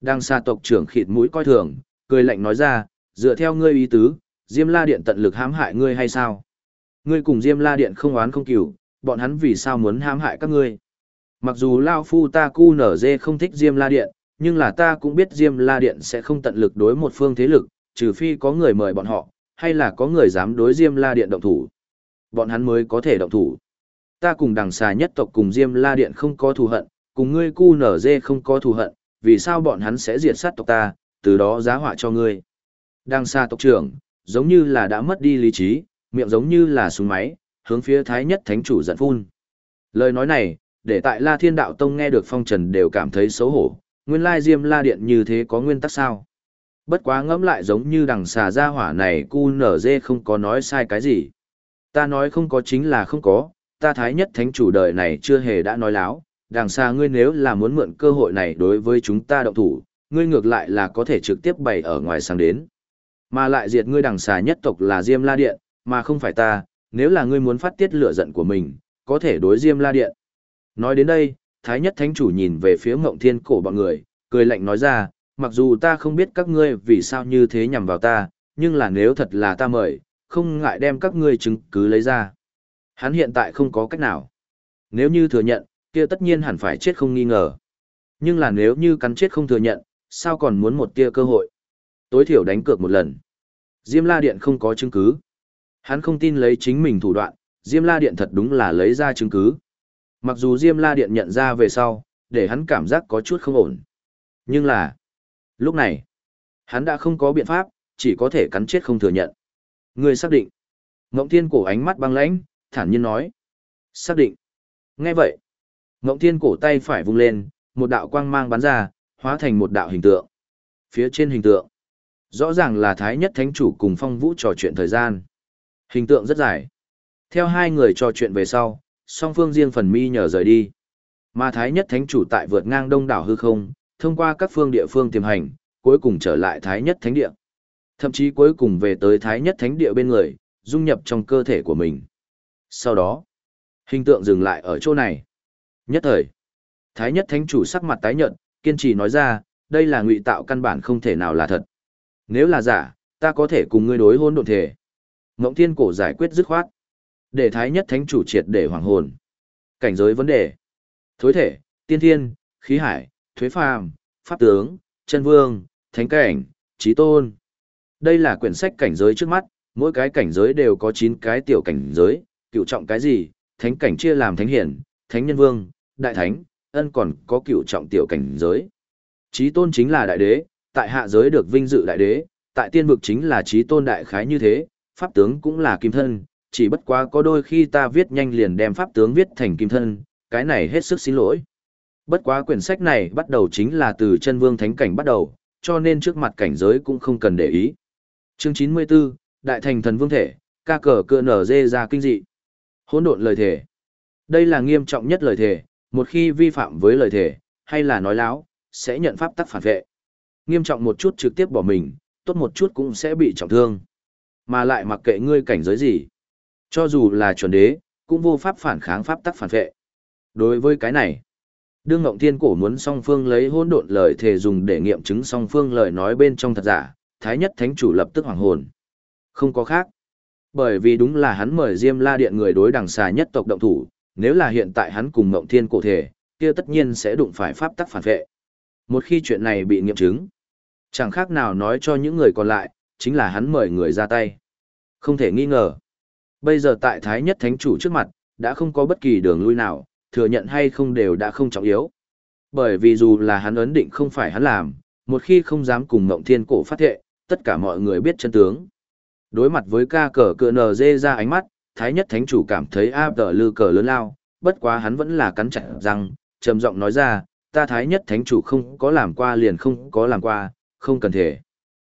Đang xa tộc trưởng khịt mũi coi thường, cười lạnh nói ra, dựa theo ngươi ý tứ, Diêm La Điện tận lực hãm hại ngươi hay sao? Ngươi cùng Diêm La Điện không oán không cửu, bọn hắn vì sao muốn hãm hại các ngươi? Mặc dù Lao Phu ta cu nở dê không thích Diêm La Điện, nhưng là ta cũng biết Diêm La Điện sẽ không tận lực đối một phương thế lực, trừ phi có người mời bọn họ, hay là có người dám đối Diêm La Điện động thủ. Bọn hắn mới có thể động thủ. Ta cùng đằng xà nhất tộc cùng Diêm La Điện không có thù hận, cùng ngươi cu nở dê không có thù hận, vì sao bọn hắn sẽ diệt sát tộc ta, từ đó giá họa cho ngươi. đang xa tộc trưởng, giống như là đã mất đi lý trí, miệng giống như là súng máy, hướng phía thái nhất thánh chủ giận phun. Lời nói này, để tại La Thiên Đạo Tông nghe được phong trần đều cảm thấy xấu hổ, nguyên lai Diêm La Điện như thế có nguyên tắc sao. Bất quá ngẫm lại giống như đằng xà gia hỏa này cu nở dê không có nói sai cái gì. Ta nói không có chính là không có, ta thái nhất thánh chủ đời này chưa hề đã nói láo, đằng xa ngươi nếu là muốn mượn cơ hội này đối với chúng ta động thủ, ngươi ngược lại là có thể trực tiếp bày ở ngoài sang đến. Mà lại diệt ngươi đằng xà nhất tộc là Diêm La Điện, mà không phải ta, nếu là ngươi muốn phát tiết lửa giận của mình, có thể đối Diêm La Điện. Nói đến đây, Thái Nhất Thánh Chủ nhìn về phía Ngộng Thiên cổ bọn người, cười lạnh nói ra, mặc dù ta không biết các ngươi vì sao như thế nhằm vào ta, nhưng là nếu thật là ta mời, không ngại đem các ngươi chứng cứ lấy ra. Hắn hiện tại không có cách nào. Nếu như thừa nhận, kia tất nhiên hẳn phải chết không nghi ngờ. Nhưng là nếu như cắn chết không thừa nhận, sao còn muốn một tia cơ hội? Tối thiểu đánh cược một lần. Diêm La Điện không có chứng cứ. Hắn không tin lấy chính mình thủ đoạn, Diêm La Điện thật đúng là lấy ra chứng cứ. Mặc dù Diêm La Điện nhận ra về sau, để hắn cảm giác có chút không ổn. Nhưng là, lúc này, hắn đã không có biện pháp, chỉ có thể cắn chết không thừa nhận. Người xác định. Ngộng Thiên cổ ánh mắt băng lãnh, thản nhiên nói. Xác định. Nghe vậy. Ngộng Thiên cổ tay phải vung lên, một đạo quang mang bắn ra, hóa thành một đạo hình tượng. Phía trên hình tượng, rõ ràng là Thái Nhất Thánh Chủ cùng Phong Vũ trò chuyện thời gian. Hình tượng rất dài. Theo hai người trò chuyện về sau, song phương riêng phần mi nhờ rời đi. Mà Thái Nhất Thánh Chủ tại vượt ngang đông đảo hư không, thông qua các phương địa phương tiềm hành, cuối cùng trở lại Thái Nhất Thánh Địa. Thậm chí cuối cùng về tới Thái Nhất Thánh Địa bên người, dung nhập trong cơ thể của mình. Sau đó, hình tượng dừng lại ở chỗ này. Nhất thời, Thái Nhất Thánh Chủ sắc mặt tái nhợt, kiên trì nói ra, đây là ngụy tạo căn bản không thể nào là thật. Nếu là giả, ta có thể cùng ngươi đối hôn độn thể. Ngộng Thiên Cổ giải quyết dứt khoát. Để Thái Nhất Thánh Chủ triệt để hoàng hồn. Cảnh giới vấn đề. Thối thể, tiên thiên, khí hải, thuế phàm, pháp tướng, chân vương, thánh cảnh, trí tôn. Đây là quyển sách cảnh giới trước mắt, mỗi cái cảnh giới đều có 9 cái tiểu cảnh giới, cựu trọng cái gì, thánh cảnh chia làm thánh hiển, thánh nhân vương, đại thánh, ân còn có cựu trọng tiểu cảnh giới. Chí tôn chính là đại đế, tại hạ giới được vinh dự đại đế, tại tiên vực chính là chí tôn đại khái như thế, pháp tướng cũng là kim thân, chỉ bất quá có đôi khi ta viết nhanh liền đem pháp tướng viết thành kim thân, cái này hết sức xin lỗi. Bất quá quyển sách này bắt đầu chính là từ chân vương thánh cảnh bắt đầu, cho nên trước mặt cảnh giới cũng không cần để ý. Chương 94, Đại thành thần vương thể, ca cờ cựa nở dê ra kinh dị. Hỗn độn lời thể. Đây là nghiêm trọng nhất lời thể, một khi vi phạm với lời thể, hay là nói láo, sẽ nhận pháp tắc phản vệ. Nghiêm trọng một chút trực tiếp bỏ mình, tốt một chút cũng sẽ bị trọng thương. Mà lại mặc kệ ngươi cảnh giới gì. Cho dù là chuẩn đế, cũng vô pháp phản kháng pháp tắc phản vệ. Đối với cái này, đương ngộng thiên cổ muốn song phương lấy hỗn độn lời thể dùng để nghiệm chứng song phương lời nói bên trong thật giả, thái nhất thánh chủ lập tức hoàng hồn. Không có khác. Bởi vì đúng là hắn mời Diêm La Điện người đối đằng xà nhất tộc động thủ, nếu là hiện tại hắn cùng Ngộng Thiên cổ thể, kia tất nhiên sẽ đụng phải pháp tắc phản vệ. Một khi chuyện này bị nghiệm chứng, chẳng khác nào nói cho những người còn lại, chính là hắn mời người ra tay. Không thể nghi ngờ. Bây giờ tại Thái Nhất Thánh Chủ trước mặt, đã không có bất kỳ đường lui nào, thừa nhận hay không đều đã không trọng yếu. Bởi vì dù là hắn ấn định không phải hắn làm, một khi không dám cùng Ngộng Thiên cổ phát thệ, tất cả mọi người biết chân tướng. Đối mặt với ca cờ cựa nờ dê ra ánh mắt, Thái Nhất Thánh Chủ cảm thấy áp tờ lư cờ lớn lao, bất quá hắn vẫn là cắn chặt răng, trầm giọng nói ra, ta Thái Nhất Thánh Chủ không có làm qua liền không có làm qua, không cần thể.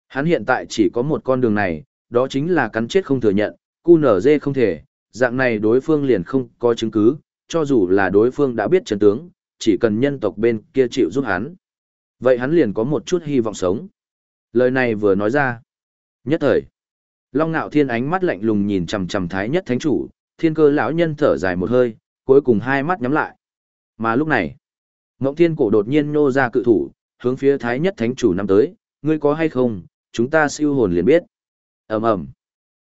Hắn hiện tại chỉ có một con đường này, đó chính là cắn chết không thừa nhận, cu nở dê không thể, dạng này đối phương liền không có chứng cứ, cho dù là đối phương đã biết chân tướng, chỉ cần nhân tộc bên kia chịu giúp hắn. Vậy hắn liền có một chút hy vọng sống. Lời này vừa nói ra. Nhất thời, Long Nạo Thiên ánh mắt lạnh lùng nhìn chằm chằm Thái Nhất Thánh chủ, Thiên Cơ lão nhân thở dài một hơi, cuối cùng hai mắt nhắm lại. Mà lúc này, Ngộng Thiên cổ đột nhiên nô ra cự thủ, hướng phía thái nhất thánh chủ năm tới, ngươi có hay không, chúng ta siêu hồn liền biết. ầm ầm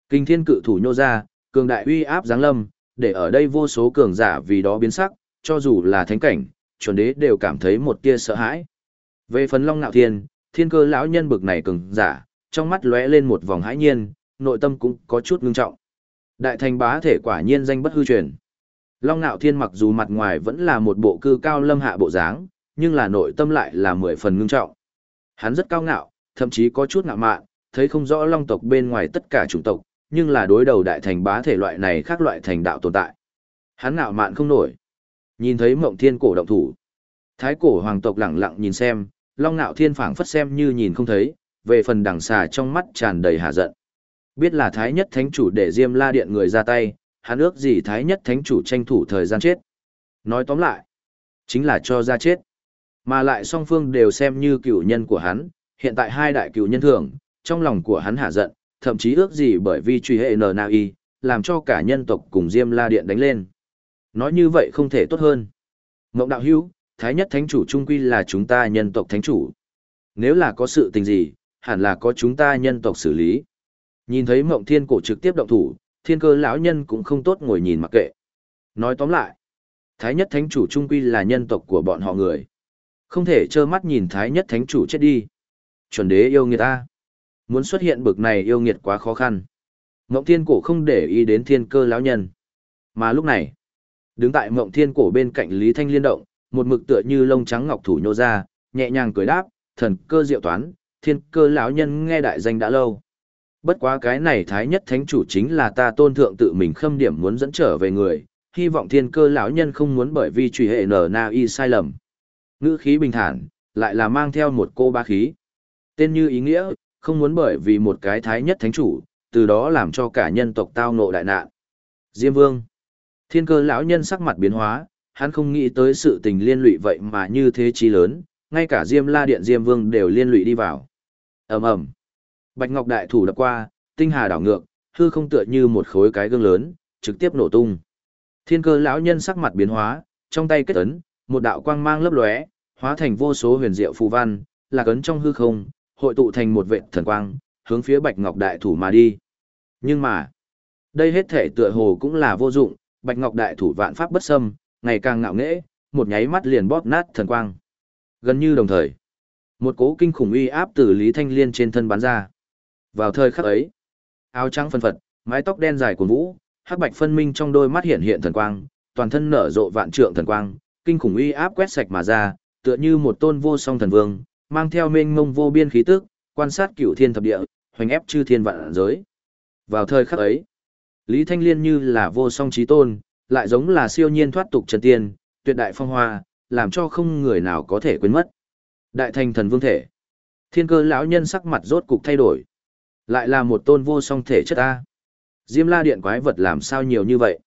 Kinh thiên cự thủ nhô ra, cường đại uy áp giáng lâm, để ở đây vô số cường giả vì đó biến sắc, cho dù là thánh cảnh, chuẩn đế đều cảm thấy một tia sợ hãi. Về phần Long Nạo Thiên, thiên cơ lão nhân bực này cường giả, trong mắt lóe lên một vòng hãi nhiên, nội tâm cũng có chút ngưng trọng. Đại thành bá thể quả nhiên danh bất hư truyền. Long Nạo Thiên mặc dù mặt ngoài vẫn là một bộ cư cao lâm hạ bộ dáng, nhưng là nội tâm lại là mười phần ngưng trọng. Hắn rất cao ngạo, thậm chí có chút ngạo mạn, thấy không rõ long tộc bên ngoài tất cả chủng tộc, nhưng là đối đầu đại thành bá thể loại này khác loại thành đạo tồn tại. Hắn ngạo mạn không nổi. Nhìn thấy mộng thiên cổ động thủ. Thái cổ hoàng tộc lẳng lặng nhìn xem, long nạo thiên phảng phất xem như nhìn không thấy, về phần đằng xà trong mắt tràn đầy hà giận. Biết là thái nhất thánh chủ để diêm la điện người ra tay, hắn ước gì thái nhất thánh chủ tranh thủ thời gian chết. Nói tóm lại, chính là cho ra chết. Mà lại song phương đều xem như cựu nhân của hắn, hiện tại hai đại cựu nhân thường, trong lòng của hắn hạ giận, thậm chí ước gì bởi vì truy hệ NNI, làm cho cả nhân tộc cùng Diêm La Điện đánh lên. Nói như vậy không thể tốt hơn. Mộng đạo hữu, Thái nhất thánh chủ trung quy là chúng ta nhân tộc thánh chủ. Nếu là có sự tình gì, hẳn là có chúng ta nhân tộc xử lý. Nhìn thấy mộng thiên cổ trực tiếp động thủ, thiên cơ lão nhân cũng không tốt ngồi nhìn mặc kệ. Nói tóm lại, Thái nhất thánh chủ trung quy là nhân tộc của bọn họ người. Không thể trơ mắt nhìn Thái nhất thánh chủ chết đi. Chuẩn đế yêu nghiệt ta. Muốn xuất hiện bực này yêu nghiệt quá khó khăn. Mộng thiên cổ không để ý đến thiên cơ lão nhân. Mà lúc này, đứng tại mộng thiên cổ bên cạnh Lý Thanh liên động, một mực tựa như lông trắng ngọc thủ nhô ra, nhẹ nhàng cười đáp, thần cơ diệu toán, thiên cơ lão nhân nghe đại danh đã lâu. Bất quá cái này thái nhất thánh chủ chính là ta tôn thượng tự mình khâm điểm muốn dẫn trở về người, hy vọng thiên cơ lão nhân không muốn bởi vì truy hệ nở na y sai lầm. Ngữ khí bình thản, lại là mang theo một cô ba khí. Tên như ý nghĩa, không muốn bởi vì một cái thái nhất thánh chủ, từ đó làm cho cả nhân tộc tao ngộ đại nạn. Diêm Vương. Thiên cơ lão nhân sắc mặt biến hóa, hắn không nghĩ tới sự tình liên lụy vậy mà như thế chí lớn, ngay cả Diêm La Điện Diêm Vương đều liên lụy đi vào. Ầm ầm. Bạch Ngọc đại thủ đập qua, tinh hà đảo ngược, hư không tựa như một khối cái gương lớn, trực tiếp nổ tung. Thiên cơ lão nhân sắc mặt biến hóa, trong tay kết ấn, một đạo quang mang lấp lóe, hóa thành vô số huyền diệu phù văn, là cấn trong hư không, hội tụ thành một vệt thần quang, hướng phía Bạch Ngọc đại thủ mà đi. Nhưng mà, đây hết thể tựa hồ cũng là vô dụng, Bạch Ngọc đại thủ vạn pháp bất xâm, ngày càng ngạo nghễ, một nháy mắt liền bóp nát thần quang. Gần như đồng thời, một cố kinh khủng uy áp từ Lý Thanh Liên trên thân bắn ra. Vào thời khắc ấy, áo trắng phân phật, mái tóc đen dài của vũ, hắc bạch phân minh trong đôi mắt hiện hiện thần quang, toàn thân nở rộ vạn trượng thần quang, kinh khủng uy áp quét sạch mà ra, tựa như một tôn vô song thần vương, mang theo mênh mông vô biên khí tức, quan sát cửu thiên thập địa, hoành ép chư thiên vạn giới. Vào thời khắc ấy, Lý Thanh Liên như là vô song trí tôn, lại giống là siêu nhiên thoát tục trần tiên, tuyệt đại phong hoa, làm cho không người nào có thể quên mất. Đại thành thần vương thể. Thiên cơ lão nhân sắc mặt rốt cục thay đổi. Lại là một tôn vô song thể chất ta. Diêm la điện quái vật làm sao nhiều như vậy?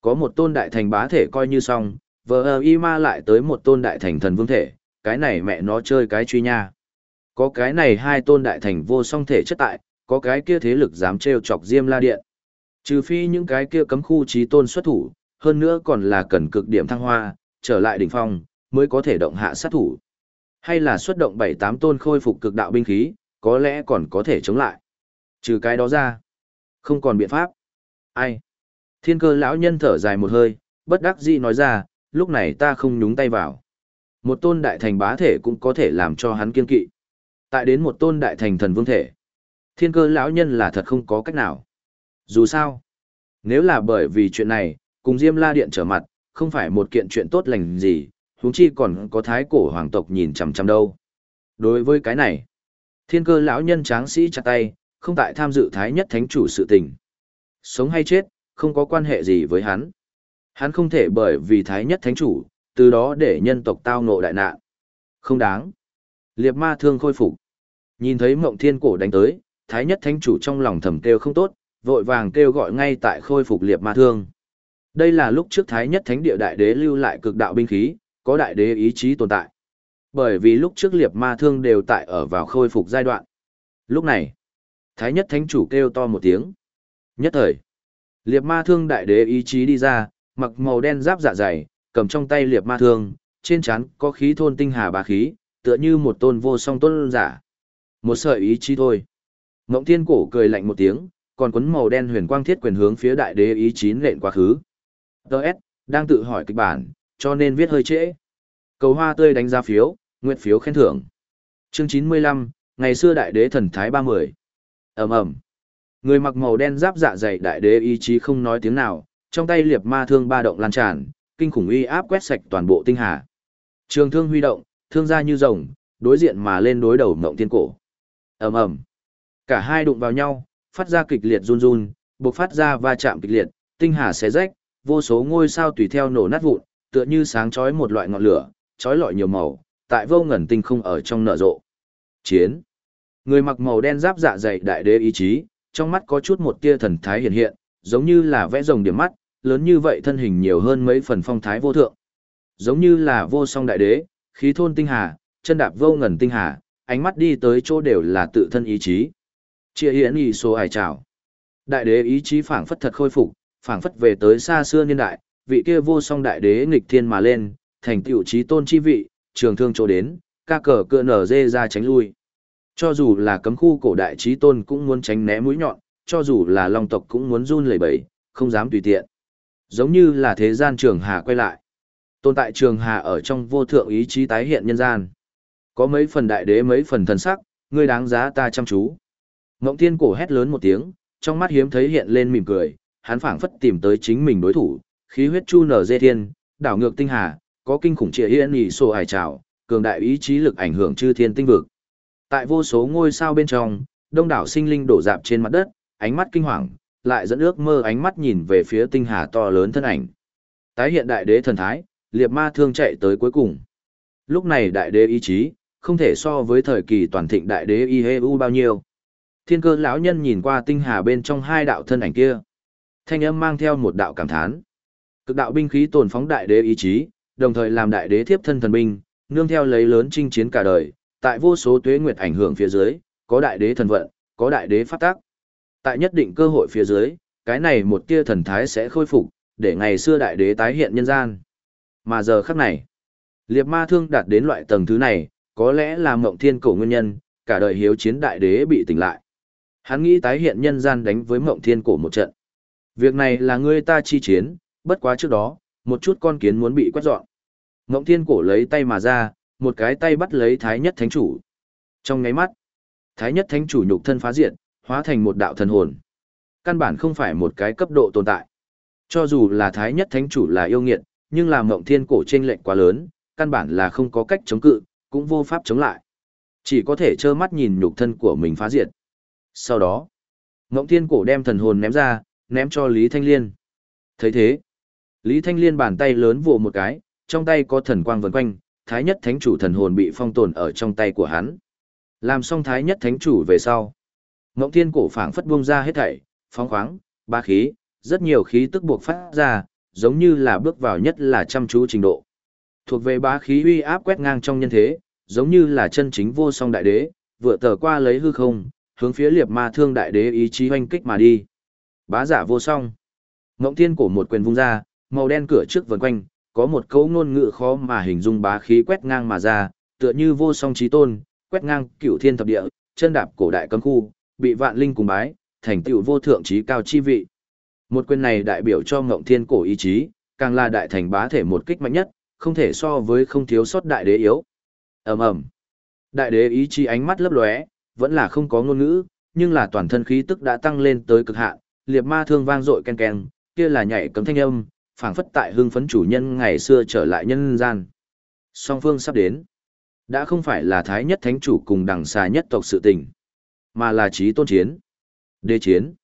Có một tôn đại thành bá thể coi như xong, vờ y ma lại tới một tôn đại thành thần vương thể, cái này mẹ nó chơi cái truy nha. Có cái này hai tôn đại thành vô song thể chất tại, có cái kia thế lực dám trêu chọc Diêm La Điện. Trừ phi những cái kia cấm khu trí tôn xuất thủ, hơn nữa còn là cần cực điểm thăng hoa, trở lại đỉnh phong, mới có thể động hạ sát thủ. Hay là xuất động bảy tám tôn khôi phục cực đạo binh khí, có lẽ còn có thể chống lại. Trừ cái đó ra, không còn biện pháp. Ai? Thiên cơ lão nhân thở dài một hơi, bất đắc dĩ nói ra, lúc này ta không nhúng tay vào. Một tôn đại thành bá thể cũng có thể làm cho hắn kiên kỵ. Tại đến một tôn đại thành thần vương thể. Thiên cơ lão nhân là thật không có cách nào. Dù sao, nếu là bởi vì chuyện này, cùng Diêm La Điện trở mặt, không phải một kiện chuyện tốt lành gì, huống chi còn có thái cổ hoàng tộc nhìn chằm chằm đâu. Đối với cái này, thiên cơ lão nhân tráng sĩ chặt tay, không tại tham dự thái nhất thánh chủ sự tình. Sống hay chết, không có quan hệ gì với hắn. Hắn không thể bởi vì thái nhất thánh chủ, từ đó để nhân tộc tao ngộ đại nạn. Không đáng. Liệp ma thương khôi phục. Nhìn thấy mộng thiên cổ đánh tới, thái nhất thánh chủ trong lòng thầm kêu không tốt, vội vàng kêu gọi ngay tại khôi phục liệp ma thương. Đây là lúc trước thái nhất thánh địa đại đế lưu lại cực đạo binh khí, có đại đế ý chí tồn tại. Bởi vì lúc trước liệp ma thương đều tại ở vào khôi phục giai đoạn. Lúc này, thái nhất thánh chủ kêu to một tiếng. Nhất thời, liệp ma thương đại đế ý chí đi ra, mặc màu đen giáp dạ dày, cầm trong tay liệp ma thương, trên trán có khí thôn tinh hà bá khí, tựa như một tôn vô song tôn giả. Một sợi ý chí thôi. Ngộng Thiên Cổ cười lạnh một tiếng, còn cuốn màu đen huyền quang thiết quyền hướng phía đại đế ý chí lệnh quá khứ. DS, đang tự hỏi kịch bản, cho nên viết hơi trễ. Cầu hoa tươi đánh giá phiếu, nguyện phiếu khen thưởng. Chương 95, ngày xưa đại đế thần thái 30. Ầm ầm. Người mặc màu đen giáp dạ dày đại đế ý chí không nói tiếng nào, trong tay liệp ma thương ba động lan tràn, kinh khủng uy áp quét sạch toàn bộ tinh hà. Trường thương huy động, thương ra như rồng, đối diện mà lên đối đầu mộng Thiên Cổ. Ầm ầm. Cả hai đụng vào nhau, phát ra kịch liệt run run, buộc phát ra va chạm kịch liệt, tinh hà xé rách, vô số ngôi sao tùy theo nổ nát vụn, tựa như sáng chói một loại ngọn lửa, chói lọi nhiều màu, tại vô ngần tinh không ở trong nở rộ. Chiến. Người mặc màu đen giáp dạ dày đại đế ý chí, trong mắt có chút một tia thần thái hiện hiện, giống như là vẽ rồng điểm mắt, lớn như vậy thân hình nhiều hơn mấy phần phong thái vô thượng. Giống như là vô song đại đế, khí thôn tinh hà, chân đạp vô ngần tinh hà, ánh mắt đi tới chỗ đều là tự thân ý chí. Chia hiển ý số ải trào. Đại đế ý chí phảng phất thật khôi phục, phảng phất về tới xa xưa niên đại, vị kia vô song đại đế nghịch thiên mà lên, thành tựu trí tôn chi vị, trường thương chỗ đến, ca cờ cựa nở dê ra tránh lui. Cho dù là cấm khu cổ đại trí tôn cũng muốn tránh né mũi nhọn, cho dù là long tộc cũng muốn run lẩy bẩy, không dám tùy tiện. Giống như là thế gian trường hà quay lại. Tồn tại trường hà ở trong vô thượng ý chí tái hiện nhân gian. Có mấy phần đại đế mấy phần thần sắc, ngươi đáng giá ta chăm chú. Ngộng Thiên cổ hét lớn một tiếng, trong mắt hiếm thấy hiện lên mỉm cười, hắn phảng phất tìm tới chính mình đối thủ, khí huyết chu nở dê thiên, đảo ngược tinh hà, có kinh khủng trịa hiên nhị sổ ải trào, cường đại ý chí lực ảnh hưởng chư thiên tinh vực. Tại vô số ngôi sao bên trong, đông đảo sinh linh đổ dạp trên mặt đất, ánh mắt kinh hoàng, lại dẫn ước mơ ánh mắt nhìn về phía tinh hà to lớn thân ảnh. Tái hiện đại đế thần thái, liệt ma thương chạy tới cuối cùng. Lúc này đại đế ý chí, không thể so với thời kỳ toàn thịnh đại đế Iheu bao nhiêu. Thiên cơ lão nhân nhìn qua tinh hà bên trong hai đạo thân ảnh kia. Thanh âm mang theo một đạo cảm thán. Cực đạo binh khí tồn phóng đại đế ý chí, đồng thời làm đại đế thiếp thân thần binh, nương theo lấy lớn chinh chiến cả đời, tại vô số tuế nguyệt ảnh hưởng phía dưới, có đại đế thần vận, có đại đế pháp tác. Tại nhất định cơ hội phía dưới, cái này một tia thần thái sẽ khôi phục, để ngày xưa đại đế tái hiện nhân gian. Mà giờ khắc này, liệt ma thương đạt đến loại tầng thứ này, có lẽ là mộng thiên cổ nguyên nhân, cả đời hiếu chiến đại đế bị tỉnh lại. Hắn nghĩ tái hiện nhân gian đánh với mộng thiên cổ một trận. Việc này là ngươi ta chi chiến, bất quá trước đó, một chút con kiến muốn bị quét dọn. Mộng thiên cổ lấy tay mà ra, một cái tay bắt lấy thái nhất thánh chủ. Trong ngáy mắt, thái nhất thánh chủ nhục thân phá diện, hóa thành một đạo thần hồn. Căn bản không phải một cái cấp độ tồn tại. Cho dù là thái nhất thánh chủ là yêu nghiệt, nhưng làm mộng thiên cổ trên lệnh quá lớn, căn bản là không có cách chống cự, cũng vô pháp chống lại. Chỉ có thể trơ mắt nhìn nhục thân của mình phá diệt. Sau đó, Mộng Thiên Cổ đem thần hồn ném ra, ném cho Lý Thanh Liên. thấy thế, Lý Thanh Liên bàn tay lớn vồ một cái, trong tay có thần quang vần quanh, Thái Nhất Thánh Chủ thần hồn bị phong tồn ở trong tay của hắn. Làm xong Thái Nhất Thánh Chủ về sau. Ngộng Thiên Cổ phảng phất buông ra hết thảy, phóng khoáng, ba khí, rất nhiều khí tức buộc phát ra, giống như là bước vào nhất là chăm chú trình độ. Thuộc về bá khí uy áp quét ngang trong nhân thế, giống như là chân chính vô song đại đế, vừa tờ qua lấy hư không, hướng phía liệt ma thương đại đế ý chí hoanh kích mà đi. Bá giả vô song. Ngộng thiên cổ một quyền vung ra, màu đen cửa trước vần quanh, có một câu ngôn ngữ khó mà hình dung bá khí quét ngang mà ra, tựa như vô song trí tôn, quét ngang cửu thiên thập địa, chân đạp cổ đại cấm khu, bị vạn linh cùng bái, thành tựu vô thượng trí cao chi vị. Một quyền này đại biểu cho ngộng thiên cổ ý chí, càng là đại thành bá thể một kích mạnh nhất, không thể so với không thiếu sót đại đế yếu. ầm ầm, đại đế ý chí ánh mắt lấp lóe, vẫn là không có ngôn ngữ, nhưng là toàn thân khí tức đã tăng lên tới cực hạn, liệt ma thương vang dội ken ken, kia là nhảy cấm thanh âm, phảng phất tại hưng phấn chủ nhân ngày xưa trở lại nhân gian. Song phương sắp đến, đã không phải là thái nhất thánh chủ cùng đằng xa nhất tộc sự tình, mà là trí tôn chiến, đế chiến.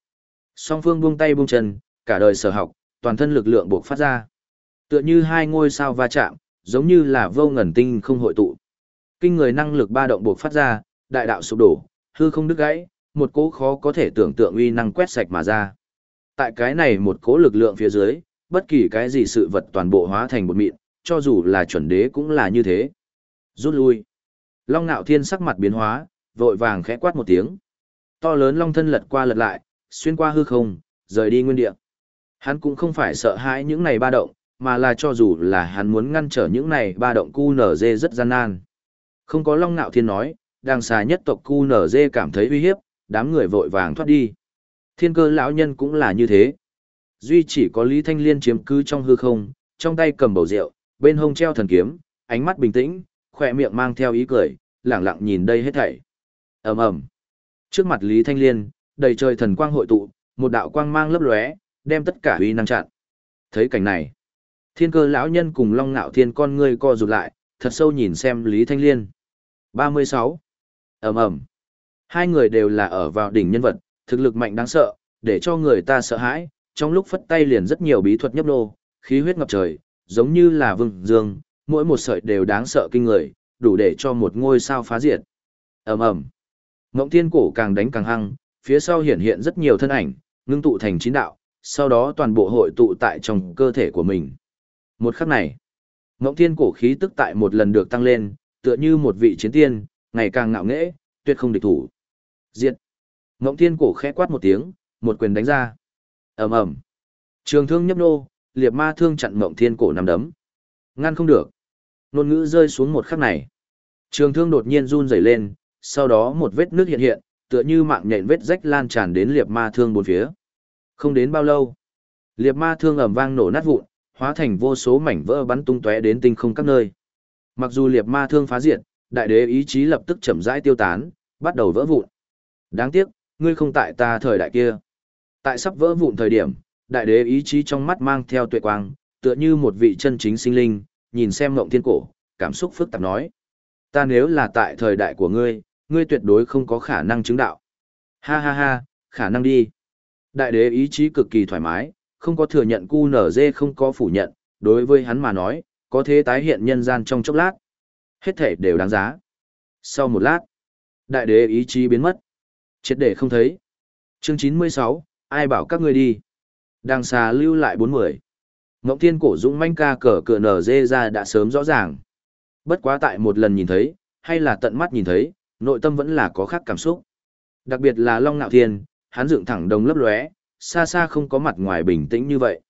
Song phương buông tay buông chân, cả đời sở học, toàn thân lực lượng buộc phát ra. Tựa như hai ngôi sao va chạm, giống như là vô ngần tinh không hội tụ. Kinh người năng lực ba động buộc phát ra, đại đạo sụp đổ, hư không đứt gãy, một cỗ khó có thể tưởng tượng uy năng quét sạch mà ra. Tại cái này một cỗ lực lượng phía dưới, bất kỳ cái gì sự vật toàn bộ hóa thành một mịn, cho dù là chuẩn đế cũng là như thế. Rút lui. Long Nạo Thiên sắc mặt biến hóa, vội vàng khẽ quát một tiếng. To lớn long thân lật qua lật lại, xuyên qua hư không, rời đi nguyên địa. Hắn cũng không phải sợ hãi những này ba động, mà là cho dù là hắn muốn ngăn trở những này ba động cu nở dê rất gian nan. Không có Long Nạo Thiên nói, đang xà nhất tộc cu nở dê cảm thấy uy hiếp, đám người vội vàng thoát đi. Thiên cơ lão nhân cũng là như thế. Duy chỉ có Lý Thanh Liên chiếm cứ trong hư không, trong tay cầm bầu rượu, bên hông treo thần kiếm, ánh mắt bình tĩnh, khỏe miệng mang theo ý cười, lẳng lặng nhìn đây hết thảy. ầm ầm Trước mặt Lý Thanh Liên, đầy trời thần quang hội tụ, một đạo quang mang lấp lóe, đem tất cả uy năng chặn. Thấy cảnh này, thiên cơ lão nhân cùng long ngạo thiên con ngươi co rụt lại, thật sâu nhìn xem Lý Thanh Liên. 36. ầm ầm Hai người đều là ở vào đỉnh nhân vật, thực lực mạnh đáng sợ, để cho người ta sợ hãi, trong lúc phất tay liền rất nhiều bí thuật nhấp nô, khí huyết ngập trời, giống như là vương dương, mỗi một sợi đều đáng sợ kinh người, đủ để cho một ngôi sao phá diệt. ầm ầm Ngộng thiên cổ càng đánh càng hăng, phía sau hiện hiện rất nhiều thân ảnh, ngưng tụ thành chín đạo, sau đó toàn bộ hội tụ tại trong cơ thể của mình. Một khắc này, Ngộng thiên cổ khí tức tại một lần được tăng lên, tựa như một vị chiến tiên, ngày càng ngạo nghễ, tuyệt không địch thủ. Diệt. Ngộng thiên cổ khẽ quát một tiếng, một quyền đánh ra ầm ầm Trường thương nhấp nô, liệt ma thương chặn mộng thiên cổ nằm đấm. Ngăn không được. ngôn ngữ rơi xuống một khắc này. Trường thương đột nhiên run rẩy lên, sau đó một vết nước hiện hiện, tựa như mạng nhện vết rách lan tràn đến liệt ma thương bốn phía. Không đến bao lâu, liệt ma thương ầm vang nổ nát vụn, hóa thành vô số mảnh vỡ bắn tung tóe đến tinh không các nơi. Mặc dù liệt ma thương phá diệt, đại đế ý chí lập tức chậm rãi tiêu tán, bắt đầu vỡ vụn. Đáng tiếc, ngươi không tại ta thời đại kia. Tại sắp vỡ vụn thời điểm, đại đế ý chí trong mắt mang theo tuệ quang, tựa như một vị chân chính sinh linh, nhìn xem ngộng thiên cổ, cảm xúc phức tạp nói. Ta nếu là tại thời đại của ngươi, ngươi tuyệt đối không có khả năng chứng đạo. Ha ha ha, khả năng đi. Đại đế ý chí cực kỳ thoải mái, không có thừa nhận cu nở dê không có phủ nhận, đối với hắn mà nói, có thế tái hiện nhân gian trong chốc lát. Hết thể đều đáng giá. Sau một lát, đại đế ý chí biến mất. Chết để không thấy. Chương 96, ai bảo các ngươi đi. Đang xà lưu lại 40. Ngộng thiên cổ dũng manh ca cờ cờ nở dê ra đã sớm rõ ràng. Bất quá tại một lần nhìn thấy, hay là tận mắt nhìn thấy, nội tâm vẫn là có khác cảm xúc. Đặc biệt là Long Nạo Thiên, hắn dựng thẳng đồng lấp lóe, xa xa không có mặt ngoài bình tĩnh như vậy.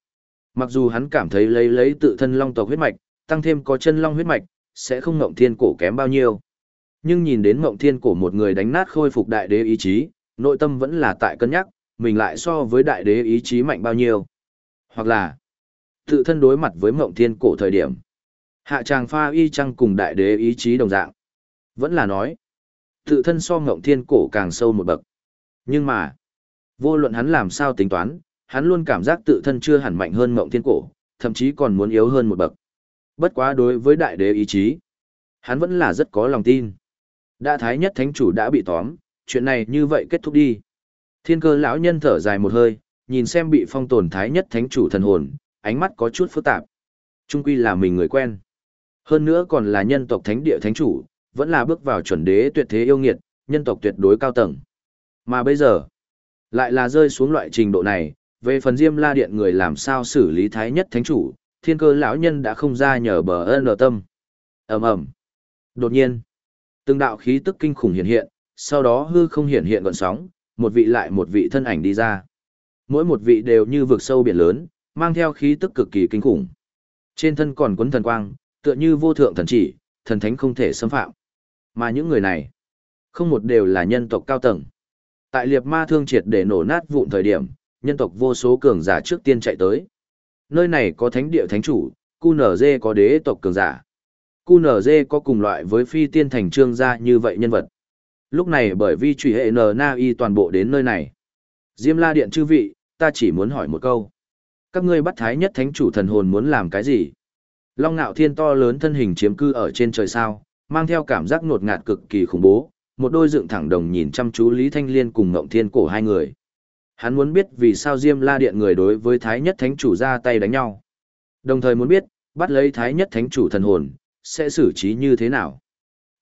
Mặc dù hắn cảm thấy lấy lấy tự thân long tộc huyết mạch, tăng thêm có chân long huyết mạch, sẽ không ngộng thiên cổ kém bao nhiêu. Nhưng nhìn đến ngộng thiên cổ một người đánh nát khôi phục đại đế ý chí, nội tâm vẫn là tại cân nhắc, mình lại so với đại đế ý chí mạnh bao nhiêu. Hoặc là, tự thân đối mặt với mộng thiên cổ thời điểm. Hạ tràng pha y chăng cùng đại đế ý chí đồng dạng. Vẫn là nói, tự thân so mộng thiên cổ càng sâu một bậc. Nhưng mà, vô luận hắn làm sao tính toán, hắn luôn cảm giác tự thân chưa hẳn mạnh hơn mộng thiên cổ, thậm chí còn muốn yếu hơn một bậc. Bất quá đối với đại đế ý chí, hắn vẫn là rất có lòng tin. Đã thái nhất thánh chủ đã bị tóm, chuyện này như vậy kết thúc đi. Thiên cơ lão nhân thở dài một hơi, nhìn xem bị phong tồn thái nhất thánh chủ thần hồn, ánh mắt có chút phức tạp. Trung quy là mình người quen. Hơn nữa còn là nhân tộc thánh địa thánh chủ, vẫn là bước vào chuẩn đế tuyệt thế yêu nghiệt, nhân tộc tuyệt đối cao tầng. Mà bây giờ, lại là rơi xuống loại trình độ này, về phần Diêm La Điện người làm sao xử lý thái nhất thánh chủ, thiên cơ lão nhân đã không ra nhờ bờ ơn lờ tâm. ầm ầm Đột nhiên, từng đạo khí tức kinh khủng hiện hiện, sau đó hư không hiện hiện gọn sóng, một vị lại một vị thân ảnh đi ra. Mỗi một vị đều như vực sâu biển lớn, mang theo khí tức cực kỳ kinh khủng. Trên thân còn quấn thần quang, tựa như vô thượng thần chỉ, thần thánh không thể xâm phạm. Mà những người này, không một đều là nhân tộc cao tầng. Tại liệt ma thương triệt để nổ nát vụn thời điểm, nhân tộc vô số cường giả trước tiên chạy tới. Nơi này có thánh địa thánh chủ, QNZ có đế tộc cường giả. QNZ có cùng loại với phi tiên thành trương gia như vậy nhân vật. Lúc này bởi vì truy hệ N Na Y toàn bộ đến nơi này. Diêm la điện chư vị, ta chỉ muốn hỏi một câu. Các ngươi bắt thái nhất thánh chủ thần hồn muốn làm cái gì? Long ngạo thiên to lớn thân hình chiếm cư ở trên trời sao, mang theo cảm giác ngột ngạt cực kỳ khủng bố, một đôi dựng thẳng đồng nhìn chăm chú Lý Thanh Liên cùng Ngộng Thiên cổ hai người. Hắn muốn biết vì sao Diêm La Điện người đối với Thái Nhất Thánh Chủ ra tay đánh nhau. Đồng thời muốn biết, bắt lấy Thái Nhất Thánh Chủ thần hồn, sẽ xử trí như thế nào.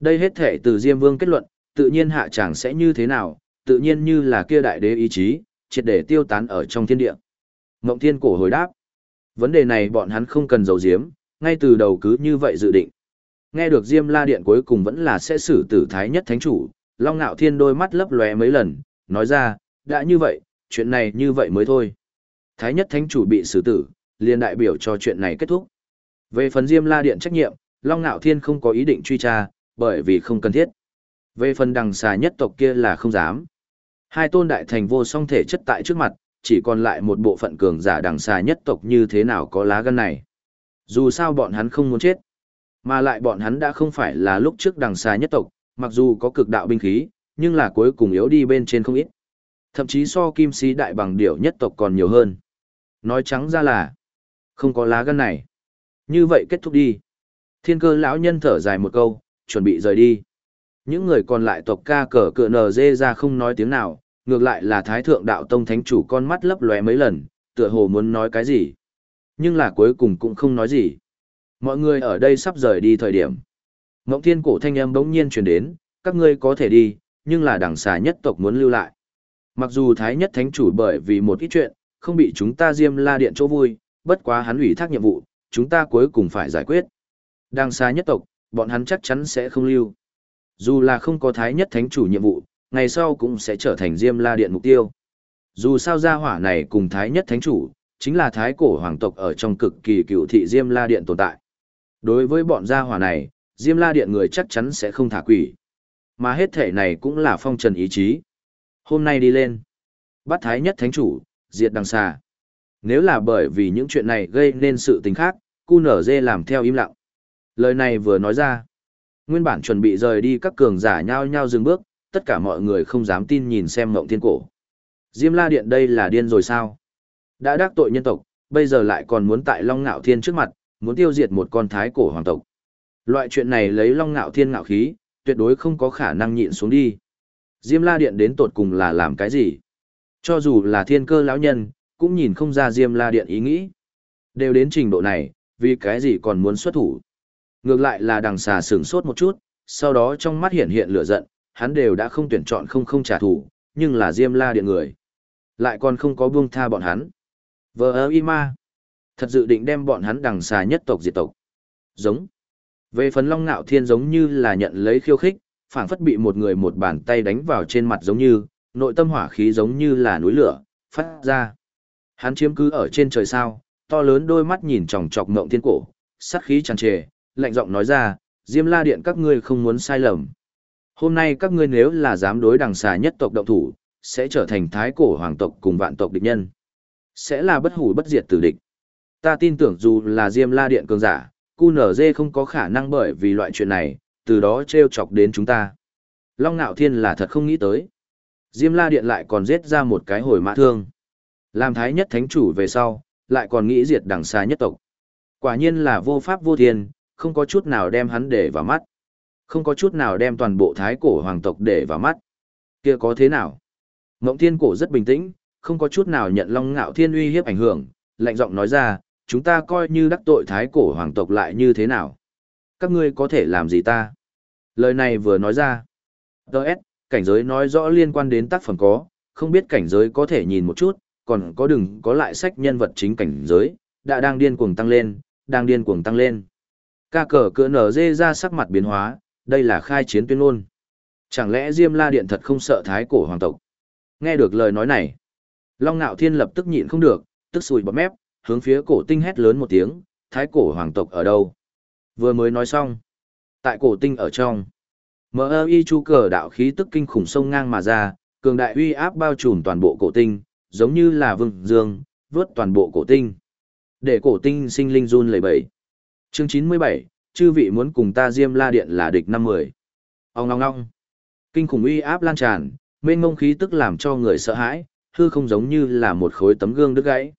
Đây hết thể từ Diêm Vương kết luận, tự nhiên hạ chẳng sẽ như thế nào, tự nhiên như là kia đại đế ý chí, triệt để tiêu tán ở trong thiên địa. Ngộng Thiên cổ hồi đáp. Vấn đề này bọn hắn không cần giấu giếm, ngay từ đầu cứ như vậy dự định. Nghe được Diêm La Điện cuối cùng vẫn là sẽ xử tử Thái Nhất Thánh Chủ, Long Nạo Thiên đôi mắt lấp lóe mấy lần, nói ra, đã như vậy, chuyện này như vậy mới thôi. Thái Nhất Thánh Chủ bị xử tử, liền đại biểu cho chuyện này kết thúc. Về phần Diêm La Điện trách nhiệm, Long Nạo Thiên không có ý định truy tra, bởi vì không cần thiết. Về phần đằng xà nhất tộc kia là không dám. Hai tôn đại thành vô song thể chất tại trước mặt, chỉ còn lại một bộ phận cường giả đằng xà nhất tộc như thế nào có lá gan này. Dù sao bọn hắn không muốn chết, mà lại bọn hắn đã không phải là lúc trước đằng xà nhất tộc, mặc dù có cực đạo binh khí, nhưng là cuối cùng yếu đi bên trên không ít. Thậm chí so kim sĩ đại bằng điểu nhất tộc còn nhiều hơn. Nói trắng ra là, không có lá gan này. Như vậy kết thúc đi. Thiên cơ lão nhân thở dài một câu, chuẩn bị rời đi. Những người còn lại tộc ca cờ cựa nờ dê ra không nói tiếng nào, ngược lại là thái thượng đạo tông thánh chủ con mắt lấp lóe mấy lần, tựa hồ muốn nói cái gì. Nhưng là cuối cùng cũng không nói gì. Mọi người ở đây sắp rời đi thời điểm. Ngộng thiên cổ thanh âm bỗng nhiên truyền đến, các ngươi có thể đi, nhưng là đảng xà nhất tộc muốn lưu lại. Mặc dù thái nhất thánh chủ bởi vì một ít chuyện, không bị chúng ta diêm la điện chỗ vui, bất quá hắn ủy thác nhiệm vụ, chúng ta cuối cùng phải giải quyết. Đằng xa nhất tộc, bọn hắn chắc chắn sẽ không lưu. Dù là không có thái nhất thánh chủ nhiệm vụ, ngày sau cũng sẽ trở thành Diêm La Điện mục tiêu. Dù sao gia hỏa này cùng thái nhất thánh chủ, chính là thái cổ hoàng tộc ở trong cực kỳ cựu thị Diêm La Điện tồn tại. Đối với bọn gia hỏa này, Diêm La Điện người chắc chắn sẽ không thả quỷ. Mà hết thể này cũng là phong trần ý chí. Hôm nay đi lên, bắt thái nhất thánh chủ, diệt đằng xa. Nếu là bởi vì những chuyện này gây nên sự tình khác, cu nở dê làm theo im lặng. Lời này vừa nói ra. Nguyên bản chuẩn bị rời đi các cường giả nhao nhao dừng bước, tất cả mọi người không dám tin nhìn xem Ngộng thiên cổ. Diêm la điện đây là điên rồi sao? Đã đắc tội nhân tộc, bây giờ lại còn muốn tại Long Ngạo Thiên trước mặt, muốn tiêu diệt một con thái cổ hoàng tộc. Loại chuyện này lấy Long Ngạo Thiên ngạo khí, tuyệt đối không có khả năng nhịn xuống đi. Diêm la điện đến tột cùng là làm cái gì? Cho dù là thiên cơ lão nhân, cũng nhìn không ra Diêm la điện ý nghĩ. Đều đến trình độ này, vì cái gì còn muốn xuất thủ? Ngược lại là đằng xà sửng sốt một chút, sau đó trong mắt hiện hiện lửa giận, hắn đều đã không tuyển chọn không không trả thù, nhưng là Diêm La Điện người. Lại còn không có buông tha bọn hắn. Vờ ơ y ma. Thật dự định đem bọn hắn đằng xà nhất tộc diệt tộc. Giống. Về phần Long ngạo Thiên giống như là nhận lấy khiêu khích, phảng phất bị một người một bàn tay đánh vào trên mặt giống như, nội tâm hỏa khí giống như là núi lửa, phát ra. Hắn chiếm cứ ở trên trời sao, to lớn đôi mắt nhìn tròng trọc ngộng thiên cổ, sát khí tràn trề, lạnh giọng nói ra, Diêm La Điện các ngươi không muốn sai lầm. Hôm nay các ngươi nếu là dám đối đằng xà nhất tộc động thủ, sẽ trở thành thái cổ hoàng tộc cùng vạn tộc địch nhân. Sẽ là bất hủ bất diệt tử địch. Ta tin tưởng dù là Diêm La Điện cường giả, QNZ không có khả năng bởi vì loại chuyện này, từ đó treo chọc đến chúng ta. Long Nạo Thiên là thật không nghĩ tới. Diêm La Điện lại còn giết ra một cái hồi mã thương. Làm thái nhất thánh chủ về sau, lại còn nghĩ diệt đằng xa nhất tộc. Quả nhiên là vô pháp vô thiên, không có chút nào đem hắn để vào mắt. Không có chút nào đem toàn bộ thái cổ hoàng tộc để vào mắt. kia có thế nào? Ngộng thiên cổ rất bình tĩnh, không có chút nào nhận long ngạo thiên uy hiếp ảnh hưởng, lạnh giọng nói ra, chúng ta coi như đắc tội thái cổ hoàng tộc lại như thế nào? Các ngươi có thể làm gì ta? Lời này vừa nói ra. Đợt, cảnh giới nói rõ liên quan đến tác phẩm có, không biết cảnh giới có thể nhìn một chút, còn có đừng có lại sách nhân vật chính cảnh giới, đã đang điên cuồng tăng lên, đang điên cuồng tăng lên. Ca cờ cỡ nở dê ra sắc mặt biến hóa, đây là khai chiến tuyên ngôn. Chẳng lẽ Diêm La Điện thật không sợ thái cổ hoàng tộc? Nghe được lời nói này, Long Nạo Thiên lập tức nhịn không được, tức sùi bọt mép, hướng phía cổ tinh hét lớn một tiếng, thái cổ hoàng tộc ở đâu? Vừa mới nói xong, tại cổ tinh ở trong, mơ y chu cờ đạo khí tức kinh khủng sông ngang mà ra, cường đại uy áp bao trùm toàn bộ cổ tinh, giống như là vương dương, vớt toàn bộ cổ tinh. Để cổ tinh sinh linh run lẩy bẩy. Chương 97, chư vị muốn cùng ta Diêm La Điện là địch năm mười. Ông ngong ngong. Kinh khủng uy áp lan tràn, mênh mông khí tức làm cho người sợ hãi, hư không giống như là một khối tấm gương đứt gãy.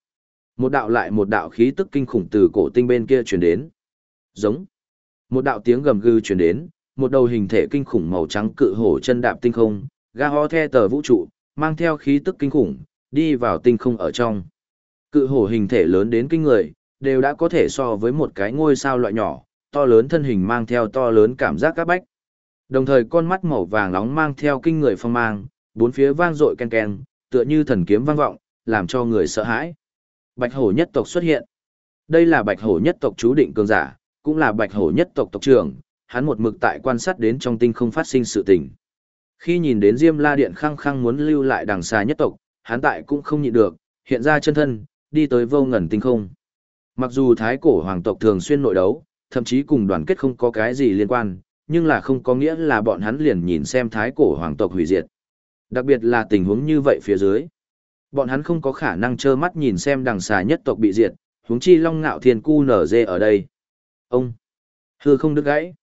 Một đạo lại một đạo khí tức kinh khủng từ cổ tinh bên kia truyền đến. Giống. Một đạo tiếng gầm gừ truyền đến, một đầu hình thể kinh khủng màu trắng cự hổ chân đạp tinh không, ga ho the tờ vũ trụ, mang theo khí tức kinh khủng, đi vào tinh không ở trong. Cự hổ hình thể lớn đến kinh người, đều đã có thể so với một cái ngôi sao loại nhỏ, to lớn thân hình mang theo to lớn cảm giác các bách. Đồng thời con mắt màu vàng nóng mang theo kinh người phong mang, bốn phía vang dội ken ken, tựa như thần kiếm vang vọng, làm cho người sợ hãi. Bạch hổ nhất tộc xuất hiện. Đây là bạch hổ nhất tộc chú định cường giả, cũng là bạch hổ nhất tộc tộc trưởng, hắn một mực tại quan sát đến trong tinh không phát sinh sự tình. Khi nhìn đến Diêm La Điện khăng khăng muốn lưu lại đằng xa nhất tộc, hắn tại cũng không nhịn được, hiện ra chân thân, đi tới vô ngẩn tinh không. Mặc dù thái cổ hoàng tộc thường xuyên nội đấu, thậm chí cùng đoàn kết không có cái gì liên quan, nhưng là không có nghĩa là bọn hắn liền nhìn xem thái cổ hoàng tộc hủy diệt. Đặc biệt là tình huống như vậy phía dưới. Bọn hắn không có khả năng trơ mắt nhìn xem đằng xà nhất tộc bị diệt, huống chi long ngạo thiên cu nở dê ở đây. Ông! Hư không đứt gãy.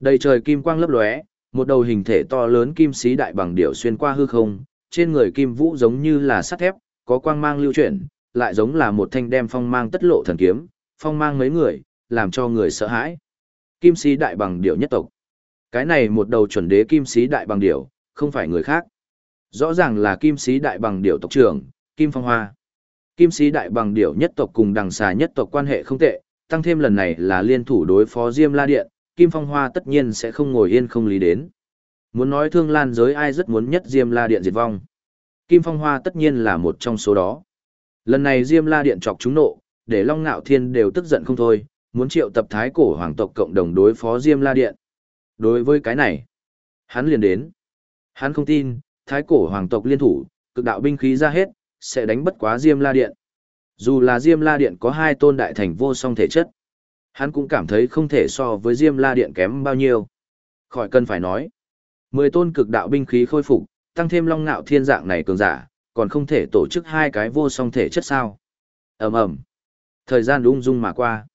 Đầy trời kim quang lấp lóe, một đầu hình thể to lớn kim xí đại bằng điểu xuyên qua hư không, trên người kim vũ giống như là sắt thép, có quang mang lưu chuyển, lại giống là một thanh đem phong mang tất lộ thần kiếm, phong mang mấy người, làm cho người sợ hãi. Kim sĩ đại bằng điểu nhất tộc. Cái này một đầu chuẩn đế kim sĩ đại bằng điểu, không phải người khác. Rõ ràng là kim sĩ đại bằng điểu tộc trưởng, Kim Phong Hoa. Kim sĩ đại bằng điểu nhất tộc cùng đằng xà nhất tộc quan hệ không tệ, tăng thêm lần này là liên thủ đối phó Diêm La Điện, Kim Phong Hoa tất nhiên sẽ không ngồi yên không lý đến. Muốn nói thương lan giới ai rất muốn nhất Diêm La Điện diệt vong. Kim Phong Hoa tất nhiên là một trong số đó. Lần này Diêm La Điện chọc chúng nộ, để Long Nạo Thiên đều tức giận không thôi, muốn triệu tập thái cổ hoàng tộc cộng đồng đối phó Diêm La Điện. Đối với cái này, hắn liền đến. Hắn không tin, thái cổ hoàng tộc liên thủ, cực đạo binh khí ra hết, sẽ đánh bất quá Diêm La Điện. Dù là Diêm La Điện có hai tôn đại thành vô song thể chất, hắn cũng cảm thấy không thể so với Diêm La Điện kém bao nhiêu. Khỏi cần phải nói. Mười tôn cực đạo binh khí khôi phục, tăng thêm long ngạo thiên dạng này cường giả, còn không thể tổ chức hai cái vô song thể chất sao. ầm ầm Thời gian ung dung mà qua.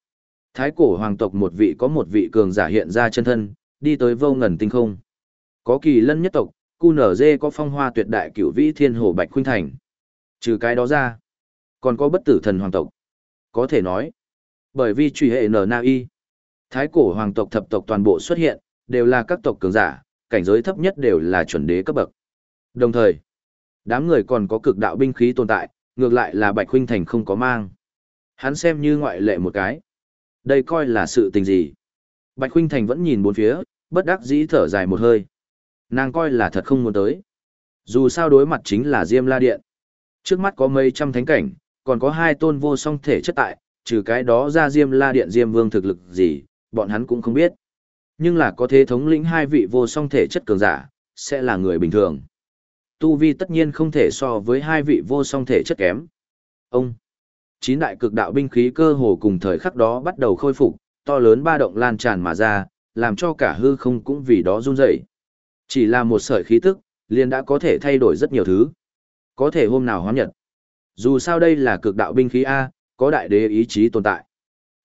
Thái cổ hoàng tộc một vị có một vị cường giả hiện ra chân thân, đi tới vô ngần tinh không. Có kỳ lân nhất tộc, cu nở dê có phong hoa tuyệt đại cửu vĩ thiên hồ bạch khuynh thành. Trừ cái đó ra, còn có bất tử thần hoàng tộc. Có thể nói, bởi vì truy hệ nở na y, thái cổ hoàng tộc thập tộc toàn bộ xuất hiện, đều là các tộc cường giả, cảnh giới thấp nhất đều là chuẩn đế cấp bậc. Đồng thời, đám người còn có cực đạo binh khí tồn tại, ngược lại là Bạch Huynh Thành không có mang. Hắn xem như ngoại lệ một cái. Đây coi là sự tình gì? Bạch Huynh Thành vẫn nhìn bốn phía, bất đắc dĩ thở dài một hơi. Nàng coi là thật không muốn tới. Dù sao đối mặt chính là Diêm La Điện. Trước mắt có mấy trăm thánh cảnh, còn có hai tôn vô song thể chất tại, trừ cái đó ra Diêm La Điện Diêm Vương thực lực gì, bọn hắn cũng không biết. Nhưng là có thế thống lĩnh hai vị vô song thể chất cường giả, sẽ là người bình thường. Tu vi tất nhiên không thể so với hai vị vô song thể chất kém. Ông, chín đại cực đạo binh khí cơ hồ cùng thời khắc đó bắt đầu khôi phục, to lớn ba động lan tràn mà ra, làm cho cả hư không cũng vì đó run rẩy. Chỉ là một sợi khí tức, liền đã có thể thay đổi rất nhiều thứ. Có thể hôm nào hóa nhật. Dù sao đây là cực đạo binh khí A, có đại đế ý chí tồn tại.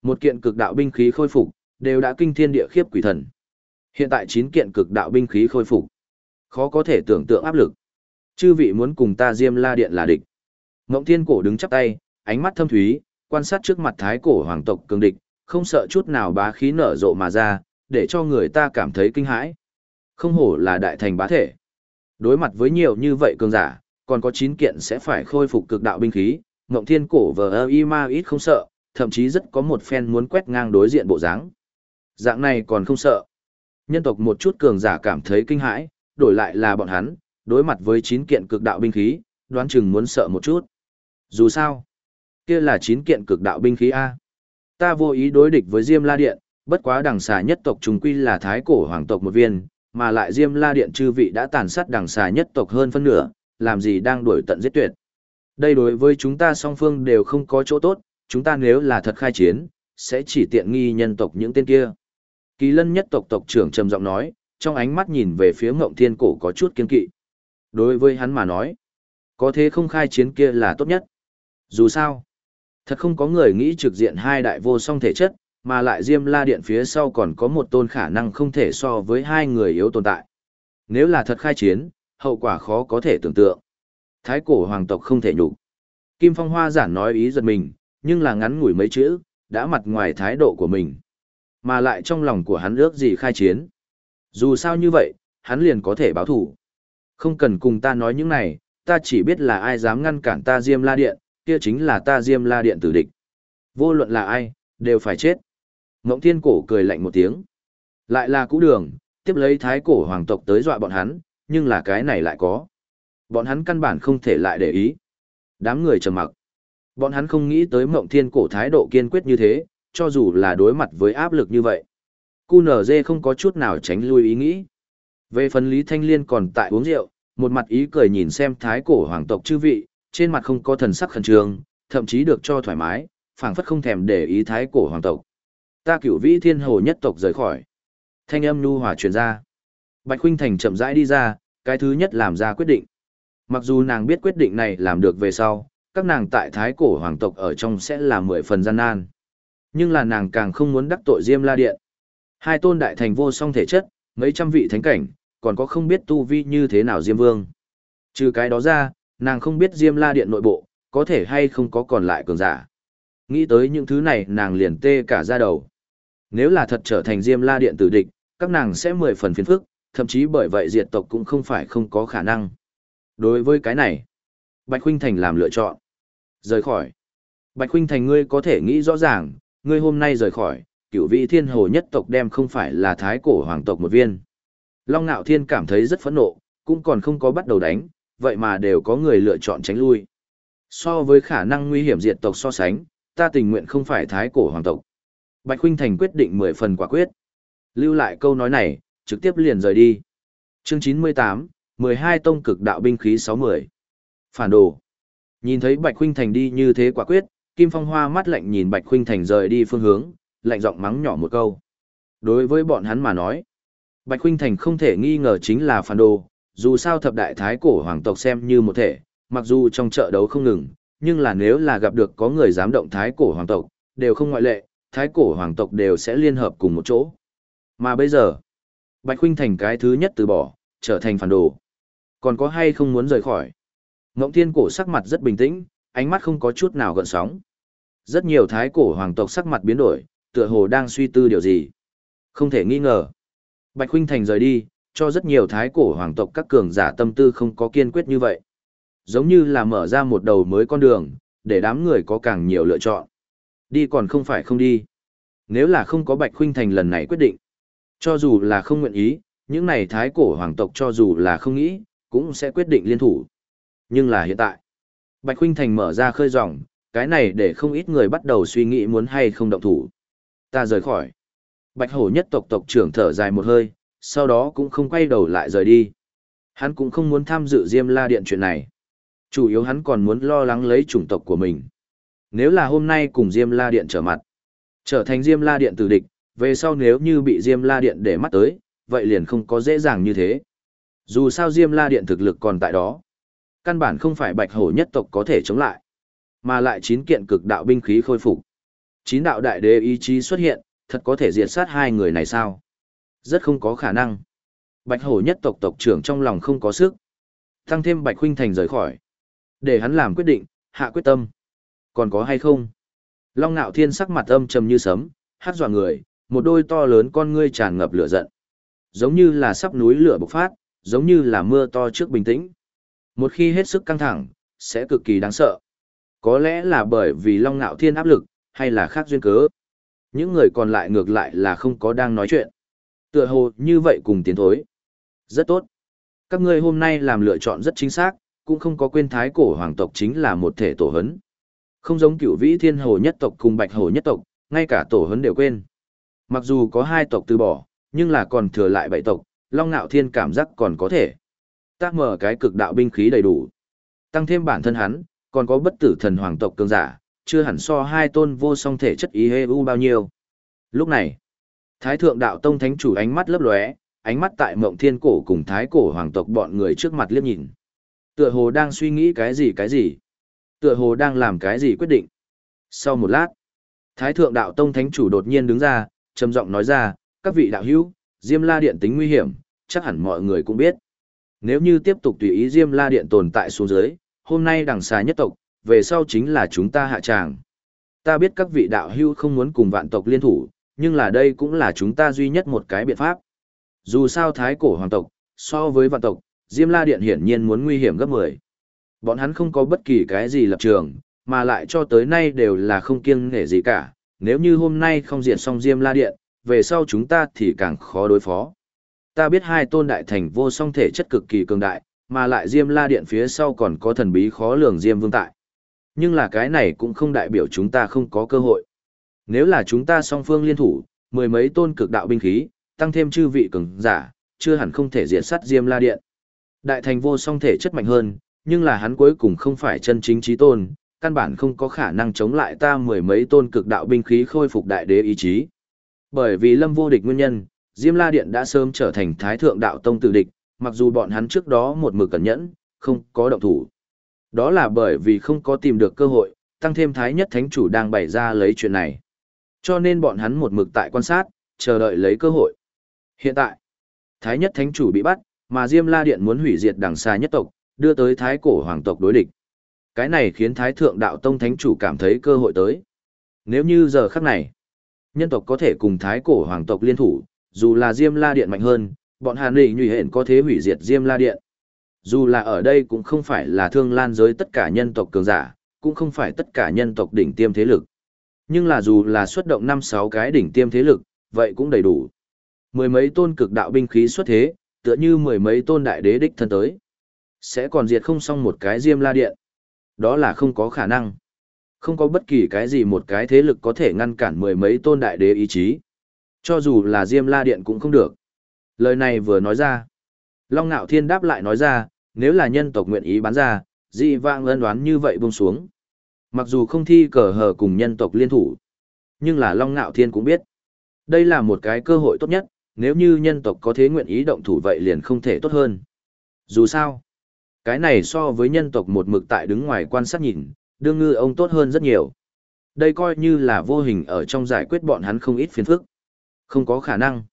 Một kiện cực đạo binh khí khôi phục, đều đã kinh thiên địa khiếp quỷ thần. Hiện tại chín kiện cực đạo binh khí khôi phục. Khó có thể tưởng tượng áp lực. Chư vị muốn cùng ta Diêm La Điện là địch. Ngộng Thiên Cổ đứng chắp tay, ánh mắt thâm thúy, quan sát trước mặt thái cổ hoàng tộc cường địch, không sợ chút nào bá khí nở rộ mà ra, để cho người ta cảm thấy kinh hãi. Không hổ là đại thành bá thể. Đối mặt với nhiều như vậy cường giả, còn có 9 kiện sẽ phải khôi phục cực đạo binh khí, Ngộng Thiên Cổ vờ y ma ít không sợ, thậm chí rất có một phen muốn quét ngang đối diện bộ dáng. Dạng này còn không sợ. Nhân tộc một chút cường giả cảm thấy kinh hãi, đổi lại là bọn hắn, đối mặt với chín kiện cực đạo binh khí, đoán chừng muốn sợ một chút. Dù sao, kia là chín kiện cực đạo binh khí A. Ta vô ý đối địch với Diêm La Điện, bất quá đằng xà nhất tộc trùng quy là thái cổ hoàng tộc một viên, mà lại Diêm La Điện chư vị đã tàn sát đằng xà nhất tộc hơn phân nửa, làm gì đang đuổi tận giết tuyệt. Đây đối với chúng ta song phương đều không có chỗ tốt, chúng ta nếu là thật khai chiến, sẽ chỉ tiện nghi nhân tộc những tên kia. Kỳ lân nhất tộc tộc trưởng trầm giọng nói, trong ánh mắt nhìn về phía ngộng thiên cổ có chút kiên kỵ. Đối với hắn mà nói, có thế không khai chiến kia là tốt nhất. Dù sao, thật không có người nghĩ trực diện hai đại vô song thể chất, mà lại Diêm La Điện phía sau còn có một tôn khả năng không thể so với hai người yếu tồn tại. Nếu là thật khai chiến, hậu quả khó có thể tưởng tượng. Thái cổ hoàng tộc không thể nhục. Kim Phong Hoa giản nói ý giật mình, nhưng là ngắn ngủi mấy chữ, đã mặt ngoài thái độ của mình. Mà lại trong lòng của hắn ước gì khai chiến. Dù sao như vậy, hắn liền có thể báo thủ. Không cần cùng ta nói những này, ta chỉ biết là ai dám ngăn cản ta Diêm La Điện, kia chính là ta Diêm La Điện tử địch. Vô luận là ai, đều phải chết. Ngộng Thiên Cổ cười lạnh một tiếng. Lại là cũ đường, tiếp lấy thái cổ hoàng tộc tới dọa bọn hắn, nhưng là cái này lại có. Bọn hắn căn bản không thể lại để ý. Đám người trầm mặc. Bọn hắn không nghĩ tới Mộng Thiên Cổ thái độ kiên quyết như thế, cho dù là đối mặt với áp lực như vậy. QNZ không có chút nào tránh lui ý nghĩ. Về phần Lý Thanh Liên còn tại uống rượu, một mặt ý cười nhìn xem thái cổ hoàng tộc chư vị, trên mặt không có thần sắc khẩn trương, thậm chí được cho thoải mái, phảng phất không thèm để ý thái cổ hoàng tộc. Ta cửu vĩ thiên hồ nhất tộc rời khỏi. Thanh âm nhu hòa truyền ra. Bạch Khuynh Thành chậm rãi đi ra, cái thứ nhất làm ra quyết định. Mặc dù nàng biết quyết định này làm được về sau, các nàng tại thái cổ hoàng tộc ở trong sẽ là mười phần gian nan. Nhưng là nàng càng không muốn đắc tội Diêm La Điện. Hai tôn đại thành vô song thể chất, mấy trăm vị thánh cảnh, còn có không biết tu vi như thế nào Diêm Vương. Trừ cái đó ra, nàng không biết Diêm La Điện nội bộ, có thể hay không có còn lại cường giả. Nghĩ tới những thứ này nàng liền tê cả ra đầu. Nếu là thật trở thành Diêm La Điện tử địch, các nàng sẽ mười phần phiền phức, thậm chí bởi vậy diệt tộc cũng không phải không có khả năng. Đối với cái này, Bạch huynh Thành làm lựa chọn. Rời khỏi. Bạch huynh Thành ngươi có thể nghĩ rõ ràng, ngươi hôm nay rời khỏi, cửu vị thiên hồ nhất tộc đem không phải là thái cổ hoàng tộc một viên. Long Nạo Thiên cảm thấy rất phẫn nộ, cũng còn không có bắt đầu đánh, vậy mà đều có người lựa chọn tránh lui. So với khả năng nguy hiểm diệt tộc so sánh, ta tình nguyện không phải thái cổ hoàng tộc. Bạch Khuynh Thành quyết định mười phần quả quyết. Lưu lại câu nói này, trực tiếp liền rời đi. Chương 98, 12 tông cực đạo binh khí 60. Phản đồ. Nhìn thấy Bạch Khuynh Thành đi như thế quả quyết, Kim Phong Hoa mắt lạnh nhìn Bạch Khuynh Thành rời đi phương hướng, lạnh giọng mắng nhỏ một câu. Đối với bọn hắn mà nói, Bạch Khuynh Thành không thể nghi ngờ chính là phản đồ, dù sao thập đại thái cổ hoàng tộc xem như một thể, mặc dù trong chợ đấu không ngừng, nhưng là nếu là gặp được có người dám động thái cổ hoàng tộc, đều không ngoại lệ, thái cổ hoàng tộc đều sẽ liên hợp cùng một chỗ. Mà bây giờ, Bạch Khuynh Thành cái thứ nhất từ bỏ, trở thành phản đồ. Còn có hay không muốn rời khỏi? Ngộng Thiên cổ sắc mặt rất bình tĩnh, ánh mắt không có chút nào gợn sóng. Rất nhiều thái cổ hoàng tộc sắc mặt biến đổi, tựa hồ đang suy tư điều gì. Không thể nghi ngờ. Bạch Khuynh Thành rời đi, cho rất nhiều thái cổ hoàng tộc các cường giả tâm tư không có kiên quyết như vậy. Giống như là mở ra một đầu mới con đường, để đám người có càng nhiều lựa chọn. Đi còn không phải không đi. Nếu là không có Bạch Khuynh Thành lần này quyết định, cho dù là không nguyện ý, những này thái cổ hoàng tộc cho dù là không nghĩ, cũng sẽ quyết định liên thủ. Nhưng là hiện tại, Bạch Khuynh Thành mở ra khơi ròng, cái này để không ít người bắt đầu suy nghĩ muốn hay không động thủ. Ta rời khỏi. Bạch Hổ nhất tộc tộc trưởng thở dài một hơi, sau đó cũng không quay đầu lại rời đi. Hắn cũng không muốn tham dự Diêm La Điện chuyện này. Chủ yếu hắn còn muốn lo lắng lấy chủng tộc của mình. Nếu là hôm nay cùng Diêm La Điện trở mặt, trở thành Diêm La Điện tử địch, về sau nếu như bị Diêm La Điện để mắt tới, vậy liền không có dễ dàng như thế. Dù sao Diêm La Điện thực lực còn tại đó. Căn bản không phải bạch hổ nhất tộc có thể chống lại. Mà lại chín kiện cực đạo binh khí khôi phục. Chín đạo đại đế ý chí xuất hiện, thật có thể diệt sát hai người này sao? Rất không có khả năng. Bạch hổ nhất tộc tộc trưởng trong lòng không có sức. Tăng thêm bạch huynh thành rời khỏi. Để hắn làm quyết định, hạ quyết tâm. Còn có hay không? Long nạo thiên sắc mặt âm trầm như sấm, hát dọa người, một đôi to lớn con ngươi tràn ngập lửa giận. Giống như là sắp núi lửa bộc phát, giống như là mưa to trước bình tĩnh. Một khi hết sức căng thẳng, sẽ cực kỳ đáng sợ. Có lẽ là bởi vì Long Nạo Thiên áp lực, hay là khác duyên cớ. Những người còn lại ngược lại là không có đang nói chuyện. Tựa hồ như vậy cùng tiến thối. Rất tốt. Các ngươi hôm nay làm lựa chọn rất chính xác, cũng không có quên thái cổ hoàng tộc chính là một thể tổ hấn. Không giống cửu vĩ thiên hồ nhất tộc cùng bạch hồ nhất tộc, ngay cả tổ hấn đều quên. Mặc dù có hai tộc từ bỏ, nhưng là còn thừa lại bảy tộc, Long Nạo Thiên cảm giác còn có thể. Ta mở cái cực đạo binh khí đầy đủ. Tăng thêm bản thân hắn, còn có bất tử thần hoàng tộc cường giả, chưa hẳn so hai tôn vô song thể chất ý hê u bao nhiêu. Lúc này, Thái thượng đạo tông thánh chủ ánh mắt lấp lóe, ánh mắt tại mộng thiên cổ cùng thái cổ hoàng tộc bọn người trước mặt liếc nhìn. Tựa hồ đang suy nghĩ cái gì cái gì. Tựa hồ đang làm cái gì quyết định. Sau một lát, Thái thượng đạo tông thánh chủ đột nhiên đứng ra, trầm giọng nói ra, các vị đạo hữu, Diêm La Điện tính nguy hiểm, chắc hẳn mọi người cũng biết. Nếu như tiếp tục tùy ý Diêm La Điện tồn tại xuống dưới, hôm nay đằng xa nhất tộc, về sau chính là chúng ta hạ tràng. Ta biết các vị đạo hưu không muốn cùng vạn tộc liên thủ, nhưng là đây cũng là chúng ta duy nhất một cái biện pháp. Dù sao thái cổ hoàng tộc, so với vạn tộc, Diêm La Điện hiển nhiên muốn nguy hiểm gấp 10. Bọn hắn không có bất kỳ cái gì lập trường, mà lại cho tới nay đều là không kiêng nể gì cả, nếu như hôm nay không diệt xong Diêm La Điện, về sau chúng ta thì càng khó đối phó. Ta biết hai tôn đại thành vô song thể chất cực kỳ cường đại, mà lại Diêm La Điện phía sau còn có thần bí khó lường Diêm Vương tại. Nhưng là cái này cũng không đại biểu chúng ta không có cơ hội. Nếu là chúng ta song phương liên thủ, mười mấy tôn cực đạo binh khí, tăng thêm chư vị cường giả, chưa hẳn không thể diệt sát Diêm La Điện. Đại thành vô song thể chất mạnh hơn, nhưng là hắn cuối cùng không phải chân chính trí tôn, căn bản không có khả năng chống lại ta mười mấy tôn cực đạo binh khí khôi phục đại đế ý chí. Bởi vì lâm vô địch nguyên nhân, Diêm La Điện đã sớm trở thành Thái Thượng Đạo Tông tử địch, mặc dù bọn hắn trước đó một mực cẩn nhẫn, không có động thủ. Đó là bởi vì không có tìm được cơ hội, tăng thêm Thái Nhất Thánh Chủ đang bày ra lấy chuyện này. Cho nên bọn hắn một mực tại quan sát, chờ đợi lấy cơ hội. Hiện tại, Thái Nhất Thánh Chủ bị bắt, mà Diêm La Điện muốn hủy diệt đằng xa nhất tộc, đưa tới Thái Cổ Hoàng tộc đối địch. Cái này khiến Thái Thượng Đạo Tông Thánh Chủ cảm thấy cơ hội tới. Nếu như giờ khắc này, nhân tộc có thể cùng Thái Cổ Hoàng tộc liên thủ, dù là Diêm La Điện mạnh hơn, bọn Hàn Nghị nhụy hện có thế hủy diệt Diêm La Điện. Dù là ở đây cũng không phải là thương lan giới tất cả nhân tộc cường giả, cũng không phải tất cả nhân tộc đỉnh tiêm thế lực. Nhưng là dù là xuất động 5-6 cái đỉnh tiêm thế lực, vậy cũng đầy đủ. Mười mấy tôn cực đạo binh khí xuất thế, tựa như mười mấy tôn đại đế đích thân tới. Sẽ còn diệt không xong một cái diêm la điện. Đó là không có khả năng. Không có bất kỳ cái gì một cái thế lực có thể ngăn cản mười mấy tôn đại đế ý chí. Cho dù là diêm la điện cũng không được. Lời này vừa nói ra. Long Nạo Thiên đáp lại nói ra, nếu là nhân tộc nguyện ý bán ra, dị vãng ân đoán như vậy buông xuống. Mặc dù không thi cờ hờ cùng nhân tộc liên thủ, nhưng là Long Ngạo Thiên cũng biết. Đây là một cái cơ hội tốt nhất, nếu như nhân tộc có thế nguyện ý động thủ vậy liền không thể tốt hơn. Dù sao, cái này so với nhân tộc một mực tại đứng ngoài quan sát nhìn, đương ngư ông tốt hơn rất nhiều. Đây coi như là vô hình ở trong giải quyết bọn hắn không ít phiền phức. Không có khả năng.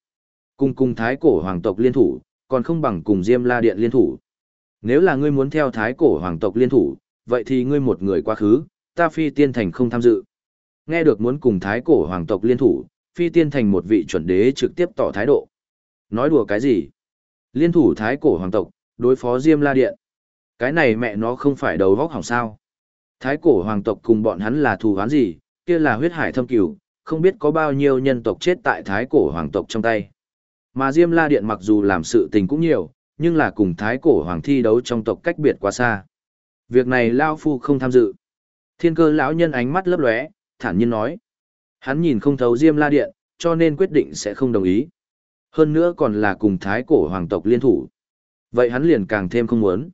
Cùng cùng thái cổ hoàng tộc liên thủ, còn không bằng cùng Diêm La Điện liên thủ. Nếu là ngươi muốn theo thái cổ hoàng tộc liên thủ, vậy thì ngươi một người quá khứ, ta phi tiên thành không tham dự. Nghe được muốn cùng thái cổ hoàng tộc liên thủ, phi tiên thành một vị chuẩn đế trực tiếp tỏ thái độ. Nói đùa cái gì? Liên thủ thái cổ hoàng tộc, đối phó Diêm La Điện. Cái này mẹ nó không phải đầu vóc hỏng sao. Thái cổ hoàng tộc cùng bọn hắn là thù oán gì, kia là huyết hải thâm cửu, không biết có bao nhiêu nhân tộc chết tại thái cổ hoàng tộc trong tay. Mà Diêm La Điện mặc dù làm sự tình cũng nhiều, nhưng là cùng thái cổ hoàng thi đấu trong tộc cách biệt quá xa. Việc này Lao Phu không tham dự. Thiên cơ lão nhân ánh mắt lấp lóe, thản nhiên nói. Hắn nhìn không thấu Diêm La Điện, cho nên quyết định sẽ không đồng ý. Hơn nữa còn là cùng thái cổ hoàng tộc liên thủ. Vậy hắn liền càng thêm không muốn.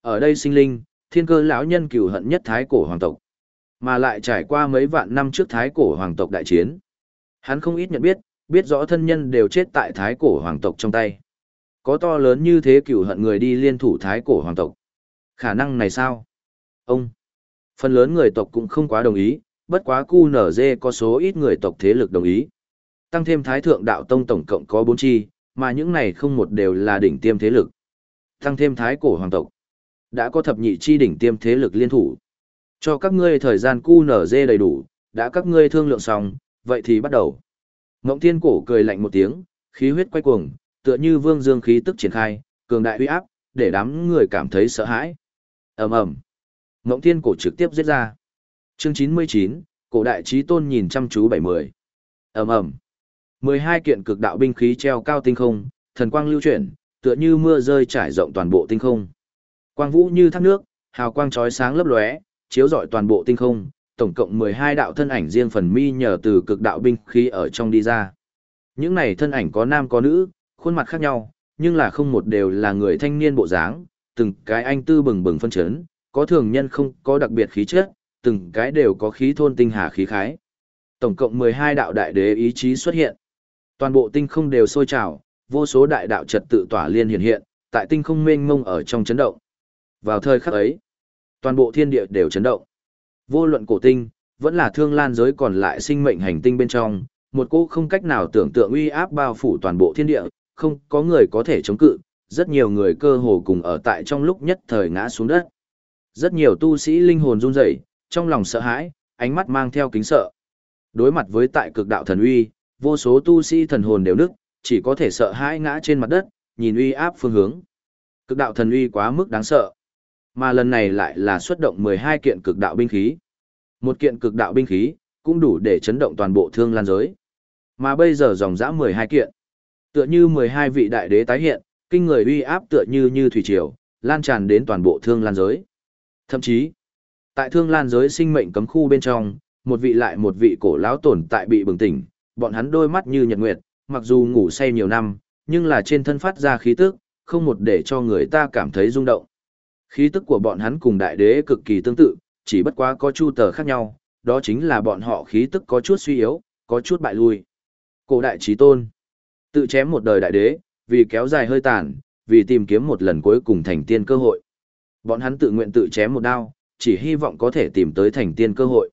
Ở đây sinh linh, thiên cơ lão nhân cửu hận nhất thái cổ hoàng tộc. Mà lại trải qua mấy vạn năm trước thái cổ hoàng tộc đại chiến. Hắn không ít nhận biết, biết rõ thân nhân đều chết tại thái cổ hoàng tộc trong tay. Có to lớn như thế cửu hận người đi liên thủ thái cổ hoàng tộc. Khả năng này sao? Ông. Phần lớn người tộc cũng không quá đồng ý, bất quá cu nở dê có số ít người tộc thế lực đồng ý. Tăng thêm thái thượng đạo tông tổng cộng có bốn chi, mà những này không một đều là đỉnh tiêm thế lực. Tăng thêm thái cổ hoàng tộc. Đã có thập nhị chi đỉnh tiêm thế lực liên thủ. Cho các ngươi thời gian cu nở dê đầy đủ, đã các ngươi thương lượng xong, vậy thì bắt đầu. Ngộng thiên cổ cười lạnh một tiếng, khí huyết quay cuồng, tựa như vương dương khí tức triển khai, cường đại uy áp, để đám người cảm thấy sợ hãi. ầm ầm, Ngộng thiên cổ trực tiếp giết ra. Chương chín mươi chín, cổ đại trí tôn nhìn chăm chú bảy mươi. ầm ầm, mười hai kiện cực đạo binh khí treo cao tinh không, thần quang lưu chuyển, tựa như mưa rơi trải rộng toàn bộ tinh không. Quang vũ như thác nước, hào quang chói sáng lấp lóe, chiếu rọi toàn bộ tinh không, tổng cộng 12 đạo thân ảnh riêng phần mi nhờ từ cực đạo binh khí ở trong đi ra. Những này thân ảnh có nam có nữ, khuôn mặt khác nhau, nhưng là không một đều là người thanh niên bộ dáng, từng cái anh tư bừng bừng phân chấn, có thường nhân không có đặc biệt khí chất, từng cái đều có khí thôn tinh hà khí khái. Tổng cộng 12 đạo đại đế ý chí xuất hiện. Toàn bộ tinh không đều sôi trào, vô số đại đạo trật tự tỏa liên hiện hiện, tại tinh không mênh mông ở trong chấn động. Vào thời khắc ấy, toàn bộ thiên địa đều chấn động. Vô luận cổ tinh, vẫn là thương lan giới còn lại sinh mệnh hành tinh bên trong, một cô không cách nào tưởng tượng uy áp bao phủ toàn bộ thiên địa, không có người có thể chống cự, rất nhiều người cơ hồ cùng ở tại trong lúc nhất thời ngã xuống đất. Rất nhiều tu sĩ linh hồn run rẩy, trong lòng sợ hãi, ánh mắt mang theo kính sợ. Đối mặt với tại cực đạo thần uy, vô số tu sĩ thần hồn đều nức, chỉ có thể sợ hãi ngã trên mặt đất, nhìn uy áp phương hướng. Cực đạo thần uy quá mức đáng sợ. Mà lần này lại là xuất động 12 kiện cực đạo binh khí. Một kiện cực đạo binh khí, cũng đủ để chấn động toàn bộ thương lan giới. Mà bây giờ dòng dã 12 kiện. Tựa như 12 vị đại đế tái hiện, kinh người uy áp tựa như như thủy triều, lan tràn đến toàn bộ thương lan giới. Thậm chí, tại thương lan giới sinh mệnh cấm khu bên trong, một vị lại một vị cổ lão tồn tại bị bừng tỉnh, bọn hắn đôi mắt như nhật nguyệt, mặc dù ngủ say nhiều năm, nhưng là trên thân phát ra khí tức, không một để cho người ta cảm thấy rung động. Khí tức của bọn hắn cùng đại đế cực kỳ tương tự, chỉ bất quá có chu tờ khác nhau, đó chính là bọn họ khí tức có chút suy yếu, có chút bại lui. Cổ đại trí tôn. Tự chém một đời đại đế, vì kéo dài hơi tàn, vì tìm kiếm một lần cuối cùng thành tiên cơ hội. Bọn hắn tự nguyện tự chém một đao, chỉ hy vọng có thể tìm tới thành tiên cơ hội.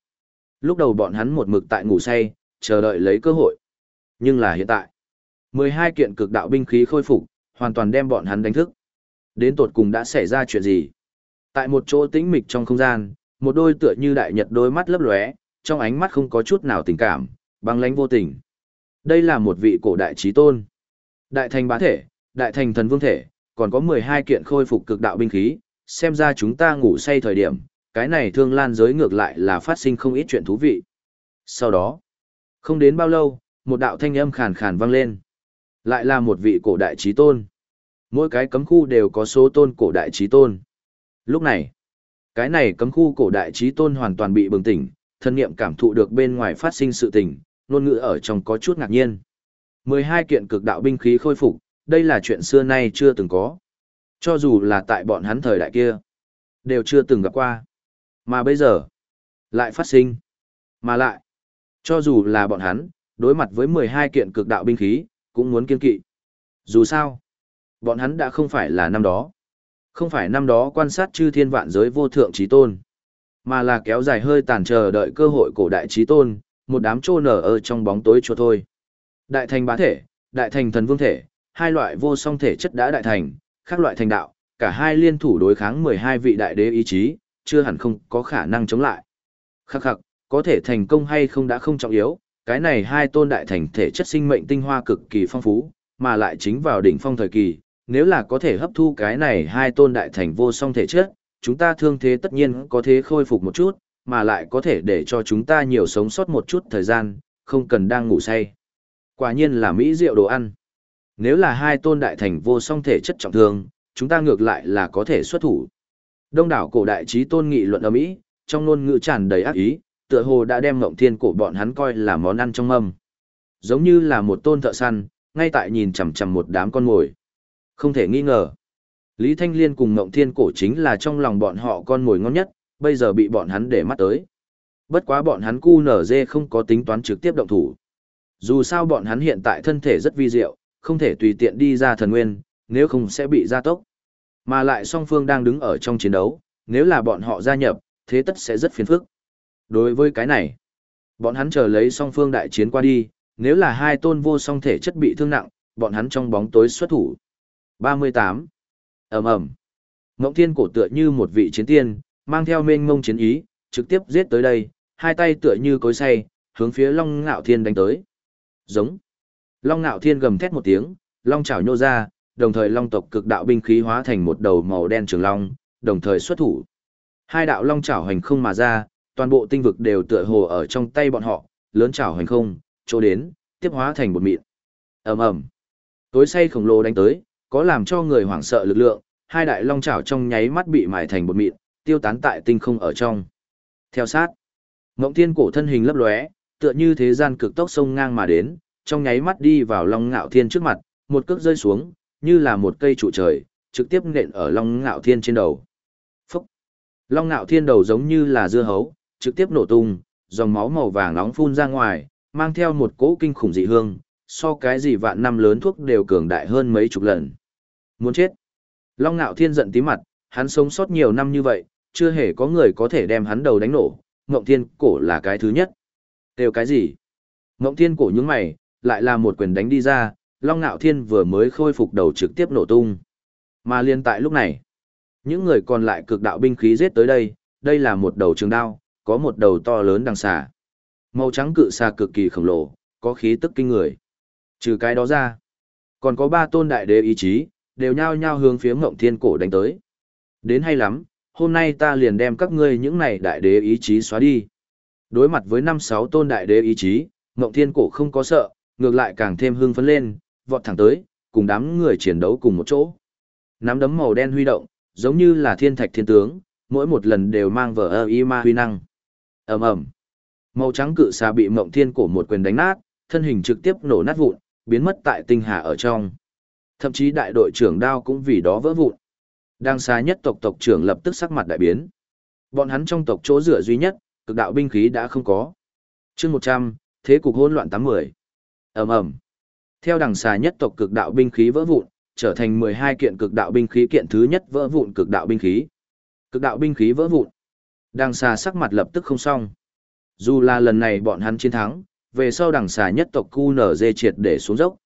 Lúc đầu bọn hắn một mực tại ngủ say, chờ đợi lấy cơ hội. Nhưng là hiện tại, 12 kiện cực đạo binh khí khôi phục, hoàn toàn đem bọn hắn đánh thức. Đến tột cùng đã xảy ra chuyện gì? Tại một chỗ tĩnh mịch trong không gian, một đôi tựa như đại nhật đôi mắt lấp lóe, trong ánh mắt không có chút nào tình cảm, băng lãnh vô tình. Đây là một vị cổ đại trí tôn. Đại thành bá thể, đại thành thần vương thể, còn có 12 kiện khôi phục cực đạo binh khí, xem ra chúng ta ngủ say thời điểm, cái này thương lan giới ngược lại là phát sinh không ít chuyện thú vị. Sau đó, không đến bao lâu, một đạo thanh âm khàn khàn vang lên. Lại là một vị cổ đại trí tôn. Mỗi cái cấm khu đều có số tôn cổ đại trí tôn. Lúc này, cái này cấm khu cổ đại trí tôn hoàn toàn bị bừng tỉnh, thân niệm cảm thụ được bên ngoài phát sinh sự tình, ngôn ngữ ở trong có chút ngạc nhiên. 12 kiện cực đạo binh khí khôi phục, đây là chuyện xưa nay chưa từng có. Cho dù là tại bọn hắn thời đại kia, đều chưa từng gặp qua. Mà bây giờ, lại phát sinh. Mà lại, cho dù là bọn hắn, đối mặt với 12 kiện cực đạo binh khí, cũng muốn kiên kỵ. Dù sao, bọn hắn đã không phải là năm đó. Không phải năm đó quan sát chư thiên vạn giới vô thượng trí tôn, mà là kéo dài hơi tàn chờ đợi cơ hội cổ đại trí tôn, một đám trô nở ở trong bóng tối cho thôi. Đại thành bá thể, đại thành thần vương thể, hai loại vô song thể chất đã đại thành, khác loại thành đạo, cả hai liên thủ đối kháng 12 vị đại đế ý chí, chưa hẳn không có khả năng chống lại. Khắc khắc, có thể thành công hay không đã không trọng yếu, cái này hai tôn đại thành thể chất sinh mệnh tinh hoa cực kỳ phong phú, mà lại chính vào đỉnh phong thời kỳ, nếu là có thể hấp thu cái này hai tôn đại thành vô song thể chất, chúng ta thương thế tất nhiên có thể khôi phục một chút, mà lại có thể để cho chúng ta nhiều sống sót một chút thời gian, không cần đang ngủ say. Quả nhiên là mỹ rượu đồ ăn. Nếu là hai tôn đại thành vô song thể chất trọng thương, chúng ta ngược lại là có thể xuất thủ. Đông đảo cổ đại trí tôn nghị luận ở Mỹ, trong ngôn ngữ tràn đầy ác ý, tựa hồ đã đem ngộng thiên cổ bọn hắn coi là món ăn trong mâm. Giống như là một tôn thợ săn, ngay tại nhìn chằm chằm một đám con mồi. Không thể nghi ngờ. Lý Thanh Liên cùng ngộng thiên cổ chính là trong lòng bọn họ con mồi ngon nhất, bây giờ bị bọn hắn để mắt tới. Bất quá bọn hắn cu nở dê không có tính toán trực tiếp động thủ. Dù sao bọn hắn hiện tại thân thể rất vi diệu, không thể tùy tiện đi ra thần nguyên, nếu không sẽ bị gia tốc. Mà lại song phương đang đứng ở trong chiến đấu, nếu là bọn họ gia nhập, thế tất sẽ rất phiền phức. Đối với cái này, bọn hắn chờ lấy song phương đại chiến qua đi, nếu là hai tôn vô song thể chất bị thương nặng, bọn hắn trong bóng tối xuất thủ. 38. ầm ầm Ngộng thiên cổ tựa như một vị chiến tiên, mang theo mênh mông chiến ý, trực tiếp giết tới đây, hai tay tựa như cối say, hướng phía Long Ngạo Thiên đánh tới. Giống. Long Ngạo Thiên gầm thét một tiếng, long chảo nhô ra, đồng thời long tộc cực đạo binh khí hóa thành một đầu màu đen trường long, đồng thời xuất thủ. Hai đạo long chảo hành không mà ra, toàn bộ tinh vực đều tựa hồ ở trong tay bọn họ, lớn chảo hành không, chỗ đến, tiếp hóa thành một mịn. Ầm ầm. Tối say khổng lồ đánh tới, có làm cho người hoảng sợ lực lượng, hai đại long chảo trong nháy mắt bị mài thành một mịn, tiêu tán tại tinh không ở trong. Theo sát, Ngộng Thiên cổ thân hình lấp lóe, tựa như thế gian cực tốc sông ngang mà đến, trong nháy mắt đi vào Long Ngạo Thiên trước mặt, một cước rơi xuống, như là một cây trụ trời, trực tiếp nện ở Long Ngạo Thiên trên đầu. Phúc! Long Ngạo Thiên đầu giống như là dưa hấu, trực tiếp nổ tung, dòng máu màu vàng nóng phun ra ngoài, mang theo một cỗ kinh khủng dị hương, so cái gì vạn năm lớn thuốc đều cường đại hơn mấy chục lần. Muốn chết! Long Ngạo Thiên giận tí mặt, hắn sống sót nhiều năm như vậy, chưa hề có người có thể đem hắn đầu đánh nổ, Ngộng Thiên cổ là cái thứ nhất. Đều cái gì? Ngộng Thiên cổ nhướng mày, lại là một quyền đánh đi ra, Long Nạo Thiên vừa mới khôi phục đầu trực tiếp nổ tung. Mà liên tại lúc này, những người còn lại cực đạo binh khí giết tới đây, đây là một đầu trường đao, có một đầu to lớn đằng xà. Màu trắng cự xà cực kỳ khổng lồ, có khí tức kinh người. Trừ cái đó ra, còn có ba tôn đại đế ý chí, đều nhao nhao hướng phía Ngộng Thiên cổ đánh tới. Đến hay lắm, hôm nay ta liền đem các ngươi những này đại đế ý chí xóa đi. Đối mặt với năm sáu tôn đại đế ý chí, Ngộng Thiên cổ không có sợ, ngược lại càng thêm hưng phấn lên, vọt thẳng tới, cùng đám người chiến đấu cùng một chỗ. Nắm đấm màu đen huy động, giống như là thiên thạch thiên tướng, mỗi một lần đều mang vở ơ y ma huy năng. ầm ầm Màu trắng cự xà bị Ngộng Thiên cổ một quyền đánh nát, thân hình trực tiếp nổ nát vụn, biến mất tại tinh hà ở trong. Thậm chí đại đội trưởng đao cũng vì đó vỡ vụn. Đang xa nhất tộc tộc trưởng lập tức sắc mặt đại biến. Bọn hắn trong tộc chỗ rửa duy nhất, cực đạo binh khí đã không có. chương 100, thế cục hỗn loạn 80. ầm ầm Theo đằng xà nhất tộc cực đạo binh khí vỡ vụn, trở thành 12 kiện cực đạo binh khí kiện thứ nhất vỡ vụn cực đạo binh khí. Cực đạo binh khí vỡ vụn. Đằng xà sắc mặt lập tức không xong. Dù là lần này bọn hắn chiến thắng, về sau đằng xà nhất tộc QNZ triệt để xuống dốc.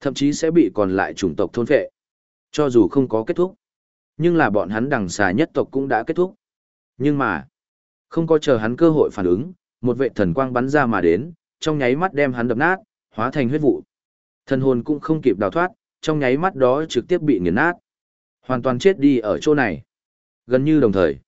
Thậm chí sẽ bị còn lại chủng tộc thôn phệ. Cho dù không có kết thúc. Nhưng là bọn hắn đằng xà nhất tộc cũng đã kết thúc. Nhưng mà, không có chờ hắn cơ hội phản ứng, một vệ thần quang bắn ra mà đến, trong nháy mắt đem hắn đập nát, hóa thành huyết vụ. Thần hồn cũng không kịp đào thoát, trong nháy mắt đó trực tiếp bị nghiền nát. Hoàn toàn chết đi ở chỗ này. Gần như đồng thời.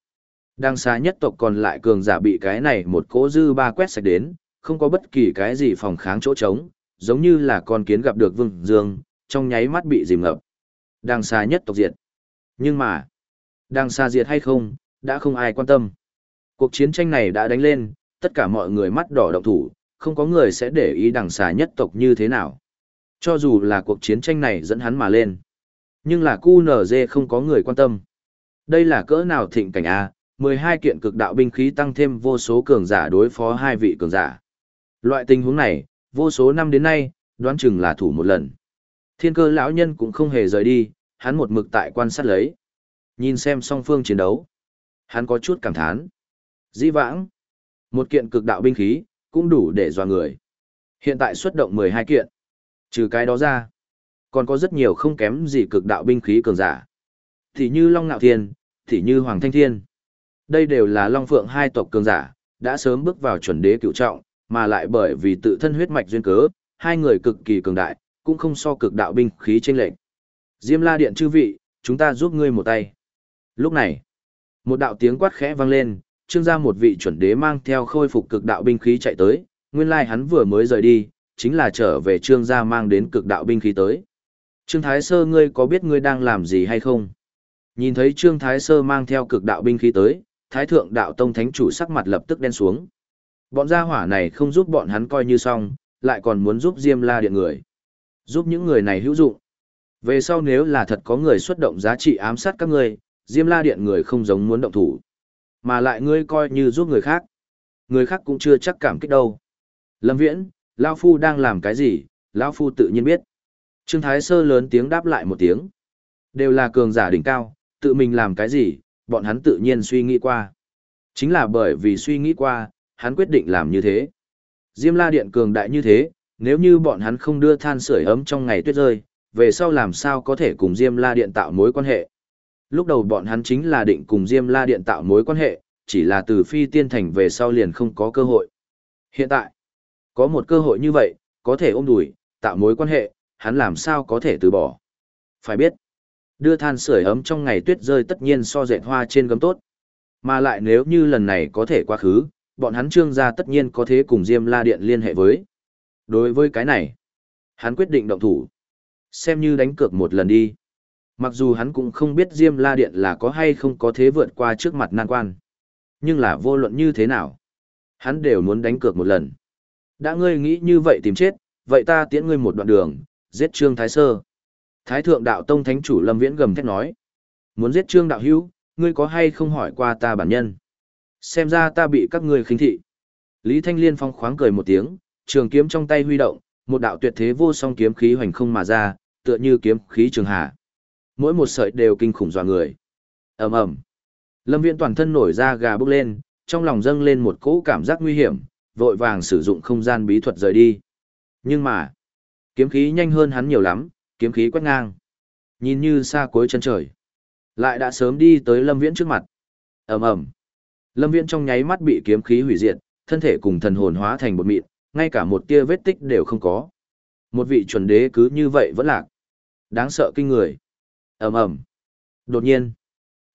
đằng xa nhất tộc còn lại cường giả bị cái này một cỗ dư ba quét sạch đến, không có bất kỳ cái gì phòng kháng chỗ trống, giống như là con kiến gặp được vương dương, trong nháy mắt bị dìm ngập. đằng xa nhất tộc diệt. Nhưng mà, đang xa diệt hay không, đã không ai quan tâm. Cuộc chiến tranh này đã đánh lên, tất cả mọi người mắt đỏ động thủ, không có người sẽ để ý đằng xà nhất tộc như thế nào. Cho dù là cuộc chiến tranh này dẫn hắn mà lên. Nhưng là QNZ không có người quan tâm. Đây là cỡ nào thịnh cảnh A, 12 kiện cực đạo binh khí tăng thêm vô số cường giả đối phó hai vị cường giả. Loại tình huống này, vô số năm đến nay, đoán chừng là thủ một lần. Thiên cơ lão nhân cũng không hề rời đi, hắn một mực tại quan sát lấy. Nhìn xem song phương chiến đấu. Hắn có chút cảm thán. Di vãng. Một kiện cực đạo binh khí, cũng đủ để dò người. Hiện tại xuất động 12 kiện. Trừ cái đó ra, còn có rất nhiều không kém gì cực đạo binh khí cường giả. Thì như Long Nạo Thiên, thì như Hoàng Thanh Thiên. Đây đều là Long Phượng hai tộc cường giả, đã sớm bước vào chuẩn đế cựu trọng, mà lại bởi vì tự thân huyết mạch duyên cớ, hai người cực kỳ cường đại, cũng không so cực đạo binh khí chênh lệch. Diêm La Điện chư vị, chúng ta giúp ngươi một tay. Lúc này, một đạo tiếng quát khẽ vang lên, trương gia một vị chuẩn đế mang theo khôi phục cực đạo binh khí chạy tới, nguyên lai hắn vừa mới rời đi, chính là trở về trương gia mang đến cực đạo binh khí tới. Trương Thái Sơ ngươi có biết ngươi đang làm gì hay không? Nhìn thấy Trương Thái Sơ mang theo cực đạo binh khí tới, Thái Thượng Đạo Tông Thánh Chủ sắc mặt lập tức đen xuống. Bọn gia hỏa này không giúp bọn hắn coi như xong, lại còn muốn giúp Diêm La Điện người. Giúp những người này hữu dụng. Về sau nếu là thật có người xuất động giá trị ám sát các ngươi, Diêm La Điện người không giống muốn động thủ. Mà lại ngươi coi như giúp người khác. Người khác cũng chưa chắc cảm kích đâu. Lâm Viễn, Lao Phu đang làm cái gì, Lao Phu tự nhiên biết. Trương Thái Sơ lớn tiếng đáp lại một tiếng. Đều là cường giả đỉnh cao, tự mình làm cái gì, bọn hắn tự nhiên suy nghĩ qua. Chính là bởi vì suy nghĩ qua, hắn quyết định làm như thế. Diêm la điện cường đại như thế, nếu như bọn hắn không đưa than sưởi ấm trong ngày tuyết rơi, về sau làm sao có thể cùng Diêm la điện tạo mối quan hệ. Lúc đầu bọn hắn chính là định cùng Diêm la điện tạo mối quan hệ, chỉ là từ phi tiên thành về sau liền không có cơ hội. Hiện tại, có một cơ hội như vậy, có thể ôm đùi, tạo mối quan hệ, hắn làm sao có thể từ bỏ. Phải biết, đưa than sưởi ấm trong ngày tuyết rơi tất nhiên so dệt hoa trên gấm tốt. Mà lại nếu như lần này có thể quá khứ, bọn hắn trương gia tất nhiên có thể cùng Diêm La Điện liên hệ với. Đối với cái này, hắn quyết định động thủ. Xem như đánh cược một lần đi. Mặc dù hắn cũng không biết Diêm La Điện là có hay không có thế vượt qua trước mặt nan quan. Nhưng là vô luận như thế nào, hắn đều muốn đánh cược một lần. Đã ngươi nghĩ như vậy tìm chết, vậy ta tiễn ngươi một đoạn đường, giết Trương Thái Sơ. Thái thượng đạo tông thánh chủ Lâm Viễn gầm thét nói. Muốn giết Trương đạo hữu, ngươi có hay không hỏi qua ta bản nhân? Xem ra ta bị các ngươi khinh thị. Lý Thanh Liên phong khoáng cười một tiếng, trường kiếm trong tay huy động, một đạo tuyệt thế vô song kiếm khí hoành không mà ra, tựa như kiếm khí trường hạ, Mỗi một sợi đều kinh khủng dọa người. Ầm ầm. Lâm Viễn toàn thân nổi ra gà bốc lên, trong lòng dâng lên một cỗ cảm giác nguy hiểm, vội vàng sử dụng không gian bí thuật rời đi. Nhưng mà, kiếm khí nhanh hơn hắn nhiều lắm, kiếm khí quét ngang. Nhìn như xa cuối chân trời, lại đã sớm đi tới Lâm Viễn trước mặt. Ầm ầm. Lâm Viễn trong nháy mắt bị kiếm khí hủy diệt, thân thể cùng thần hồn hóa thành bột mịn, ngay cả một tia vết tích đều không có. Một vị chuẩn đế cứ như vậy vẫn lạc. Đáng sợ kinh người. Ầm ầm. Đột nhiên,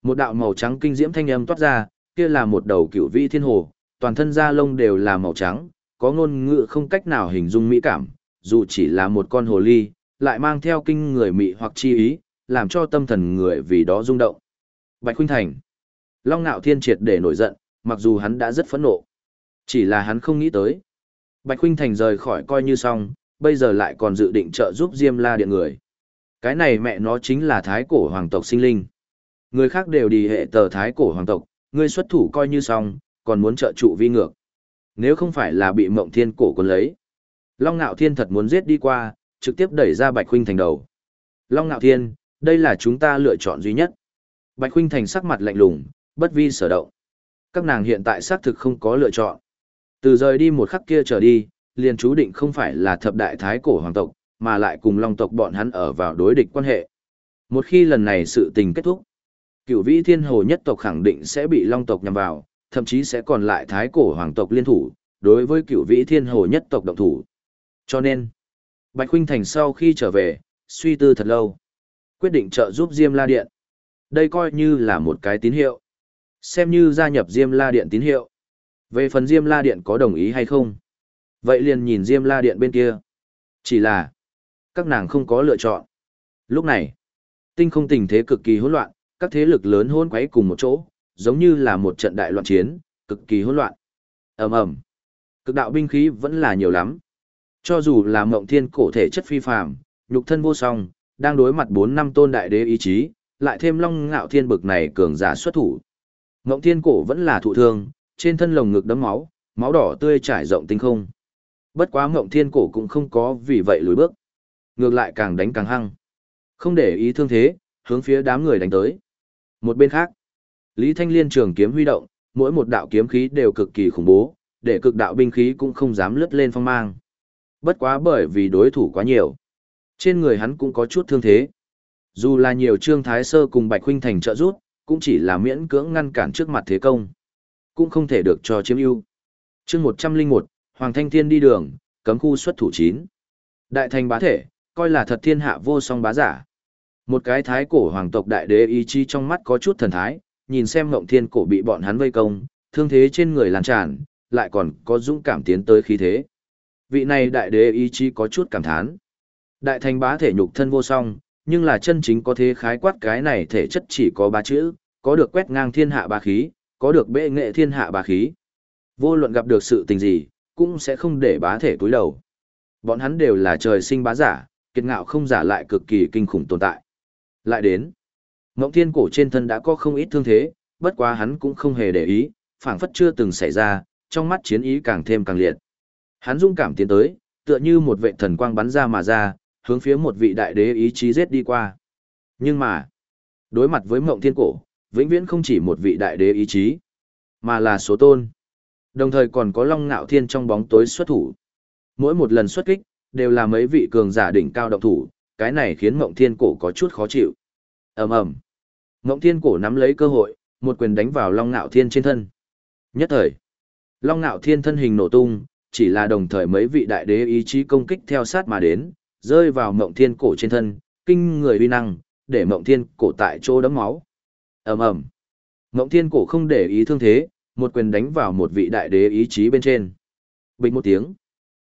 một đạo màu trắng kinh diễm thanh âm toát ra, kia là một đầu cựu vĩ thiên hồ, toàn thân da lông đều là màu trắng, có ngôn ngữ không cách nào hình dung mỹ cảm, dù chỉ là một con hồ ly, lại mang theo kinh người mị hoặc chi ý, làm cho tâm thần người vì đó rung động. Bạch Khuynh Thành. Long Nạo Thiên triệt để nổi giận, mặc dù hắn đã rất phẫn nộ. Chỉ là hắn không nghĩ tới. Bạch Khuynh Thành rời khỏi coi như xong, bây giờ lại còn dự định trợ giúp Diêm La Điện người. Cái này mẹ nó chính là thái cổ hoàng tộc sinh linh. Người khác đều đi hệ tờ thái cổ hoàng tộc, ngươi xuất thủ coi như xong, còn muốn trợ trụ vi ngược. Nếu không phải là bị mộng thiên cổ quân lấy. Long Nạo Thiên thật muốn giết đi qua, trực tiếp đẩy ra Bạch Khuynh Thành đầu. Long Nạo Thiên, đây là chúng ta lựa chọn duy nhất. Bạch Khuynh Thành sắc mặt lạnh lùng, bất vi sở động. Các nàng hiện tại xác thực không có lựa chọn. Từ rời đi một khắc kia trở đi, liền chú định không phải là thập đại thái cổ hoàng tộc, mà lại cùng long tộc bọn hắn ở vào đối địch quan hệ. Một khi lần này sự tình kết thúc, cựu vĩ thiên hồ nhất tộc khẳng định sẽ bị long tộc nhằm vào, thậm chí sẽ còn lại thái cổ hoàng tộc liên thủ, đối với cựu vĩ thiên hồ nhất tộc động thủ. Cho nên, Bạch Huynh Thành sau khi trở về, suy tư thật lâu, quyết định trợ giúp Diêm La Điện. Đây coi như là một cái tín hiệu. Xem như gia nhập Diêm La Điện tín hiệu. Về phần Diêm La Điện có đồng ý hay không? Vậy liền nhìn Diêm La Điện bên kia. Chỉ là, các nàng không có lựa chọn. Lúc này, tinh không tình thế cực kỳ hỗn loạn, các thế lực lớn hôn quấy cùng một chỗ, giống như là một trận đại loạn chiến, cực kỳ hỗn loạn. ầm ầm, cực đạo binh khí vẫn là nhiều lắm. Cho dù là mộng thiên cổ thể chất phi phàm, nhục thân vô song, đang đối mặt bốn năm tôn đại đế ý chí, lại thêm long ngạo thiên bực này cường giả xuất thủ. Mộng thiên cổ vẫn là thụ thương, trên thân lồng ngực đấm máu, máu đỏ tươi trải rộng tinh không. Bất quá Ngộng thiên cổ cũng không có vì vậy lùi bước. Ngược lại càng đánh càng hăng. Không để ý thương thế, hướng phía đám người đánh tới. Một bên khác, Lý Thanh Liên trường kiếm huy động, mỗi một đạo kiếm khí đều cực kỳ khủng bố, để cực đạo binh khí cũng không dám lướt lên phong mang. Bất quá bởi vì đối thủ quá nhiều. Trên người hắn cũng có chút thương thế. Dù là nhiều trương thái sơ cùng Bạch Huynh Thành trợ rút, cũng chỉ là miễn cưỡng ngăn cản trước mặt thế công. Cũng không thể được cho chiếm ưu. chương 101, Hoàng Thanh Thiên đi đường, cấm khu xuất thủ chín. Đại thành bá thể, coi là thật thiên hạ vô song bá giả. Một cái thái cổ hoàng tộc đại đế ý chí trong mắt có chút thần thái, nhìn xem ngộng thiên cổ bị bọn hắn vây công, thương thế trên người lan tràn, lại còn có dũng cảm tiến tới khí thế. Vị này đại đế ý chí có chút cảm thán. Đại thành bá thể nhục thân vô song, nhưng là chân chính có thế khái quát cái này thể chất chỉ có ba chữ, có được quét ngang thiên hạ ba khí, có được bệ nghệ thiên hạ bá khí. Vô luận gặp được sự tình gì, cũng sẽ không để bá thể cúi đầu. Bọn hắn đều là trời sinh bá giả, kiệt ngạo không giả lại cực kỳ kinh khủng tồn tại. Lại đến, Ngộng Thiên cổ trên thân đã có không ít thương thế, bất quá hắn cũng không hề để ý, phảng phất chưa từng xảy ra, trong mắt chiến ý càng thêm càng liệt. Hắn dung cảm tiến tới, tựa như một vệ thần quang bắn ra mà ra, hướng phía một vị đại đế ý chí giết đi qua. Nhưng mà, đối mặt với Mộng Thiên cổ, vĩnh viễn không chỉ một vị đại đế ý chí, mà là số tôn. Đồng thời còn có Long Ngạo Thiên trong bóng tối xuất thủ. Mỗi một lần xuất kích, đều là mấy vị cường giả đỉnh cao động thủ, cái này khiến Mộng Thiên Cổ có chút khó chịu. Ầm ầm. Mộng Thiên Cổ nắm lấy cơ hội, một quyền đánh vào Long Ngạo Thiên trên thân. Nhất thời, Long Ngạo Thiên thân hình nổ tung, chỉ là đồng thời mấy vị đại đế ý chí công kích theo sát mà đến, rơi vào Mộng Thiên Cổ trên thân, kinh người uy năng, để Mộng Thiên Cổ tại chỗ đấm máu. Ầm ầm. ngộng Thiên Cổ không để ý thương thế, một quyền đánh vào một vị đại đế ý chí bên trên. Bình một tiếng.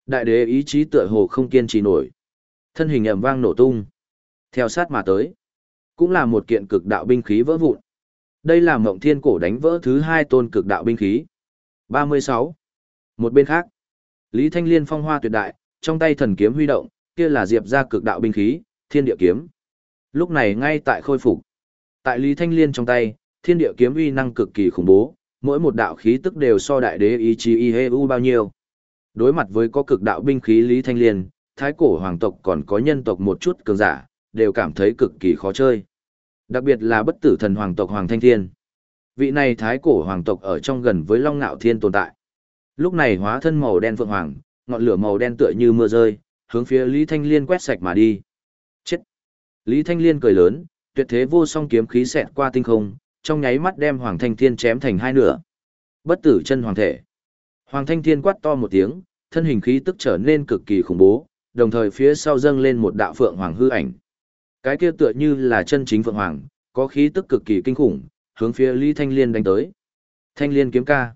Đại đế ý chí tựa hồ không kiên trì nổi. Thân hình ầm vang nổ tung. Theo sát mà tới. Cũng là một kiện cực đạo binh khí vỡ vụn. Đây là mộng thiên cổ đánh vỡ thứ hai tôn cực đạo binh khí. 36. Một bên khác. Lý Thanh Liên phong hoa tuyệt đại, trong tay thần kiếm huy động, kia là diệp ra cực đạo binh khí, thiên địa kiếm. Lúc này ngay tại khôi phục. Tại Lý Thanh Liên trong tay, thiên địa kiếm uy năng cực kỳ khủng bố, mỗi một đạo khí tức đều so đại đế ý chí y hê u bao nhiêu. Đối mặt với có cực đạo binh khí Lý Thanh Liên, thái cổ hoàng tộc còn có nhân tộc một chút cường giả, đều cảm thấy cực kỳ khó chơi. Đặc biệt là bất tử thần hoàng tộc Hoàng Thanh Thiên. Vị này thái cổ hoàng tộc ở trong gần với Long Nạo Thiên tồn tại. Lúc này hóa thân màu đen phượng hoàng, ngọn lửa màu đen tựa như mưa rơi, hướng phía Lý Thanh Liên quét sạch mà đi. Chết! Lý Thanh Liên cười lớn, tuyệt thế vô song kiếm khí xẹt qua tinh không, trong nháy mắt đem Hoàng Thanh Thiên chém thành hai nửa. Bất tử chân hoàng thể. Hoàng Thanh Thiên quát to một tiếng, thân hình khí tức trở nên cực kỳ khủng bố, đồng thời phía sau dâng lên một đạo phượng hoàng hư ảnh. Cái kia tựa như là chân chính phượng hoàng, có khí tức cực kỳ kinh khủng, hướng phía Lý Thanh Liên đánh tới. Thanh Liên kiếm ca.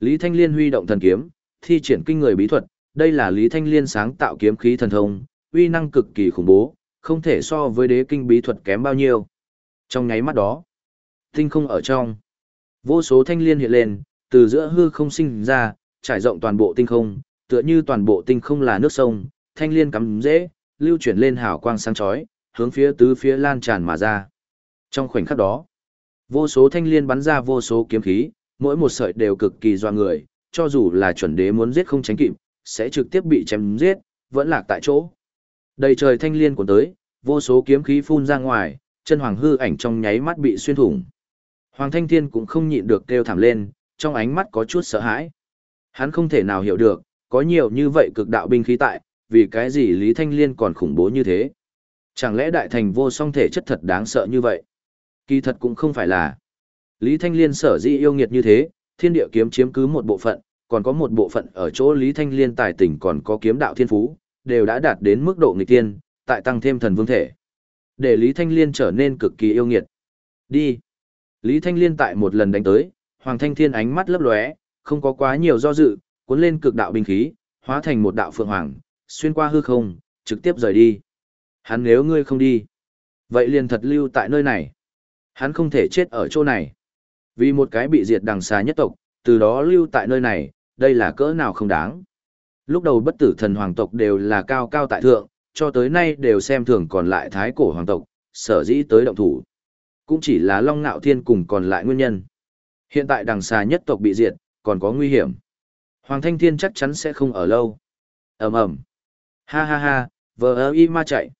Lý Thanh Liên huy động thần kiếm, thi triển kinh người bí thuật, đây là Lý Thanh Liên sáng tạo kiếm khí thần thông, uy năng cực kỳ khủng bố, không thể so với đế kinh bí thuật kém bao nhiêu. Trong nháy mắt đó, tinh không ở trong, vô số thanh liên hiện lên, từ giữa hư không sinh ra, trải rộng toàn bộ tinh không, tựa như toàn bộ tinh không là nước sông, thanh liên cắm dễ, lưu chuyển lên hào quang sáng chói, hướng phía tứ phía lan tràn mà ra. Trong khoảnh khắc đó, vô số thanh liên bắn ra vô số kiếm khí, mỗi một sợi đều cực kỳ doa người, cho dù là chuẩn đế muốn giết không tránh kịp, sẽ trực tiếp bị chém giết, vẫn lạc tại chỗ. Đầy trời thanh liên cuốn tới, vô số kiếm khí phun ra ngoài, chân hoàng hư ảnh trong nháy mắt bị xuyên thủng. Hoàng Thanh Thiên cũng không nhịn được kêu thảm lên, trong ánh mắt có chút sợ hãi. Hắn không thể nào hiểu được, có nhiều như vậy cực đạo binh khí tại, vì cái gì Lý Thanh Liên còn khủng bố như thế. Chẳng lẽ đại thành vô song thể chất thật đáng sợ như vậy? Kỳ thật cũng không phải là. Lý Thanh Liên sở dĩ yêu nghiệt như thế, thiên địa kiếm chiếm cứ một bộ phận, còn có một bộ phận ở chỗ Lý Thanh Liên tài tỉnh còn có kiếm đạo thiên phú, đều đã đạt đến mức độ nghịch tiên, tại tăng thêm thần vương thể. Để Lý Thanh Liên trở nên cực kỳ yêu nghiệt. Đi. Lý Thanh Liên tại một lần đánh tới, Hoàng Thanh Thiên ánh mắt lấp lóe, không có quá nhiều do dự, cuốn lên cực đạo binh khí, hóa thành một đạo phượng hoàng, xuyên qua hư không, trực tiếp rời đi. Hắn nếu ngươi không đi, vậy liền thật lưu tại nơi này. Hắn không thể chết ở chỗ này. Vì một cái bị diệt đằng xa nhất tộc, từ đó lưu tại nơi này, đây là cỡ nào không đáng. Lúc đầu bất tử thần hoàng tộc đều là cao cao tại thượng, cho tới nay đều xem thường còn lại thái cổ hoàng tộc, sở dĩ tới động thủ. Cũng chỉ là Long Nạo Thiên cùng còn lại nguyên nhân. Hiện tại đằng xa nhất tộc bị diệt, còn có nguy hiểm. Hoàng Thanh Thiên chắc chắn sẽ không ở lâu. ầm ầm Ha ha ha, vờ ơ y ma chạy.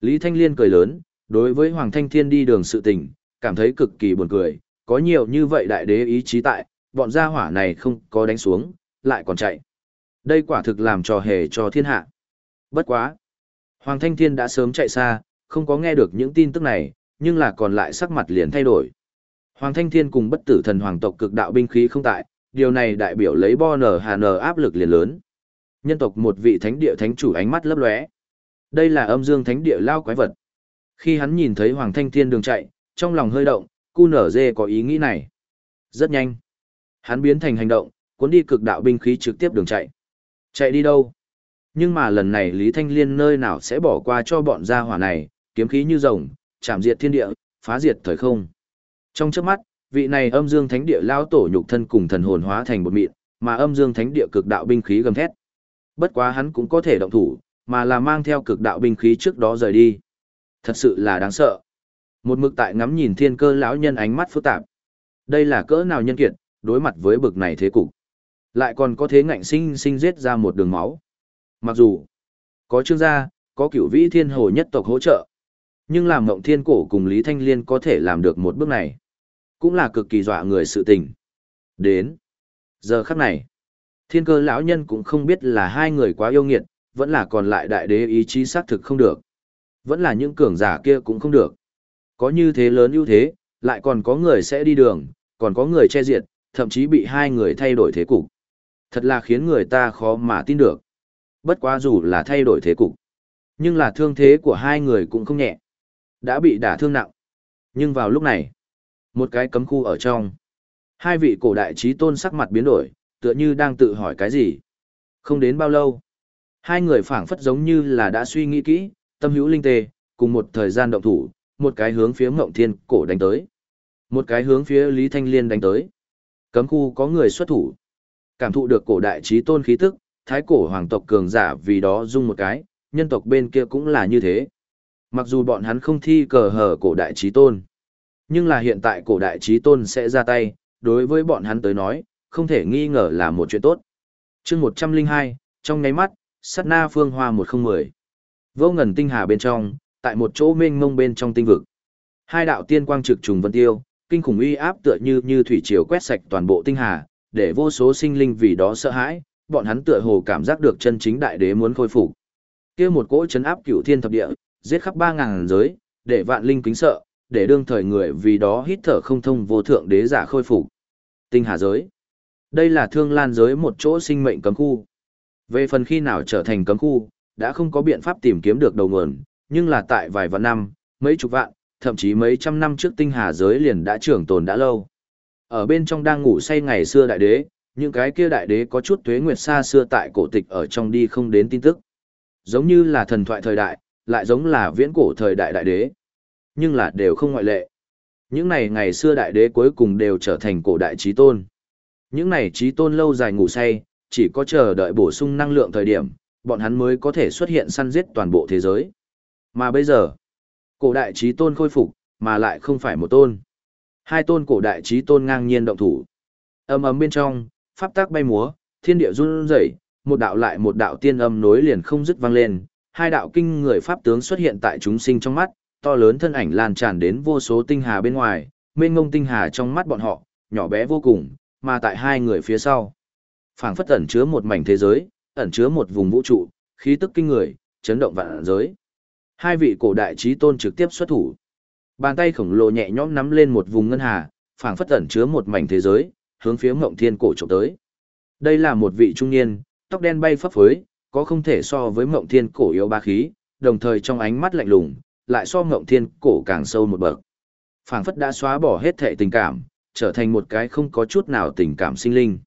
Lý Thanh Liên cười lớn, đối với Hoàng Thanh Thiên đi đường sự tình, cảm thấy cực kỳ buồn cười, có nhiều như vậy đại đế ý chí tại, bọn gia hỏa này không có đánh xuống, lại còn chạy. Đây quả thực làm trò hề cho thiên hạ. Bất quá. Hoàng Thanh Thiên đã sớm chạy xa, không có nghe được những tin tức này, nhưng là còn lại sắc mặt liền thay đổi. Hoàng Thanh Thiên cùng bất tử thần hoàng tộc cực đạo binh khí không tại, điều này đại biểu lấy bo nở hà nở áp lực liền lớn. Nhân tộc một vị thánh địa thánh chủ ánh mắt lấp lóe. Đây là âm dương thánh địa lao quái vật. Khi hắn nhìn thấy Hoàng Thanh Thiên đường chạy, trong lòng hơi động, cu nở dê có ý nghĩ này. Rất nhanh. Hắn biến thành hành động, cuốn đi cực đạo binh khí trực tiếp đường chạy. Chạy đi đâu? Nhưng mà lần này Lý Thanh Liên nơi nào sẽ bỏ qua cho bọn gia hỏa này, kiếm khí như rồng, chạm diệt thiên địa, phá diệt thời không. Trong chớp mắt, vị này âm dương thánh địa lao tổ nhục thân cùng thần hồn hóa thành một mịn, mà âm dương thánh địa cực đạo binh khí gầm thét. Bất quá hắn cũng có thể động thủ, mà là mang theo cực đạo binh khí trước đó rời đi. Thật sự là đáng sợ. Một mực tại ngắm nhìn thiên cơ lão nhân ánh mắt phức tạp. Đây là cỡ nào nhân kiệt, đối mặt với bực này thế cục. Lại còn có thế ngạnh sinh sinh giết ra một đường máu. Mặc dù, có trương gia, có cửu vĩ thiên hồ nhất tộc hỗ trợ. Nhưng làm mộng thiên cổ cùng Lý Thanh Liên có thể làm được một bước này. Cũng là cực kỳ dọa người sự tình. Đến. Giờ khắc này. Thiên cơ lão nhân cũng không biết là hai người quá yêu nghiệt, vẫn là còn lại đại đế ý chí xác thực không được. Vẫn là những cường giả kia cũng không được. Có như thế lớn ưu thế, lại còn có người sẽ đi đường, còn có người che diệt, thậm chí bị hai người thay đổi thế cục. Thật là khiến người ta khó mà tin được. Bất quá dù là thay đổi thế cục, nhưng là thương thế của hai người cũng không nhẹ. Đã bị đả thương nặng. Nhưng vào lúc này, một cái cấm khu ở trong. Hai vị cổ đại trí tôn sắc mặt biến đổi, tựa như đang tự hỏi cái gì. Không đến bao lâu, hai người phảng phất giống như là đã suy nghĩ kỹ, tâm hữu linh tê, cùng một thời gian động thủ, một cái hướng phía Ngộng Thiên cổ đánh tới, một cái hướng phía Lý Thanh Liên đánh tới. Cấm khu có người xuất thủ. Cảm thụ được cổ đại trí tôn khí tức, thái cổ hoàng tộc cường giả vì đó dung một cái, nhân tộc bên kia cũng là như thế. Mặc dù bọn hắn không thi cờ hở cổ đại trí tôn, nhưng là hiện tại cổ đại trí tôn sẽ ra tay, đối với bọn hắn tới nói, không thể nghi ngờ là một chuyện tốt. chương 102, trong ngáy mắt, sát na phương hoa 1010. Vô ngần tinh hà bên trong, tại một chỗ mênh mông bên trong tinh vực. Hai đạo tiên quang trực trùng vân tiêu, kinh khủng uy áp tựa như như thủy triều quét sạch toàn bộ tinh hà, để vô số sinh linh vì đó sợ hãi, bọn hắn tựa hồ cảm giác được chân chính đại đế muốn khôi phục. Kia một cỗ chấn áp cửu thiên thập địa, giết khắp ba ngàn giới, để vạn linh kính sợ, để đương thời người vì đó hít thở không thông vô thượng đế giả khôi phục. Tinh hà giới. Đây là thương lan giới một chỗ sinh mệnh cấm khu. Về phần khi nào trở thành cấm khu, đã không có biện pháp tìm kiếm được đầu nguồn, nhưng là tại vài vạn năm, mấy chục vạn, thậm chí mấy trăm năm trước tinh hà giới liền đã trưởng tồn đã lâu. Ở bên trong đang ngủ say ngày xưa đại đế, những cái kia đại đế có chút tuế nguyệt xa xưa tại cổ tịch ở trong đi không đến tin tức. Giống như là thần thoại thời đại, lại giống là viễn cổ thời đại đại đế. Nhưng là đều không ngoại lệ. Những này ngày xưa đại đế cuối cùng đều trở thành cổ đại trí tôn. Những này trí tôn lâu dài ngủ say, chỉ có chờ đợi bổ sung năng lượng thời điểm, bọn hắn mới có thể xuất hiện săn giết toàn bộ thế giới. Mà bây giờ, cổ đại trí tôn khôi phục, mà lại không phải một tôn. Hai tôn cổ đại trí tôn ngang nhiên động thủ. Âm ấm bên trong, pháp tác bay múa, thiên địa run rẩy, một đạo lại một đạo tiên âm nối liền không dứt vang lên, hai đạo kinh người pháp tướng xuất hiện tại chúng sinh trong mắt, to lớn thân ảnh lan tràn đến vô số tinh hà bên ngoài, mênh ngông tinh hà trong mắt bọn họ, nhỏ bé vô cùng, mà tại hai người phía sau. phảng phất ẩn chứa một mảnh thế giới, ẩn chứa một vùng vũ trụ, khí tức kinh người, chấn động vạn giới. Hai vị cổ đại trí tôn trực tiếp xuất thủ. Bàn tay khổng lồ nhẹ nhõm nắm lên một vùng ngân hà, phảng phất ẩn chứa một mảnh thế giới, hướng phía Ngộng Thiên cổ chụp tới. Đây là một vị trung niên, tóc đen bay phấp phới, có không thể so với Ngộng Thiên cổ yếu ba khí, đồng thời trong ánh mắt lạnh lùng, lại so Ngộng Thiên cổ càng sâu một bậc. Phảng phất đã xóa bỏ hết thệ tình cảm, trở thành một cái không có chút nào tình cảm sinh linh.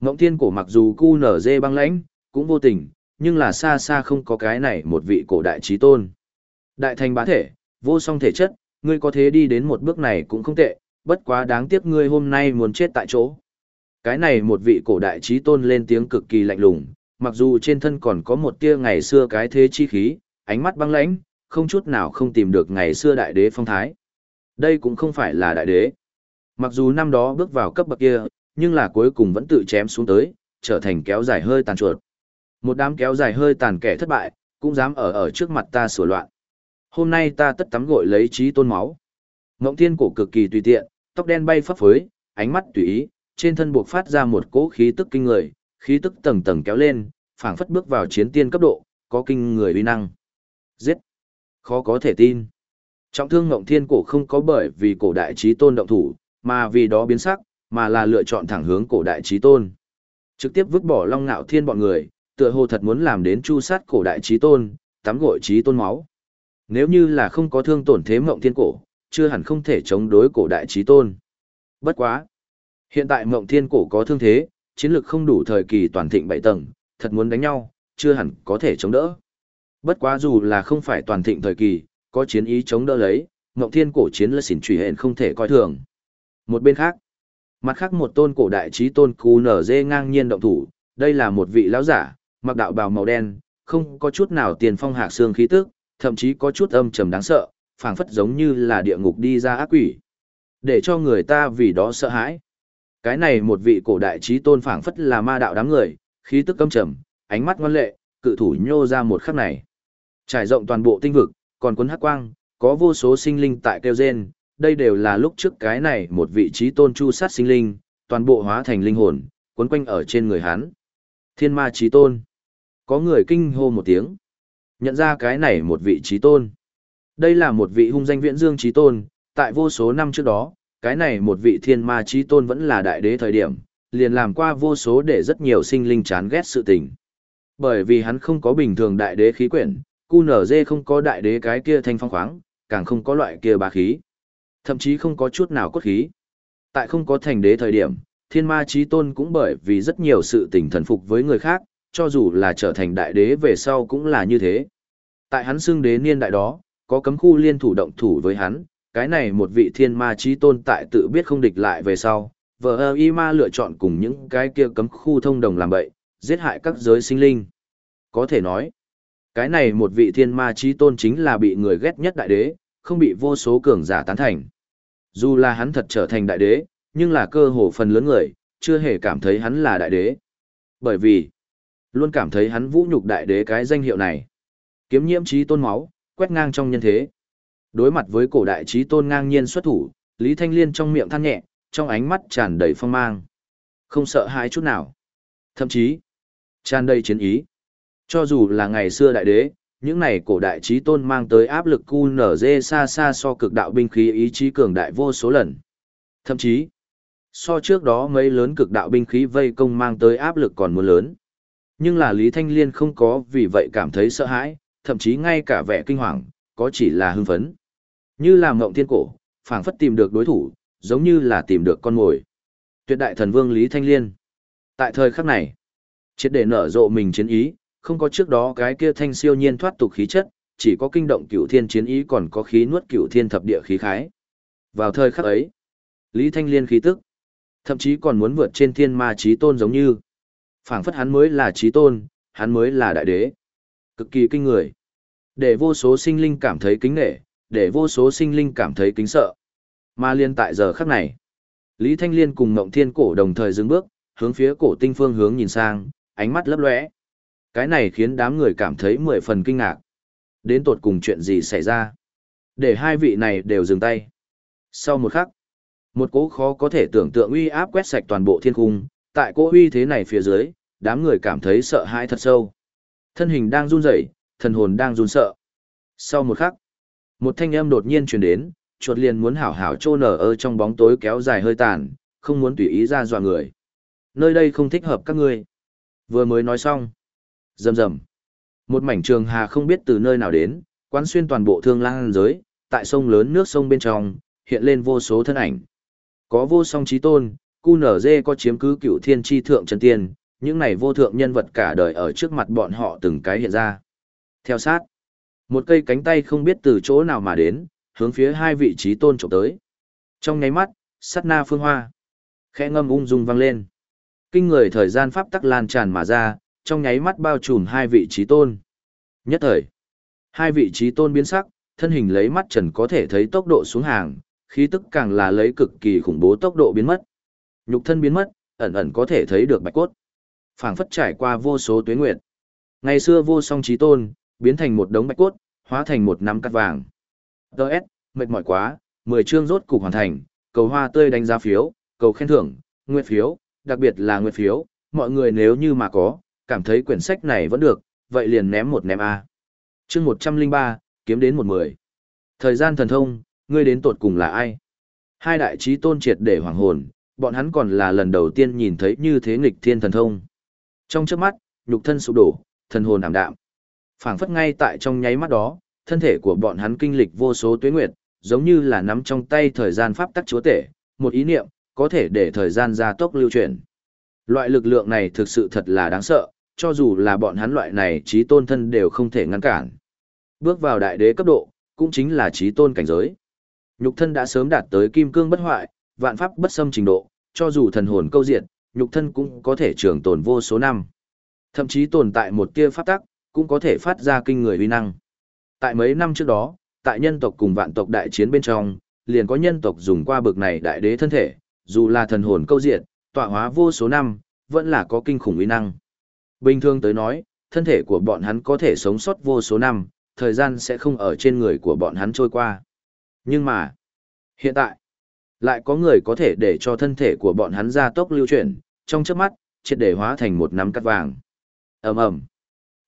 Ngộng Thiên cổ mặc dù cu nở dê băng lãnh, cũng vô tình, nhưng là xa xa không có cái này một vị cổ đại trí tôn. Đại thành bá thể, vô song thể chất, ngươi có thế đi đến một bước này cũng không tệ, bất quá đáng tiếc ngươi hôm nay muốn chết tại chỗ. Cái này một vị cổ đại trí tôn lên tiếng cực kỳ lạnh lùng, mặc dù trên thân còn có một tia ngày xưa cái thế chi khí, ánh mắt băng lãnh, không chút nào không tìm được ngày xưa đại đế phong thái. Đây cũng không phải là đại đế. Mặc dù năm đó bước vào cấp bậc kia, nhưng là cuối cùng vẫn tự chém xuống tới, trở thành kéo dài hơi tàn chuột. Một đám kéo dài hơi tàn kẻ thất bại, cũng dám ở ở trước mặt ta sửa loạn. Hôm nay ta tất tắm gội lấy trí tôn máu. Ngộng thiên cổ cực kỳ tùy tiện, tóc đen bay phấp phới, ánh mắt tùy ý, trên thân buộc phát ra một cỗ khí tức kinh người, khí tức tầng tầng kéo lên, phảng phất bước vào chiến tiên cấp độ, có kinh người uy năng. Giết! Khó có thể tin. Trọng thương Ngộng Thiên cổ không có bởi vì cổ đại trí tôn động thủ, mà vì đó biến sắc, mà là lựa chọn thẳng hướng cổ đại trí tôn. Trực tiếp vứt bỏ Long Ngạo Thiên bọn người, tựa hồ thật muốn làm đến chu sát cổ đại trí tôn, tắm gội trí tôn máu. Nếu như là không có thương tổn thế mộng Thiên cổ, chưa hẳn không thể chống đối cổ đại trí tôn. Bất quá. Hiện tại mộng thiên cổ có thương thế, chiến lực không đủ thời kỳ toàn thịnh bảy tầng, thật muốn đánh nhau, chưa hẳn có thể chống đỡ. Bất quá dù là không phải toàn thịnh thời kỳ, có chiến ý chống đỡ lấy, mộng thiên cổ chiến là xỉn trùy hện không thể coi thường. Một bên khác, mặt khác một tôn cổ đại trí tôn cú nở dê ngang nhiên động thủ, đây là một vị lão giả, mặc đạo bào màu đen, không có chút nào tiền phong hạc xương khí tức, thậm chí có chút âm trầm đáng sợ, phảng phất giống như là địa ngục đi ra ác quỷ. Để cho người ta vì đó sợ hãi. Cái này một vị cổ đại trí tôn phảng phất là ma đạo đám người, khí tức âm trầm, ánh mắt ngoan lệ, cự thủ nhô ra một khắc này. Trải rộng toàn bộ tinh vực, còn cuốn hắc quang, có vô số sinh linh tại kêu gen, đây đều là lúc trước cái này một vị trí tôn chu sát sinh linh, toàn bộ hóa thành linh hồn, cuốn quanh ở trên người hắn. Thiên ma trí tôn. Có người kinh hô một tiếng. Nhận ra cái này một vị trí tôn. Đây là một vị hung danh viễn dương trí tôn, tại vô số năm trước đó, cái này một vị thiên ma trí tôn vẫn là đại đế thời điểm, liền làm qua vô số để rất nhiều sinh linh chán ghét sự tình. Bởi vì hắn không có bình thường đại đế khí quyển, QNZ không có đại đế cái kia thanh phong khoáng, càng không có loại kia bá khí. Thậm chí không có chút nào cốt khí. Tại không có thành đế thời điểm, thiên ma trí tôn cũng bởi vì rất nhiều sự tình thần phục với người khác, cho dù là trở thành đại đế về sau cũng là như thế. Tại hắn xưng đế niên đại đó, có cấm khu liên thủ động thủ với hắn, cái này một vị thiên ma trí tôn tại tự biết không địch lại về sau, vợ ơ y ma lựa chọn cùng những cái kia cấm khu thông đồng làm bậy, giết hại các giới sinh linh. Có thể nói, cái này một vị thiên ma trí tôn chính là bị người ghét nhất đại đế, không bị vô số cường giả tán thành. Dù là hắn thật trở thành đại đế, nhưng là cơ hồ phần lớn người, chưa hề cảm thấy hắn là đại đế. Bởi vì, luôn cảm thấy hắn vũ nhục đại đế cái danh hiệu này. Kiếm nhiễm trí tôn máu, quét ngang trong nhân thế. Đối mặt với cổ đại trí tôn ngang nhiên xuất thủ, Lý Thanh Liên trong miệng than nhẹ, trong ánh mắt tràn đầy phong mang. Không sợ hãi chút nào. Thậm chí, tràn đầy chiến ý. Cho dù là ngày xưa đại đế, những này cổ đại trí tôn mang tới áp lực cu nở dê xa xa so cực đạo binh khí ý chí cường đại vô số lần. Thậm chí, so trước đó mấy lớn cực đạo binh khí vây công mang tới áp lực còn muốn lớn. Nhưng là Lý Thanh Liên không có vì vậy cảm thấy sợ hãi, thậm chí ngay cả vẻ kinh hoàng, có chỉ là hưng phấn. Như là mộng thiên cổ, phảng phất tìm được đối thủ, giống như là tìm được con mồi. Tuyệt đại thần vương Lý Thanh Liên. Tại thời khắc này, triệt để nở rộ mình chiến ý, không có trước đó cái kia thanh siêu nhiên thoát tục khí chất, chỉ có kinh động cửu thiên chiến ý còn có khí nuốt cửu thiên thập địa khí khái. Vào thời khắc ấy, Lý Thanh Liên khí tức, thậm chí còn muốn vượt trên thiên ma trí tôn giống như. phảng phất hắn mới là trí tôn, hắn mới là đại đế. Cực kỳ kinh người. Để vô số sinh linh cảm thấy kính nể, để vô số sinh linh cảm thấy kính sợ. Mà liên tại giờ khắc này, Lý Thanh Liên cùng Ngộng Thiên Cổ đồng thời dừng bước, hướng phía cổ tinh phương hướng nhìn sang, ánh mắt lấp lóe. Cái này khiến đám người cảm thấy mười phần kinh ngạc. Đến tột cùng chuyện gì xảy ra? Để hai vị này đều dừng tay. Sau một khắc, một cỗ khó có thể tưởng tượng uy áp quét sạch toàn bộ thiên cung, tại cỗ uy thế này phía dưới, đám người cảm thấy sợ hãi thật sâu. Thân hình đang run rẩy, thần hồn đang run sợ. Sau một khắc, một thanh âm đột nhiên truyền đến, chuột liền muốn hảo hảo trô nở ở trong bóng tối kéo dài hơi tàn, không muốn tùy ý ra dọa người. Nơi đây không thích hợp các ngươi. Vừa mới nói xong. Rầm rầm. Một mảnh trường hà không biết từ nơi nào đến, quán xuyên toàn bộ thương lang giới, tại sông lớn nước sông bên trong, hiện lên vô số thân ảnh. Có vô song trí tôn, cu nở dê có chiếm cứ cựu thiên tri thượng chân tiên, những này vô thượng nhân vật cả đời ở trước mặt bọn họ từng cái hiện ra. Theo sát, một cây cánh tay không biết từ chỗ nào mà đến, hướng phía hai vị trí tôn trộm tới. Trong nháy mắt, sát na phương hoa. Khẽ ngâm ung dung vang lên. Kinh người thời gian pháp tắc lan tràn mà ra, trong nháy mắt bao trùm hai vị trí tôn. Nhất thời, hai vị trí tôn biến sắc, thân hình lấy mắt trần có thể thấy tốc độ xuống hàng, khí tức càng là lấy cực kỳ khủng bố tốc độ biến mất. Nhục thân biến mất, ẩn ẩn có thể thấy được bạch cốt. Phảng phất trải qua vô số tuế nguyệt. Ngày xưa vô song trí tôn, biến thành một đống bạch cốt, hóa thành một nắm cắt vàng. Đợt, mệt mỏi quá, 10 chương rốt cục hoàn thành, cầu hoa tươi đánh giá phiếu, cầu khen thưởng, nguyện phiếu, đặc biệt là nguyện phiếu, mọi người nếu như mà có, cảm thấy quyển sách này vẫn được, vậy liền ném một ném A. chương 103, kiếm đến một mười. Thời gian thần thông, ngươi đến tột cùng là ai? Hai đại trí tôn triệt để hoàng hồn, bọn hắn còn là lần đầu tiên nhìn thấy như thế nghịch thiên thần thông. Trong chớp mắt, nhục thân sụp đổ, thần hồn ảm đạm. phảng phất ngay tại trong nháy mắt đó, thân thể của bọn hắn kinh lịch vô số tuế nguyệt, giống như là nắm trong tay thời gian pháp tắc chúa tể, một ý niệm, có thể để thời gian gia tốc lưu chuyển. Loại lực lượng này thực sự thật là đáng sợ, cho dù là bọn hắn loại này trí tôn thân đều không thể ngăn cản. Bước vào đại đế cấp độ, cũng chính là trí tôn cảnh giới. Nhục thân đã sớm đạt tới kim cương bất hoại, vạn pháp bất xâm trình độ, cho dù thần hồn câu diện, nhục thân cũng có thể trường tồn vô số năm. Thậm chí tồn tại một tia pháp tắc, cũng có thể phát ra kinh người uy năng. Tại mấy năm trước đó, tại nhân tộc cùng vạn tộc đại chiến bên trong, liền có nhân tộc dùng qua bực này đại đế thân thể, dù là thần hồn câu diện, tọa hóa vô số năm, vẫn là có kinh khủng uy năng. Bình thường tới nói, thân thể của bọn hắn có thể sống sót vô số năm, thời gian sẽ không ở trên người của bọn hắn trôi qua. Nhưng mà, hiện tại, lại có người có thể để cho thân thể của bọn hắn ra tốc lưu chuyển, trong chớp mắt, triệt để hóa thành một nắm cắt vàng. ầm ầm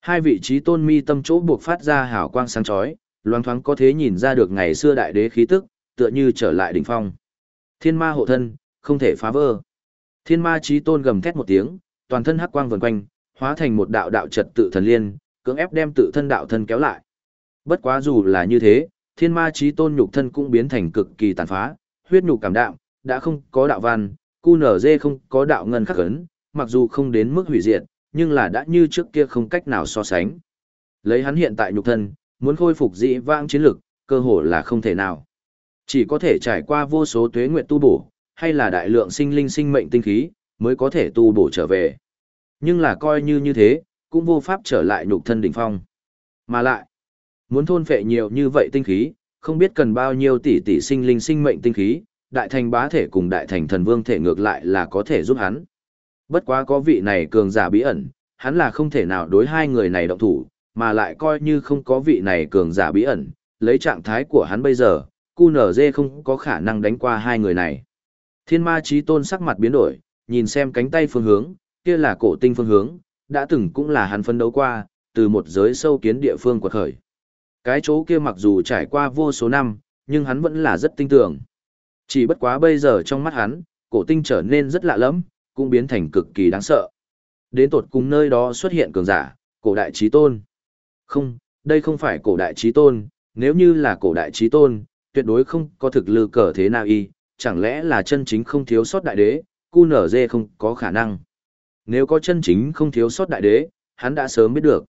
Hai vị trí tôn mi tâm chỗ buộc phát ra hào quang sáng chói, loáng thoáng có thế nhìn ra được ngày xưa đại đế khí tức, tựa như trở lại đỉnh phong. Thiên ma hộ thân, không thể phá vỡ. Thiên ma trí tôn gầm thét một tiếng, toàn thân hắc quang vần quanh, hóa thành một đạo đạo trật tự thần liên, cưỡng ép đem tự thân đạo thân kéo lại. Bất quá dù là như thế, thiên ma trí tôn nhục thân cũng biến thành cực kỳ tàn phá, huyết nhục cảm đạm, đã không có đạo văn, cu nở dê không có đạo ngân khắc ấn, mặc dù không đến mức hủy diệt, nhưng là đã như trước kia không cách nào so sánh. Lấy hắn hiện tại nhục thân, muốn khôi phục dị vãng chiến lực, cơ hồ là không thể nào. Chỉ có thể trải qua vô số tuế nguyện tu bổ, hay là đại lượng sinh linh sinh mệnh tinh khí, mới có thể tu bổ trở về. Nhưng là coi như như thế, cũng vô pháp trở lại nhục thân đỉnh phong. Mà lại, muốn thôn phệ nhiều như vậy tinh khí, không biết cần bao nhiêu tỷ tỷ sinh linh sinh mệnh tinh khí, đại thành bá thể cùng đại thành thần vương thể ngược lại là có thể giúp hắn. Bất quá có vị này cường giả bí ẩn, hắn là không thể nào đối hai người này động thủ, mà lại coi như không có vị này cường giả bí ẩn, lấy trạng thái của hắn bây giờ, QNZ không có khả năng đánh qua hai người này. Thiên ma trí tôn sắc mặt biến đổi, nhìn xem cánh tay phương hướng, kia là cổ tinh phương hướng, đã từng cũng là hắn phân đấu qua, từ một giới sâu kiến địa phương quật khởi. Cái chỗ kia mặc dù trải qua vô số năm, nhưng hắn vẫn là rất tinh tưởng. Chỉ bất quá bây giờ trong mắt hắn, cổ tinh trở nên rất lạ lẫm, cũng biến thành cực kỳ đáng sợ. Đến tột cùng nơi đó xuất hiện cường giả, cổ đại trí tôn. Không, đây không phải cổ đại trí tôn, nếu như là cổ đại trí tôn, tuyệt đối không có thực lực cờ thế nào y, chẳng lẽ là chân chính không thiếu sót đại đế, cu nở dê không có khả năng. Nếu có chân chính không thiếu sót đại đế, hắn đã sớm biết được.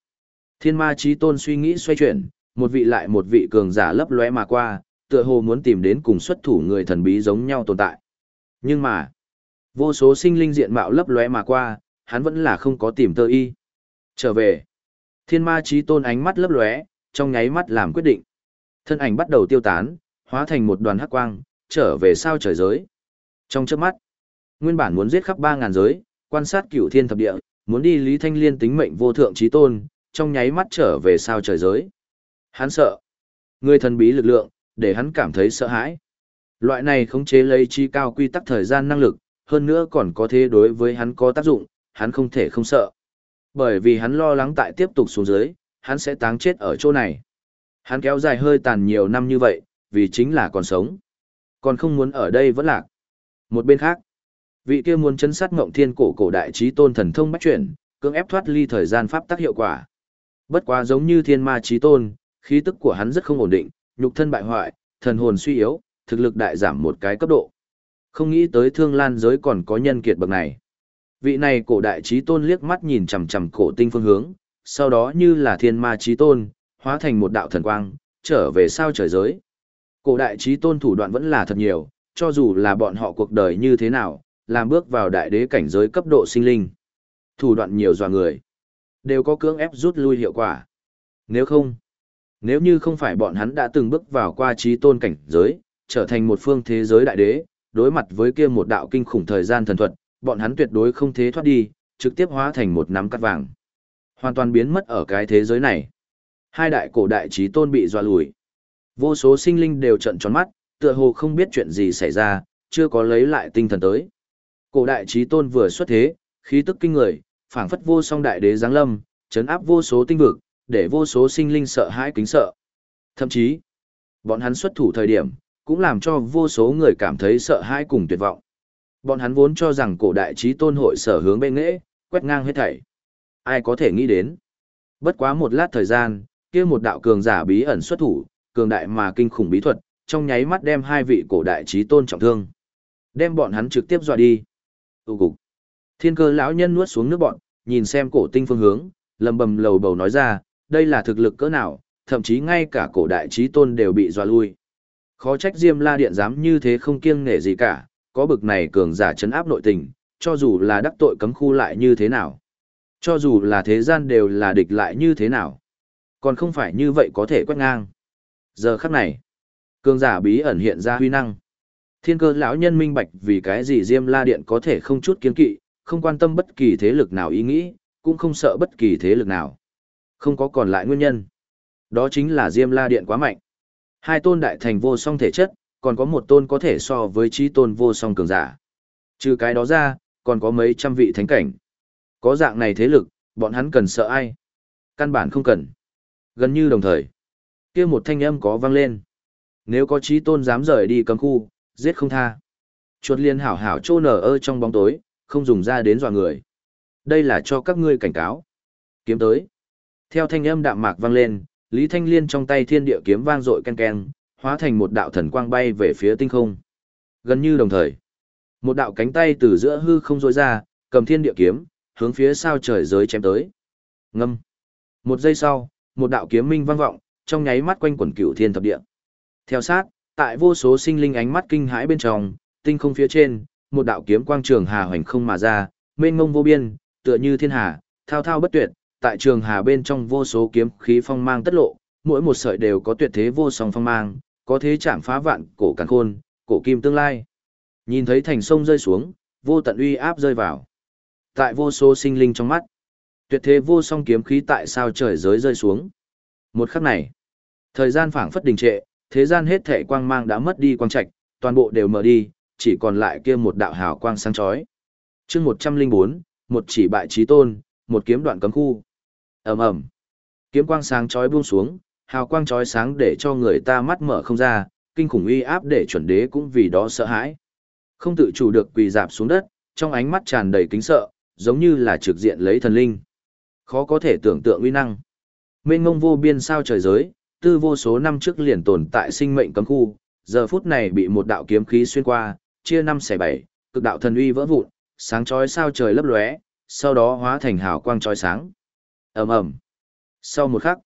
Thiên ma trí tôn suy nghĩ xoay chuyển, một vị lại một vị cường giả lấp lóe mà qua, tựa hồ muốn tìm đến cùng xuất thủ người thần bí giống nhau tồn tại. Nhưng mà, vô số sinh linh diện mạo lấp lóe mà qua, hắn vẫn là không có tìm tơ y. Trở về, thiên ma trí tôn ánh mắt lấp lóe, trong nháy mắt làm quyết định. Thân ảnh bắt đầu tiêu tán, hóa thành một đoàn hắc quang, trở về sao trời giới. Trong chớp mắt, nguyên bản muốn giết khắp 3000 giới, quan sát cửu thiên thập địa, muốn đi Lý Thanh Liên tính mệnh vô thượng trí tôn, trong nháy mắt trở về sao trời giới. Hắn sợ. Người thần bí lực lượng, để hắn cảm thấy sợ hãi. Loại này khống chế lấy chi cao quy tắc thời gian năng lực, hơn nữa còn có thế đối với hắn có tác dụng, hắn không thể không sợ. Bởi vì hắn lo lắng tại tiếp tục xuống dưới, hắn sẽ táng chết ở chỗ này. Hắn kéo dài hơi tàn nhiều năm như vậy, vì chính là còn sống. Còn không muốn ở đây vẫn lạc. Một bên khác, vị kia muốn chấn sát ngộng thiên cổ cổ đại trí tôn thần thông bách chuyển, cưỡng ép thoát ly thời gian pháp tác hiệu quả. Bất quá giống như thiên ma trí tôn, khí tức của hắn rất không ổn định, nhục thân bại hoại, thần hồn suy yếu, thực lực đại giảm một cái cấp độ. Không nghĩ tới thương lan giới còn có nhân kiệt bậc này. Vị này cổ đại trí tôn liếc mắt nhìn chằm chằm cổ tinh phương hướng, sau đó như là thiên ma trí tôn, hóa thành một đạo thần quang, trở về sao trời giới. Cổ đại trí tôn thủ đoạn vẫn là thật nhiều, cho dù là bọn họ cuộc đời như thế nào, làm bước vào đại đế cảnh giới cấp độ sinh linh. Thủ đoạn nhiều dò người, đều có cưỡng ép rút lui hiệu quả. Nếu không, nếu như không phải bọn hắn đã từng bước vào qua trí tôn cảnh giới, trở thành một phương thế giới đại đế, đối mặt với kia một đạo kinh khủng thời gian thần thuật, bọn hắn tuyệt đối không thế thoát đi, trực tiếp hóa thành một nắm cắt vàng. Hoàn toàn biến mất ở cái thế giới này. Hai đại cổ đại trí tôn bị dọa lùi. Vô số sinh linh đều trận tròn mắt, tựa hồ không biết chuyện gì xảy ra, chưa có lấy lại tinh thần tới. Cổ đại trí tôn vừa xuất thế, khí tức kinh người, phảng phất vô song đại đế giáng lâm, chấn áp vô số tinh vực, để vô số sinh linh sợ hãi kính sợ. Thậm chí, bọn hắn xuất thủ thời điểm, cũng làm cho vô số người cảm thấy sợ hãi cùng tuyệt vọng. Bọn hắn vốn cho rằng cổ đại trí tôn hội sở hướng bên nghệ, quét ngang hết thảy. Ai có thể nghĩ đến. Bất quá một lát thời gian, kia một đạo cường giả bí ẩn xuất thủ, cường đại mà kinh khủng bí thuật, trong nháy mắt đem hai vị cổ đại trí tôn trọng thương. Đem bọn hắn trực tiếp dọa đi. Tù cục. Thiên cơ lão nhân nuốt xuống nước bọn, nhìn xem cổ tinh phương hướng, lầm bầm lầu bầu nói ra, đây là thực lực cỡ nào, thậm chí ngay cả cổ đại trí tôn đều bị dọa lui. Khó trách Diêm La Điện dám như thế không kiêng nể gì cả, có bực này cường giả chấn áp nội tình, cho dù là đắc tội cấm khu lại như thế nào. Cho dù là thế gian đều là địch lại như thế nào. Còn không phải như vậy có thể quét ngang. Giờ khắc này, cường giả bí ẩn hiện ra huy năng. Thiên cơ lão nhân minh bạch vì cái gì Diêm La Điện có thể không chút kiên kỵ, không quan tâm bất kỳ thế lực nào ý nghĩ, cũng không sợ bất kỳ thế lực nào. Không có còn lại nguyên nhân. Đó chính là Diêm La Điện quá mạnh. Hai tôn đại thành vô song thể chất, còn có một tôn có thể so với trí tôn vô song cường giả. Trừ cái đó ra, còn có mấy trăm vị thánh cảnh. Có dạng này thế lực, bọn hắn cần sợ ai? Căn bản không cần. Gần như đồng thời. kia một thanh âm có vang lên. Nếu có trí tôn dám rời đi cấm khu, giết không tha. Chuột liên hảo hảo trô nở ơ trong bóng tối, không dùng ra đến dọa người. Đây là cho các ngươi cảnh cáo. Kiếm tới. Theo thanh âm đạm mạc vang lên, Lý Thanh Liên trong tay thiên địa kiếm vang dội ken ken, hóa thành một đạo thần quang bay về phía tinh không. Gần như đồng thời, một đạo cánh tay từ giữa hư không rối ra, cầm thiên địa kiếm, hướng phía sao trời giới chém tới. Ngâm. Một giây sau, một đạo kiếm minh vang vọng, trong nháy mắt quanh quẩn cửu thiên thập địa. Theo sát, tại vô số sinh linh ánh mắt kinh hãi bên trong, tinh không phía trên, một đạo kiếm quang trường hà hoành không mà ra, mênh mông vô biên, tựa như thiên hà, thao thao bất tuyệt, tại trường hà bên trong vô số kiếm khí phong mang tất lộ, mỗi một sợi đều có tuyệt thế vô song phong mang, có thế chạm phá vạn cổ càn khôn, cổ kim tương lai. Nhìn thấy thành sông rơi xuống, vô tận uy áp rơi vào. Tại vô số sinh linh trong mắt, tuyệt thế vô song kiếm khí tại sao trời giới rơi xuống. Một khắc này, thời gian phảng phất đình trệ, thế gian hết thảy quang mang đã mất đi quang trạch, toàn bộ đều mở đi, chỉ còn lại kia một đạo hào quang sáng chói. Chương 104, một chỉ bại chí tôn, một kiếm đoạn cấm khu. Ầm ầm. Kiếm quang sáng chói buông xuống, hào quang chói sáng để cho người ta mắt mở không ra, kinh khủng uy áp để chuẩn đế cũng vì đó sợ hãi. Không tự chủ được quỳ dạp xuống đất, trong ánh mắt tràn đầy kính sợ, giống như là trực diện lấy thần linh. Khó có thể tưởng tượng uy năng. Mênh ngông vô biên sao trời giới, tư vô số năm trước liền tồn tại sinh mệnh cấm khu, giờ phút này bị một đạo kiếm khí xuyên qua, chia năm xẻ bảy, cực đạo thần uy vỡ vụn, sáng chói sao trời lấp lóe, sau đó hóa thành hào quang chói sáng. Ầm ầm. Sau một khắc,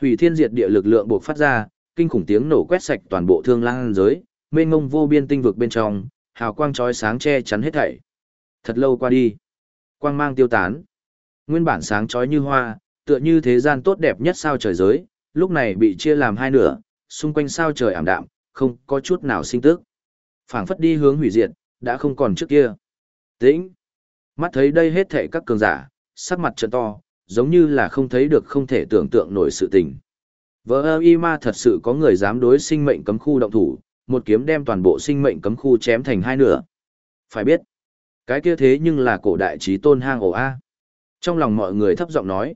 hủy thiên diệt địa lực lượng buộc phát ra, kinh khủng tiếng nổ quét sạch toàn bộ thương lang giới, mênh mông vô biên tinh vực bên trong, hào quang chói sáng che chắn hết thảy. Thật lâu qua đi, quang mang tiêu tán. Nguyên bản sáng chói như hoa, tựa như thế gian tốt đẹp nhất sao trời giới, lúc này bị chia làm hai nửa, xung quanh sao trời ảm đạm, không có chút nào sinh tức. Phảng phất đi hướng hủy diệt, đã không còn trước kia. Tĩnh. Mắt thấy đây hết thảy các cường giả, sắc mặt trận to, giống như là không thấy được không thể tưởng tượng nổi sự tình. Vỡ ơ y ma thật sự có người dám đối sinh mệnh cấm khu động thủ, một kiếm đem toàn bộ sinh mệnh cấm khu chém thành hai nửa. Phải biết, cái kia thế nhưng là cổ đại trí tôn hang ổ A. Trong lòng mọi người thấp giọng nói.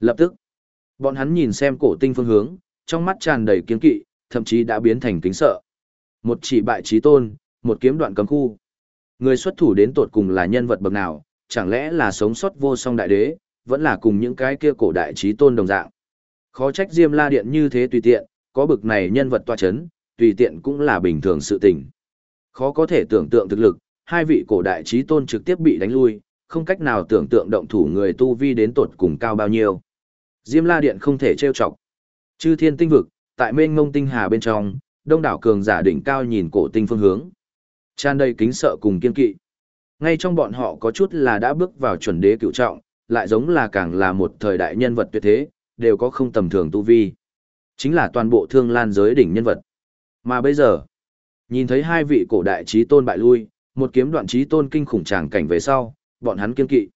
Lập tức, bọn hắn nhìn xem cổ tinh phương hướng, trong mắt tràn đầy kiên kỵ, thậm chí đã biến thành kính sợ. Một chỉ bại trí tôn, một kiếm đoạn cấm khu. Người xuất thủ đến tột cùng là nhân vật bậc nào, chẳng lẽ là sống sót vô song đại đế, vẫn là cùng những cái kia cổ đại trí tôn đồng dạng. Khó trách Diêm La Điện như thế tùy tiện, có bực này nhân vật tòa chấn, tùy tiện cũng là bình thường sự tình. Khó có thể tưởng tượng thực lực, hai vị cổ đại trí tôn trực tiếp bị đánh lui, không cách nào tưởng tượng động thủ người tu vi đến tột cùng cao bao nhiêu. Diêm La Điện không thể trêu chọc. Chư thiên tinh vực, tại mênh ngông tinh hà bên trong, đông đảo cường giả đỉnh cao nhìn cổ tinh phương hướng. Tràn đầy kính sợ cùng kiên kỵ. Ngay trong bọn họ có chút là đã bước vào chuẩn đế cựu trọng, lại giống là càng là một thời đại nhân vật tuyệt thế, đều có không tầm thường tu vi. Chính là toàn bộ thương lan giới đỉnh nhân vật. Mà bây giờ, nhìn thấy hai vị cổ đại trí tôn bại lui, một kiếm đoạn trí tôn kinh khủng tràng cảnh về sau, bọn hắn kiên kỵ.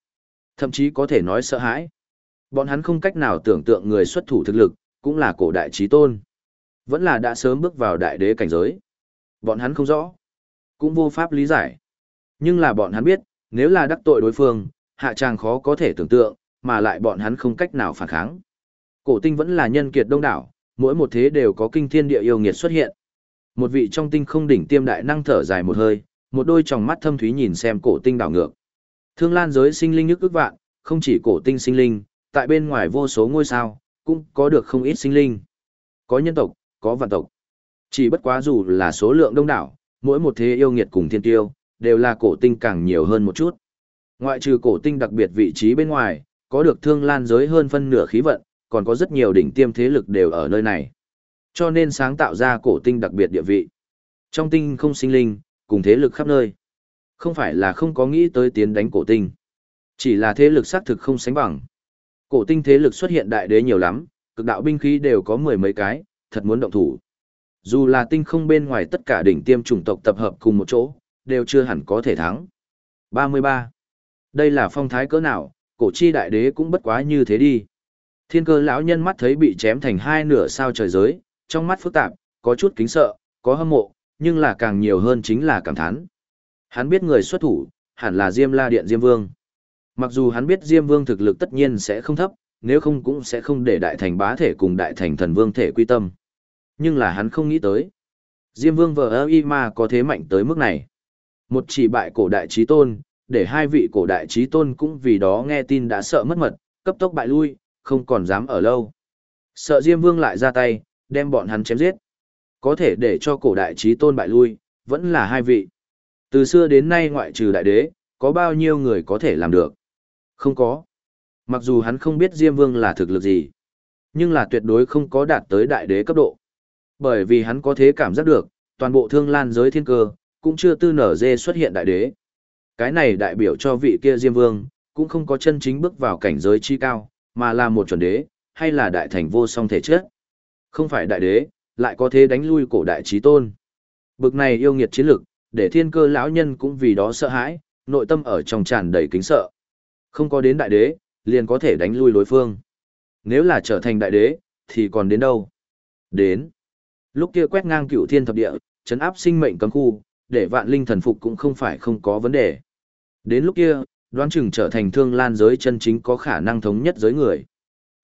Thậm chí có thể nói sợ hãi. Bọn hắn không cách nào tưởng tượng người xuất thủ thực lực, cũng là cổ đại trí tôn. Vẫn là đã sớm bước vào đại đế cảnh giới. Bọn hắn không rõ. Cũng vô pháp lý giải. Nhưng là bọn hắn biết, nếu là đắc tội đối phương, hạ tràng khó có thể tưởng tượng, mà lại bọn hắn không cách nào phản kháng. Cổ tinh vẫn là nhân kiệt đông đảo, mỗi một thế đều có kinh thiên địa yêu nghiệt xuất hiện. Một vị trong tinh không đỉnh tiêm đại năng thở dài một hơi, một đôi tròng mắt thâm thúy nhìn xem cổ tinh đảo ngược. Thương lan giới sinh linh nhức ức vạn, không chỉ cổ tinh sinh linh, tại bên ngoài vô số ngôi sao, cũng có được không ít sinh linh. Có nhân tộc, có vạn tộc. Chỉ bất quá dù là số lượng đông đảo, mỗi một thế yêu nghiệt cùng thiên tiêu, đều là cổ tinh càng nhiều hơn một chút. Ngoại trừ cổ tinh đặc biệt vị trí bên ngoài, có được thương lan giới hơn phân nửa khí vận, còn có rất nhiều đỉnh tiêm thế lực đều ở nơi này. Cho nên sáng tạo ra cổ tinh đặc biệt địa vị. Trong tinh không sinh linh, cùng thế lực khắp nơi. Không phải là không có nghĩ tới tiến đánh cổ tinh. Chỉ là thế lực xác thực không sánh bằng. Cổ tinh thế lực xuất hiện đại đế nhiều lắm, cực đạo binh khí đều có mười mấy cái, thật muốn động thủ. Dù là tinh không bên ngoài tất cả đỉnh tiêm chủng tộc tập hợp cùng một chỗ, đều chưa hẳn có thể thắng. 33. Đây là phong thái cỡ nào, cổ chi đại đế cũng bất quá như thế đi. Thiên cơ lão nhân mắt thấy bị chém thành hai nửa sao trời giới, trong mắt phức tạp, có chút kính sợ, có hâm mộ, nhưng là càng nhiều hơn chính là cảm thán. Hắn biết người xuất thủ, hẳn là Diêm La Điện Diêm Vương. Mặc dù hắn biết Diêm Vương thực lực tất nhiên sẽ không thấp, nếu không cũng sẽ không để đại thành bá thể cùng đại thành thần vương thể quy tâm. Nhưng là hắn không nghĩ tới. Diêm Vương vợ ơ y ma có thế mạnh tới mức này. Một chỉ bại cổ đại trí tôn, để hai vị cổ đại trí tôn cũng vì đó nghe tin đã sợ mất mật, cấp tốc bại lui, không còn dám ở lâu. Sợ Diêm Vương lại ra tay, đem bọn hắn chém giết. Có thể để cho cổ đại trí tôn bại lui, vẫn là hai vị. Từ xưa đến nay ngoại trừ đại đế, có bao nhiêu người có thể làm được? Không có. Mặc dù hắn không biết Diêm Vương là thực lực gì, nhưng là tuyệt đối không có đạt tới đại đế cấp độ. Bởi vì hắn có thế cảm giác được, toàn bộ thương lan giới thiên cơ, cũng chưa tư nở dê xuất hiện đại đế. Cái này đại biểu cho vị kia Diêm Vương, cũng không có chân chính bước vào cảnh giới chi cao, mà là một chuẩn đế, hay là đại thành vô song thể chất. Không phải đại đế, lại có thế đánh lui cổ đại trí tôn. Bực này yêu nghiệt chiến lực, để thiên cơ lão nhân cũng vì đó sợ hãi, nội tâm ở trong tràn đầy kính sợ. Không có đến đại đế, liền có thể đánh lui đối phương. Nếu là trở thành đại đế, thì còn đến đâu? Đến. Lúc kia quét ngang cửu thiên thập địa, chấn áp sinh mệnh cấm khu, để vạn linh thần phục cũng không phải không có vấn đề. Đến lúc kia, đoán chừng trở thành thương lan giới chân chính có khả năng thống nhất giới người.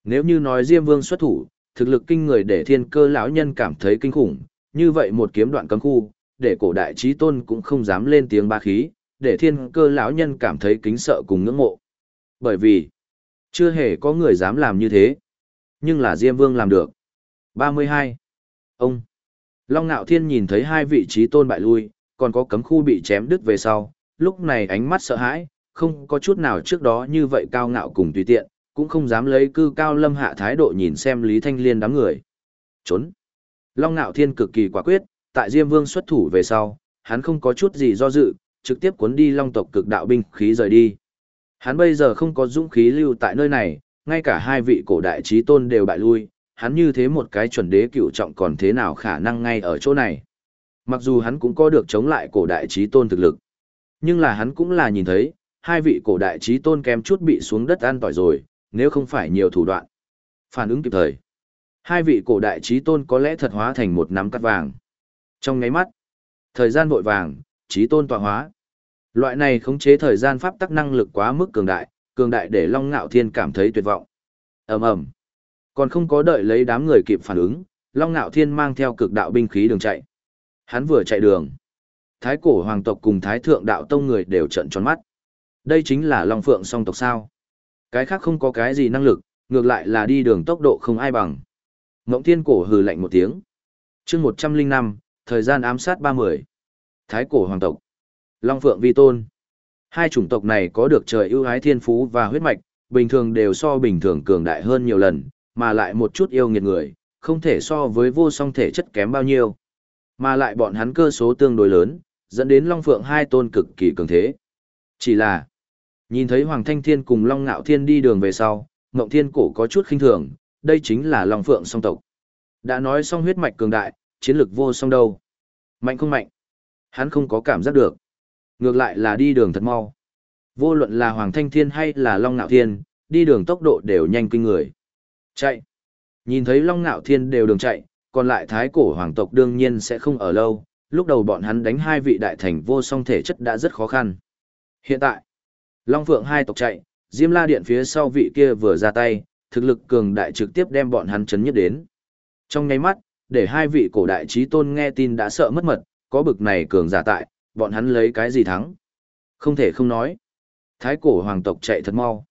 Nếu như nói Diêm Vương xuất thủ, thực lực kinh người để thiên cơ lão nhân cảm thấy kinh khủng, như vậy một kiếm đoạn cấm khu, để cổ đại trí tôn cũng không dám lên tiếng ba khí, để thiên cơ lão nhân cảm thấy kính sợ cùng ngưỡng mộ. Bởi vì, chưa hề có người dám làm như thế. Nhưng là Diêm Vương làm được. 32. Ông. Long Nạo Thiên nhìn thấy hai vị trí tôn bại lui, còn có cấm khu bị chém đứt về sau, lúc này ánh mắt sợ hãi, không có chút nào trước đó như vậy cao ngạo cùng tùy tiện, cũng không dám lấy cư cao lâm hạ thái độ nhìn xem Lý Thanh Liên đám người. Trốn. Long Nạo Thiên cực kỳ quả quyết, tại Diêm Vương xuất thủ về sau, hắn không có chút gì do dự, trực tiếp cuốn đi Long tộc cực đạo binh khí rời đi. Hắn bây giờ không có dũng khí lưu tại nơi này, ngay cả hai vị cổ đại trí tôn đều bại lui, hắn như thế một cái chuẩn đế cựu trọng còn thế nào khả năng ngay ở chỗ này. Mặc dù hắn cũng có được chống lại cổ đại trí tôn thực lực, nhưng là hắn cũng là nhìn thấy, hai vị cổ đại trí tôn kém chút bị xuống đất ăn tỏi rồi, nếu không phải nhiều thủ đoạn. Phản ứng kịp thời. Hai vị cổ đại trí tôn có lẽ thật hóa thành một nắm cắt vàng. Trong ngáy mắt, thời gian vội vàng, trí tôn tọa hóa. Loại này khống chế thời gian pháp tắc năng lực quá mức cường đại, cường đại để Long Ngạo Thiên cảm thấy tuyệt vọng. Ầm ầm. Còn không có đợi lấy đám người kịp phản ứng, Long Ngạo Thiên mang theo cực đạo binh khí đường chạy. Hắn vừa chạy đường, Thái cổ hoàng tộc cùng Thái thượng đạo tông người đều trợn tròn mắt. Đây chính là Long Phượng song tộc sao? Cái khác không có cái gì năng lực, ngược lại là đi đường tốc độ không ai bằng. Ngộng Thiên cổ hừ lạnh một tiếng. Chương một trăm linh năm, thời gian ám sát ba mươi. Thái cổ hoàng tộc. Long Phượng Vi Tôn. Hai chủng tộc này có được trời ưu ái thiên phú và huyết mạch, bình thường đều so bình thường cường đại hơn nhiều lần, mà lại một chút yêu nghiệt người, không thể so với vô song thể chất kém bao nhiêu. Mà lại bọn hắn cơ số tương đối lớn, dẫn đến Long Phượng hai tôn cực kỳ cường thế. Chỉ là, nhìn thấy Hoàng Thanh Thiên cùng Long Ngạo Thiên đi đường về sau, Ngộng Thiên cổ có chút khinh thường, đây chính là Long Phượng song tộc. Đã nói xong huyết mạch cường đại, chiến lực vô song đâu. Mạnh không mạnh? Hắn không có cảm giác được. Ngược lại là đi đường thật mau. Vô luận là Hoàng Thanh Thiên hay là Long ngạo Thiên, đi đường tốc độ đều nhanh kinh người. Chạy. Nhìn thấy Long Nạo Thiên đều đường chạy, còn lại thái cổ hoàng tộc đương nhiên sẽ không ở lâu, lúc đầu bọn hắn đánh hai vị đại thành vô song thể chất đã rất khó khăn. Hiện tại, Long Phượng hai tộc chạy, Diêm La Điện phía sau vị kia vừa ra tay, thực lực cường đại trực tiếp đem bọn hắn chấn nhất đến. Trong nháy mắt, để hai vị cổ đại trí tôn nghe tin đã sợ mất mật, có bực này cường giả tại, bọn hắn lấy cái gì thắng? Không thể không nói. Thái cổ hoàng tộc chạy thật mau.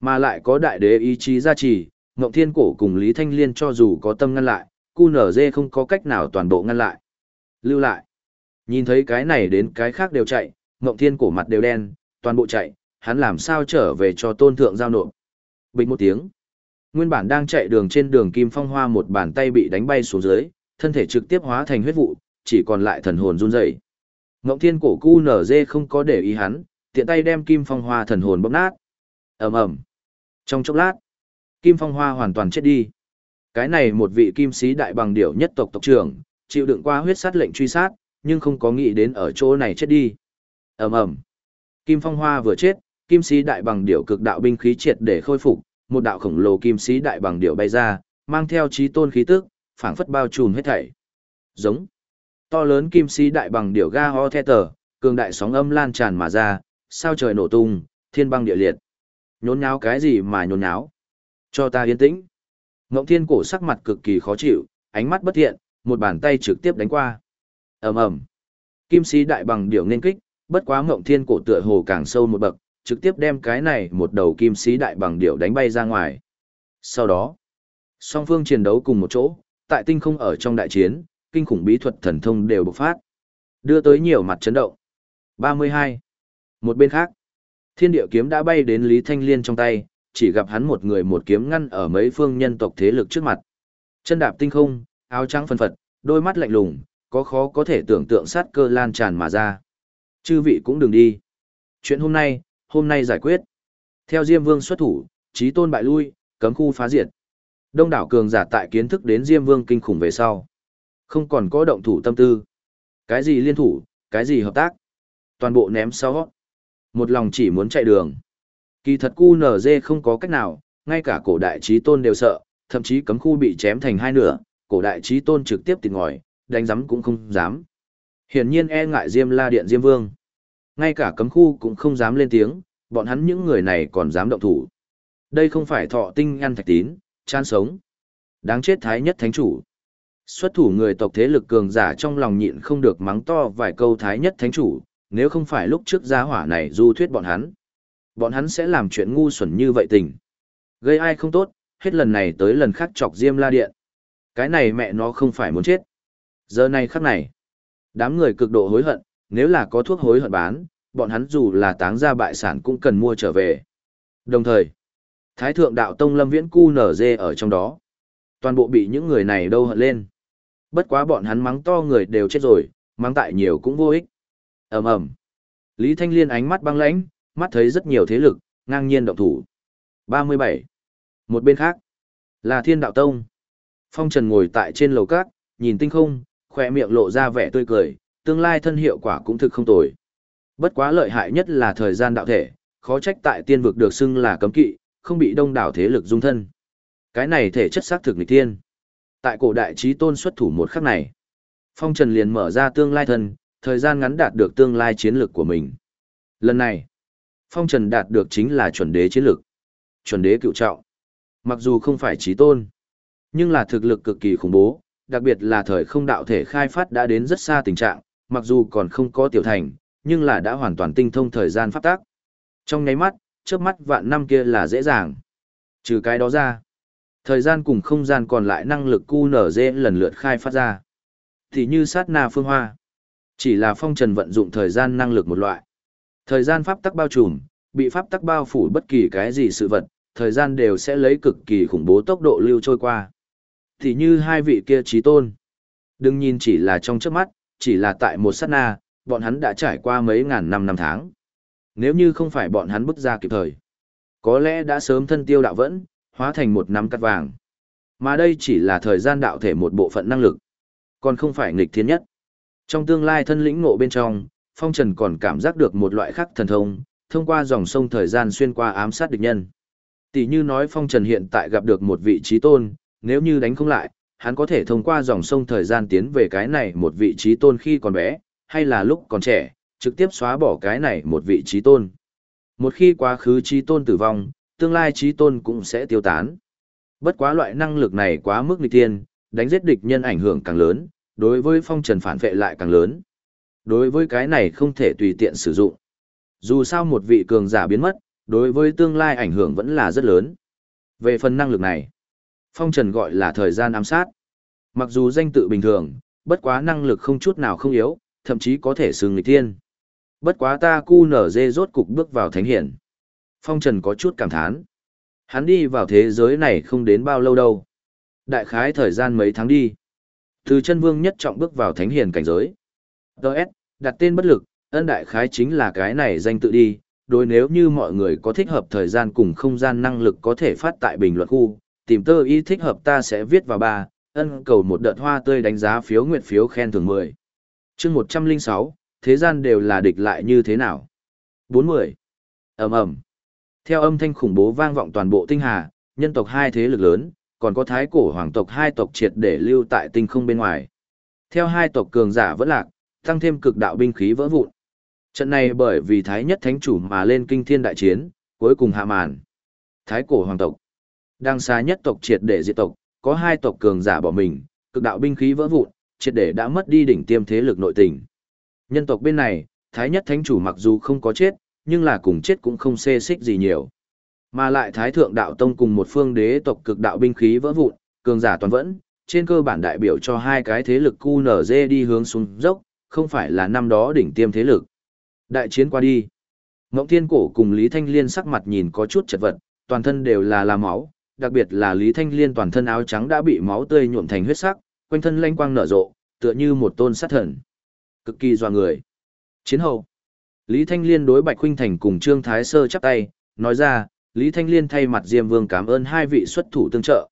Mà lại có đại đế ý chí gia trì, Ngộng Thiên Cổ cùng Lý Thanh Liên cho dù có tâm ngăn lại, cu nở dê không có cách nào toàn bộ ngăn lại. Lưu lại. Nhìn thấy cái này đến cái khác đều chạy, Ngộng Thiên Cổ mặt đều đen, toàn bộ chạy, hắn làm sao trở về cho tôn thượng giao nộp. Bình một tiếng. Nguyên bản đang chạy đường trên đường Kim Phong Hoa một bàn tay bị đánh bay xuống dưới, thân thể trực tiếp hóa thành huyết vụ, chỉ còn lại thần hồn run rẩy. Ngộng Thiên Cổ cu nở dê không có để ý hắn, tiện tay đem Kim Phong Hoa thần hồn bóp nát. Ầm ầm. Trong chốc lát, Kim Phong Hoa hoàn toàn chết đi. Cái này một vị kim sĩ đại bằng điểu nhất tộc tộc trưởng, chịu đựng qua huyết sát lệnh truy sát, nhưng không có nghĩ đến ở chỗ này chết đi. Ầm ầm. Kim Phong Hoa vừa chết, kim sĩ đại bằng điểu cực đạo binh khí triệt để khôi phục, một đạo khổng lồ kim sĩ đại bằng điểu bay ra, mang theo chí tôn khí tức, phảng phất bao trùm hết thảy. Giống. To lớn kim sĩ đại bằng điểu ga ho the tờ, cường đại sóng âm lan tràn mà ra, sao trời nổ tung, thiên băng địa liệt. Nhốn nháo cái gì mà nhốn nháo? Cho ta yên tĩnh. Ngộng thiên cổ sắc mặt cực kỳ khó chịu, ánh mắt bất thiện, một bàn tay trực tiếp đánh qua. ầm ầm, Kim sĩ đại bằng điều nên kích, bất quá ngộng thiên cổ tựa hồ càng sâu một bậc, trực tiếp đem cái này một đầu kim sĩ đại bằng điệu đánh bay ra ngoài. Sau đó, song phương chiến đấu cùng một chỗ, tại tinh không ở trong đại chiến, kinh khủng bí thuật thần thông đều bộc phát, đưa tới nhiều mặt chấn động. 32. Một bên khác, thiên địa kiếm đã bay đến Lý Thanh Liên trong tay, chỉ gặp hắn một người một kiếm ngăn ở mấy phương nhân tộc thế lực trước mặt. Chân đạp tinh không, áo trắng phân phật, đôi mắt lạnh lùng, có khó có thể tưởng tượng sát cơ lan tràn mà ra. Chư vị cũng đừng đi. Chuyện hôm nay, hôm nay giải quyết. Theo Diêm Vương xuất thủ, trí tôn bại lui, cấm khu phá diệt. Đông đảo cường giả tại kiến thức đến Diêm Vương kinh khủng về sau. Không còn có động thủ tâm tư. Cái gì liên thủ, cái gì hợp tác. Toàn bộ ném sau. Một lòng chỉ muốn chạy đường. Kỳ thật QNZ không có cách nào, ngay cả cổ đại trí tôn đều sợ, thậm chí cấm khu bị chém thành hai nửa, cổ đại trí tôn trực tiếp tịt ngòi, đánh giấm cũng không dám. Hiển nhiên e ngại Diêm La Điện Diêm Vương. Ngay cả cấm khu cũng không dám lên tiếng, bọn hắn những người này còn dám động thủ. Đây không phải thọ tinh ăn thạch tín, chan sống. Đáng chết thái nhất thánh chủ. Xuất thủ người tộc thế lực cường giả trong lòng nhịn không được mắng to vài câu thái nhất thánh chủ, nếu không phải lúc trước gia hỏa này du thuyết bọn hắn. Bọn hắn sẽ làm chuyện ngu xuẩn như vậy tình. Gây ai không tốt, hết lần này tới lần khác chọc Diêm La Điện. Cái này mẹ nó không phải muốn chết. Giờ này khắc này, đám người cực độ hối hận, nếu là có thuốc hối hận bán, bọn hắn dù là táng ra bại sản cũng cần mua trở về. Đồng thời, Thái Thượng Đạo Tông Lâm Viễn Cu nở dê ở trong đó. Toàn bộ bị những người này đâu hận lên. Bất quá bọn hắn mắng to người đều chết rồi, mắng tại nhiều cũng vô ích. ầm ầm Lý Thanh Liên ánh mắt băng lãnh, mắt thấy rất nhiều thế lực, ngang nhiên động thủ. 37. Một bên khác, là Thiên Đạo Tông. Phong Trần ngồi tại trên lầu cát, nhìn tinh không, khỏe miệng lộ ra vẻ tươi cười, tương lai thân hiệu quả cũng thực không tồi. Bất quá lợi hại nhất là thời gian đạo thể, khó trách tại tiên vực được xưng là cấm kỵ, không bị đông đảo thế lực dung thân. Cái này thể chất xác thực nghịch tiên. Tại cổ đại trí tôn xuất thủ một khắc này, Phong Trần liền mở ra tương lai thân, thời gian ngắn đạt được tương lai chiến lược của mình. Lần này, Phong Trần đạt được chính là chuẩn đế chiến lược. Chuẩn đế cựu trọng. Mặc dù không phải trí tôn, nhưng là thực lực cực kỳ khủng bố, đặc biệt là thời không đạo thể khai phát đã đến rất xa tình trạng, mặc dù còn không có tiểu thành, nhưng là đã hoàn toàn tinh thông thời gian pháp tác. Trong nháy mắt, trước mắt vạn năm kia là dễ dàng. Trừ cái đó ra, thời gian cùng không gian còn lại năng lực QNZ lần lượt khai phát ra. Thì như sát na phương hoa, chỉ là phong trần vận dụng thời gian năng lực một loại. Thời gian pháp tắc bao trùm, bị pháp tắc bao phủ bất kỳ cái gì sự vật, thời gian đều sẽ lấy cực kỳ khủng bố tốc độ lưu trôi qua. Thì như hai vị kia trí tôn. Đừng nhìn chỉ là trong trước mắt, chỉ là tại một sát na, bọn hắn đã trải qua mấy ngàn năm năm tháng. Nếu như không phải bọn hắn bước ra kịp thời, có lẽ đã sớm thân tiêu đạo vẫn, hóa thành một năm cắt vàng. Mà đây chỉ là thời gian đạo thể một bộ phận năng lực, còn không phải nghịch thiên nhất. Trong tương lai thân lĩnh ngộ bên trong, Phong Trần còn cảm giác được một loại khắc thần thông, thông qua dòng sông thời gian xuyên qua ám sát địch nhân. Tỷ như nói Phong Trần hiện tại gặp được một vị trí tôn, nếu như đánh không lại, hắn có thể thông qua dòng sông thời gian tiến về cái này một vị trí tôn khi còn bé, hay là lúc còn trẻ, trực tiếp xóa bỏ cái này một vị trí tôn. Một khi quá khứ trí tôn tử vong, tương lai trí tôn cũng sẽ tiêu tán. Bất quá loại năng lực này quá mức nghịch tiên, đánh giết địch nhân ảnh hưởng càng lớn, đối với phong trần phản vệ lại càng lớn. Đối với cái này không thể tùy tiện sử dụng. Dù sao một vị cường giả biến mất, đối với tương lai ảnh hưởng vẫn là rất lớn. Về phần năng lực này, phong trần gọi là thời gian ám sát. Mặc dù danh tự bình thường, bất quá năng lực không chút nào không yếu, thậm chí có thể xưng nghịch tiên. Bất quá ta cu nở dê rốt cục bước vào thánh hiển. Phong Trần có chút cảm thán. Hắn đi vào thế giới này không đến bao lâu đâu. Đại khái thời gian mấy tháng đi. Từ chân vương nhất trọng bước vào thánh hiển cảnh giới. Đợt, đặt tên bất lực, ân đại khái chính là cái này danh tự đi. Đối nếu như mọi người có thích hợp thời gian cùng không gian năng lực có thể phát tại bình luận khu, tìm tơ y thích hợp ta sẽ viết vào ba, ân cầu một đợt hoa tươi đánh giá phiếu nguyện phiếu khen thưởng 10 chương một trăm linh sáu thế gian đều là địch lại như thế nào? Bốn mươi ầm ầm. Theo âm thanh khủng bố vang vọng toàn bộ tinh hà nhân tộc hai thế lực lớn còn có thái cổ hoàng tộc hai tộc triệt để lưu tại tinh không bên ngoài. Theo hai tộc cường giả vẫn lạc tăng thêm cực đạo binh khí vỡ vụn trận này bởi vì thái nhất thánh chủ mà lên kinh thiên đại chiến cuối cùng hạ màn thái cổ hoàng tộc đang xa nhất tộc triệt để diệt tộc có hai tộc cường giả bỏ mình cực đạo binh khí vỡ vụn triệt để đã mất đi đỉnh tiêm thế lực nội tình. Nhân tộc bên này, Thái Nhất Thánh Chủ mặc dù không có chết, nhưng là cùng chết cũng không xê xích gì nhiều. Mà lại Thái Thượng Đạo Tông cùng một phương đế tộc cực đạo binh khí vỡ vụn, cường giả toàn vẫn, trên cơ bản đại biểu cho hai cái thế lực QNZ đi hướng xuống dốc, không phải là năm đó đỉnh tiêm thế lực. Đại chiến qua đi. Ngộng Thiên Cổ cùng Lý Thanh Liên sắc mặt nhìn có chút chật vật, toàn thân đều là là máu, đặc biệt là Lý Thanh Liên toàn thân áo trắng đã bị máu tươi nhuộm thành huyết sắc, quanh thân lanh quang nở rộ, tựa như một tôn sát thần. Cực kỳ doa người. Chiến hậu. Lý Thanh Liên đối Bạch Khuynh Thành cùng Trương Thái Sơ chắp tay, nói ra, Lý Thanh Liên thay mặt Diêm Vương cảm ơn hai vị xuất thủ tương trợ.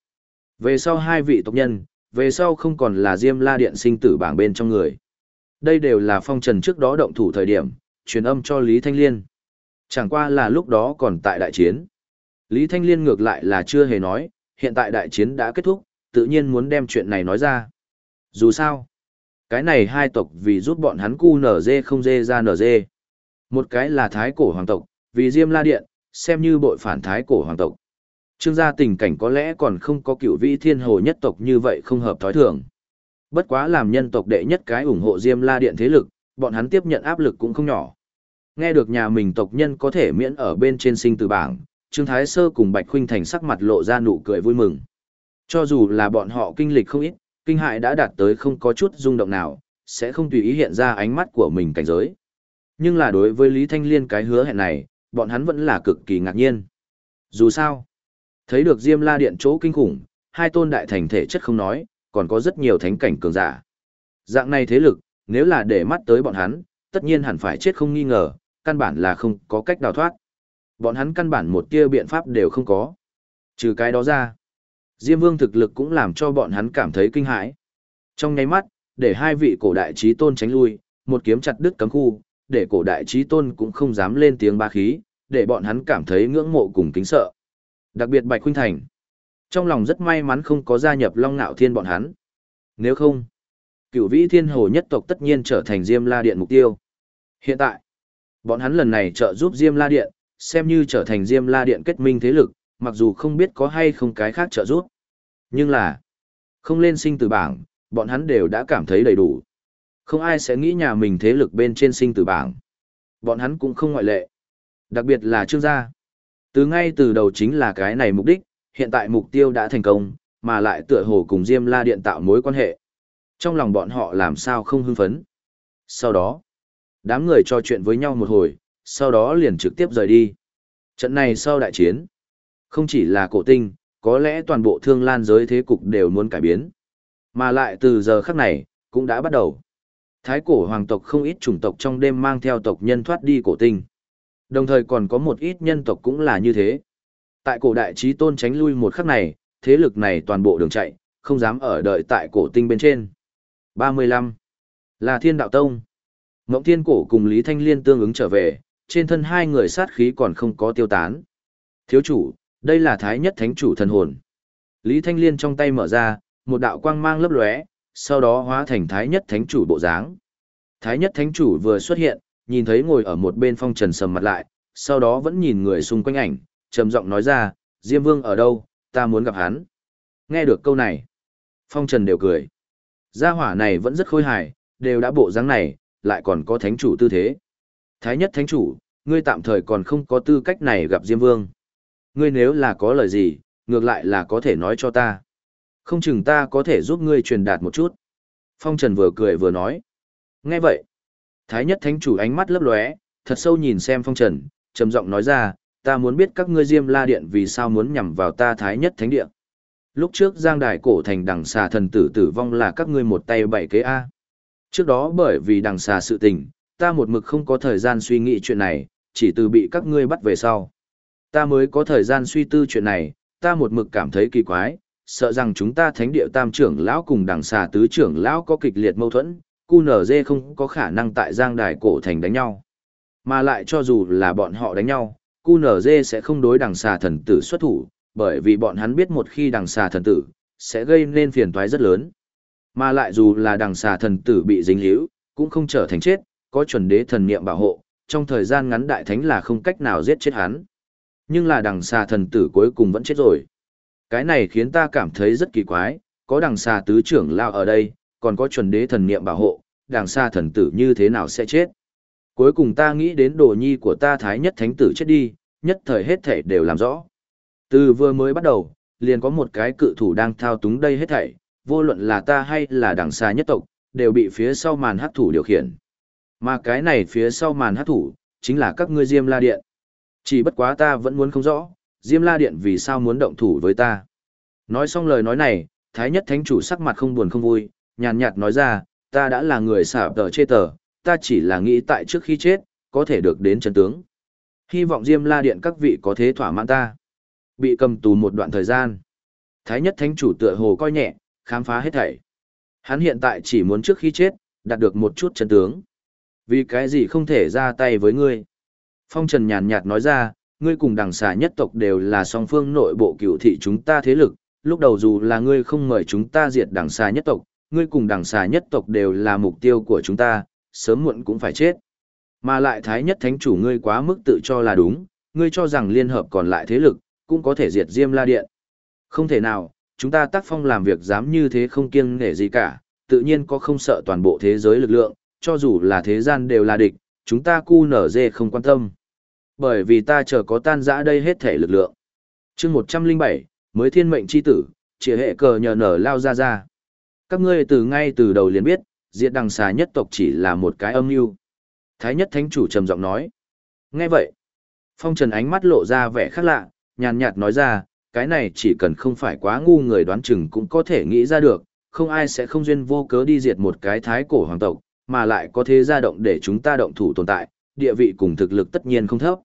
Về sau hai vị tộc nhân, về sau không còn là Diêm La Điện sinh tử bảng bên trong người. Đây đều là phong trần trước đó động thủ thời điểm, truyền âm cho Lý Thanh Liên. Chẳng qua là lúc đó còn tại đại chiến. Lý Thanh Liên ngược lại là chưa hề nói, hiện tại đại chiến đã kết thúc, tự nhiên muốn đem chuyện này nói ra. Dù sao, cái này hai tộc vì giúp bọn hắn cu nở dê không dê ra nở dê. Một cái là thái cổ hoàng tộc, vì Diêm La Điện, xem như bội phản thái cổ hoàng tộc. Trương gia tình cảnh có lẽ còn không có cựu vĩ thiên hồ nhất tộc như vậy không hợp thói thường. Bất quá làm nhân tộc đệ nhất cái ủng hộ Diêm La Điện thế lực, bọn hắn tiếp nhận áp lực cũng không nhỏ. Nghe được nhà mình tộc nhân có thể miễn ở bên trên sinh từ bảng, Trương Thái Sơ cùng Bạch Khuynh Thành sắc mặt lộ ra nụ cười vui mừng. Cho dù là bọn họ kinh lịch không ít, kinh hại đã đạt tới không có chút rung động nào, sẽ không tùy ý hiện ra ánh mắt của mình cảnh giới. Nhưng là đối với Lý Thanh Liên cái hứa hẹn này, bọn hắn vẫn là cực kỳ ngạc nhiên. Dù sao, thấy được Diêm La Điện chỗ kinh khủng, hai tôn đại thành thể chất không nói, còn có rất nhiều thánh cảnh cường giả. Dạng này thế lực, nếu là để mắt tới bọn hắn, tất nhiên hẳn phải chết không nghi ngờ, căn bản là không có cách đào thoát. Bọn hắn căn bản một tia biện pháp đều không có. Trừ cái đó ra, Diêm Vương thực lực cũng làm cho bọn hắn cảm thấy kinh hãi. Trong nháy mắt, để hai vị cổ đại trí tôn tránh lui, một kiếm chặt đứt cấm khu, để cổ đại trí tôn cũng không dám lên tiếng ba khí, để bọn hắn cảm thấy ngưỡng mộ cùng kính sợ. Đặc biệt Bạch Khuynh Thành. Trong lòng rất may mắn không có gia nhập Long Nạo Thiên bọn hắn. Nếu không, cửu vĩ thiên hồ nhất tộc tất nhiên trở thành Diêm La Điện mục tiêu. Hiện tại, bọn hắn lần này trợ giúp Diêm La Điện, xem như trở thành Diêm La Điện kết minh thế lực, mặc dù không biết có hay không cái khác trợ giúp. Nhưng là, không lên sinh tử bảng, bọn hắn đều đã cảm thấy đầy đủ. Không ai sẽ nghĩ nhà mình thế lực bên trên sinh tử bảng. Bọn hắn cũng không ngoại lệ. Đặc biệt là trương gia. Từ ngay từ đầu chính là cái này mục đích, hiện tại mục tiêu đã thành công, mà lại tựa hồ cùng Diêm La Điện tạo mối quan hệ. Trong lòng bọn họ làm sao không hưng phấn. Sau đó, đám người trò chuyện với nhau một hồi, sau đó liền trực tiếp rời đi. Trận này sau đại chiến, không chỉ là cổ tinh, có lẽ toàn bộ thương lan giới thế cục đều muốn cải biến. Mà lại từ giờ khắc này, cũng đã bắt đầu. Thái cổ hoàng tộc không ít chủng tộc trong đêm mang theo tộc nhân thoát đi cổ tinh. Đồng thời còn có một ít nhân tộc cũng là như thế. Tại cổ đại trí tôn tránh lui một khắc này, thế lực này toàn bộ đường chạy, không dám ở đợi tại cổ tinh bên trên. 35. Là thiên đạo tông. Ngộng thiên cổ cùng Lý Thanh Liên tương ứng trở về, trên thân hai người sát khí còn không có tiêu tán. Thiếu chủ, đây là thái nhất thánh chủ thần hồn. Lý Thanh Liên trong tay mở ra, một đạo quang mang lấp lóe, sau đó hóa thành thái nhất thánh chủ bộ dáng. Thái nhất thánh chủ vừa xuất hiện, nhìn thấy ngồi ở một bên phong trần sầm mặt lại, sau đó vẫn nhìn người xung quanh ảnh, trầm giọng nói ra, Diêm Vương ở đâu, ta muốn gặp hắn. Nghe được câu này, phong trần đều cười. Gia hỏa này vẫn rất khôi hài, đều đã bộ dáng này, lại còn có thánh chủ tư thế. Thái nhất thánh chủ, ngươi tạm thời còn không có tư cách này gặp Diêm Vương. Ngươi nếu là có lời gì, ngược lại là có thể nói cho ta. Không chừng ta có thể giúp ngươi truyền đạt một chút. Phong Trần vừa cười vừa nói. Nghe vậy, Thái nhất thánh chủ ánh mắt lấp lóe, thật sâu nhìn xem Phong Trần, trầm giọng nói ra, ta muốn biết các ngươi Diêm La Điện vì sao muốn nhằm vào ta Thái nhất thánh điện. Lúc trước Giang Đài cổ thành đằng xà thần tử tử vong là các ngươi một tay bảy kế A. Trước đó bởi vì đằng xà sự tình, ta một mực không có thời gian suy nghĩ chuyện này, chỉ từ bị các ngươi bắt về sau. Ta mới có thời gian suy tư chuyện này, ta một mực cảm thấy kỳ quái, sợ rằng chúng ta thánh địa tam trưởng lão cùng đằng xà tứ trưởng lão có kịch liệt mâu thuẫn, QNZ không có khả năng tại giang đài cổ thành đánh nhau. Mà lại cho dù là bọn họ đánh nhau, QNZ sẽ không đối đằng xà thần tử xuất thủ, bởi vì bọn hắn biết một khi đằng xà thần tử, sẽ gây nên phiền toái rất lớn. Mà lại dù là đằng xà thần tử bị dính líu, cũng không trở thành chết, có chuẩn đế thần niệm bảo hộ, trong thời gian ngắn đại thánh là không cách nào giết chết hắn. Nhưng là đằng xà thần tử cuối cùng vẫn chết rồi. Cái này khiến ta cảm thấy rất kỳ quái, có đằng xà tứ trưởng lao ở đây, còn có chuẩn đế thần niệm bảo hộ, đằng xà thần tử như thế nào sẽ chết. Cuối cùng ta nghĩ đến đồ nhi của ta thái nhất thánh tử chết đi, nhất thời hết thể đều làm rõ. Từ vừa mới bắt đầu, liền có một cái cự thủ đang thao túng đây hết thảy, vô luận là ta hay là đằng xa nhất tộc, đều bị phía sau màn hắc thủ điều khiển. Mà cái này phía sau màn hắc thủ, chính là các ngươi Diêm La Điện. Chỉ bất quá ta vẫn muốn không rõ, Diêm La Điện vì sao muốn động thủ với ta. Nói xong lời nói này, Thái Nhất Thánh Chủ sắc mặt không buồn không vui, nhàn nhạt nói ra, ta đã là người xả tờ chê tờ, ta chỉ là nghĩ tại trước khi chết, có thể được đến chân tướng. Hy vọng Diêm La Điện các vị có thế thỏa mãn ta. Bị cầm tù một đoạn thời gian. Thái Nhất Thánh Chủ tựa hồ coi nhẹ, khám phá hết thảy. Hắn hiện tại chỉ muốn trước khi chết, đạt được một chút chân tướng. Vì cái gì không thể ra tay với ngươi? Phong Trần nhàn nhạt nói ra, ngươi cùng đằng xà nhất tộc đều là song phương nội bộ cựu thị chúng ta thế lực, lúc đầu dù là ngươi không mời chúng ta diệt đằng xà nhất tộc, ngươi cùng đằng xà nhất tộc đều là mục tiêu của chúng ta, sớm muộn cũng phải chết. Mà lại thái nhất thánh chủ ngươi quá mức tự cho là đúng, ngươi cho rằng liên hợp còn lại thế lực, cũng có thể diệt Diêm La Điện. Không thể nào, chúng ta tác phong làm việc dám như thế không kiêng nể gì cả, tự nhiên có không sợ toàn bộ thế giới lực lượng, cho dù là thế gian đều là địch, chúng ta cu nở dê không quan tâm. Bởi vì ta chờ có tan rã đây hết thể lực lượng. chương 107, mới thiên mệnh chi tử, chỉ hệ cờ nhờ nở lao ra ra. Các ngươi từ ngay từ đầu liền biết, diệt đằng xà nhất tộc chỉ là một cái âm mưu Thái nhất thánh chủ trầm giọng nói. Nghe vậy, phong trần ánh mắt lộ ra vẻ khác lạ, nhàn nhạt nói ra, cái này chỉ cần không phải quá ngu người đoán chừng cũng có thể nghĩ ra được, không ai sẽ không duyên vô cớ đi diệt một cái thái cổ hoàng tộc, mà lại có thế gia động để chúng ta động thủ tồn tại, địa vị cùng thực lực tất nhiên không thấp.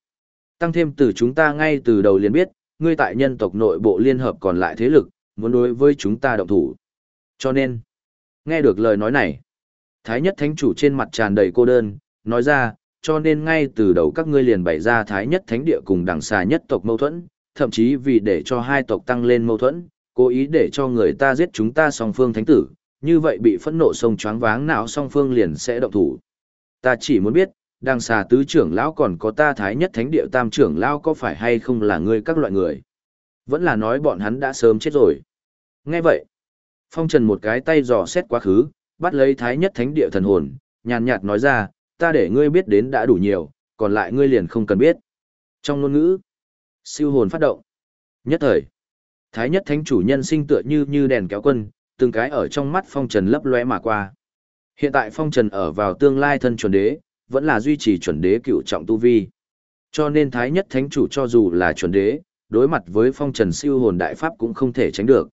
Tăng thêm từ chúng ta ngay từ đầu liền biết, ngươi tại nhân tộc nội bộ liên hợp còn lại thế lực, muốn đối với chúng ta động thủ. Cho nên, nghe được lời nói này, Thái nhất thánh chủ trên mặt tràn đầy cô đơn, nói ra, cho nên ngay từ đầu các ngươi liền bày ra thái nhất thánh địa cùng đằng xà nhất tộc mâu thuẫn, thậm chí vì để cho hai tộc tăng lên mâu thuẫn, cố ý để cho người ta giết chúng ta song phương thánh tử, như vậy bị phẫn nộ sông choáng váng não song phương liền sẽ động thủ. Ta chỉ muốn biết, đằng xà tứ trưởng lão còn có ta thái nhất thánh địa tam trưởng lão có phải hay không là ngươi các loại người. Vẫn là nói bọn hắn đã sớm chết rồi. Nghe vậy, phong trần một cái tay dò xét quá khứ, bắt lấy thái nhất thánh địa thần hồn, nhàn nhạt nói ra, ta để ngươi biết đến đã đủ nhiều, còn lại ngươi liền không cần biết. Trong ngôn ngữ, siêu hồn phát động. Nhất thời, thái nhất thánh chủ nhân sinh tựa như như đèn kéo quân, từng cái ở trong mắt phong trần lấp lóe mà qua. Hiện tại phong trần ở vào tương lai thân chuẩn đế, vẫn là duy trì chuẩn đế cựu trọng tu vi. Cho nên thái nhất thánh chủ cho dù là chuẩn đế, đối mặt với phong trần siêu hồn đại pháp cũng không thể tránh được.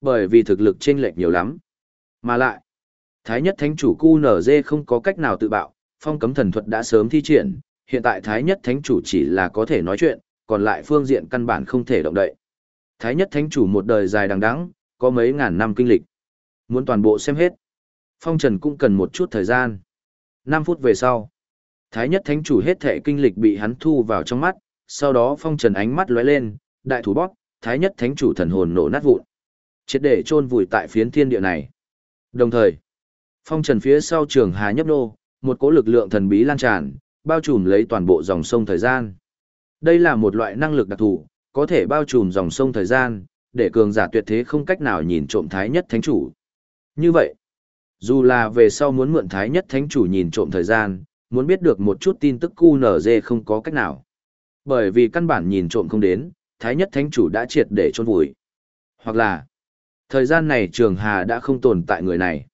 Bởi vì thực lực chênh lệch nhiều lắm. Mà lại, thái nhất thánh chủ cu không có cách nào tự bạo, phong cấm thần thuật đã sớm thi triển, hiện tại thái nhất thánh chủ chỉ là có thể nói chuyện, còn lại phương diện căn bản không thể động đậy. Thái nhất thánh chủ một đời dài đằng đẵng, có mấy ngàn năm kinh lịch. Muốn toàn bộ xem hết. Phong Trần cũng cần một chút thời gian. 5 phút về sau, Thái nhất thánh chủ hết thể kinh lịch bị hắn thu vào trong mắt, sau đó Phong Trần ánh mắt lóe lên, đại thủ bóp, Thái nhất thánh chủ thần hồn nổ nát vụn. Chết để chôn vùi tại phiến thiên địa này. Đồng thời, Phong Trần phía sau trường Hà nhấp nô, một cỗ lực lượng thần bí lan tràn, bao trùm lấy toàn bộ dòng sông thời gian. Đây là một loại năng lực đặc thù, có thể bao trùm dòng sông thời gian, để cường giả tuyệt thế không cách nào nhìn trộm thái nhất thánh chủ. Như vậy, dù là về sau muốn mượn thái nhất thánh chủ nhìn trộm thời gian, muốn biết được một chút tin tức QNZ không có cách nào. Bởi vì căn bản nhìn trộm không đến, thái nhất thánh chủ đã triệt để chôn vùi. Hoặc là, thời gian này trường hà đã không tồn tại người này.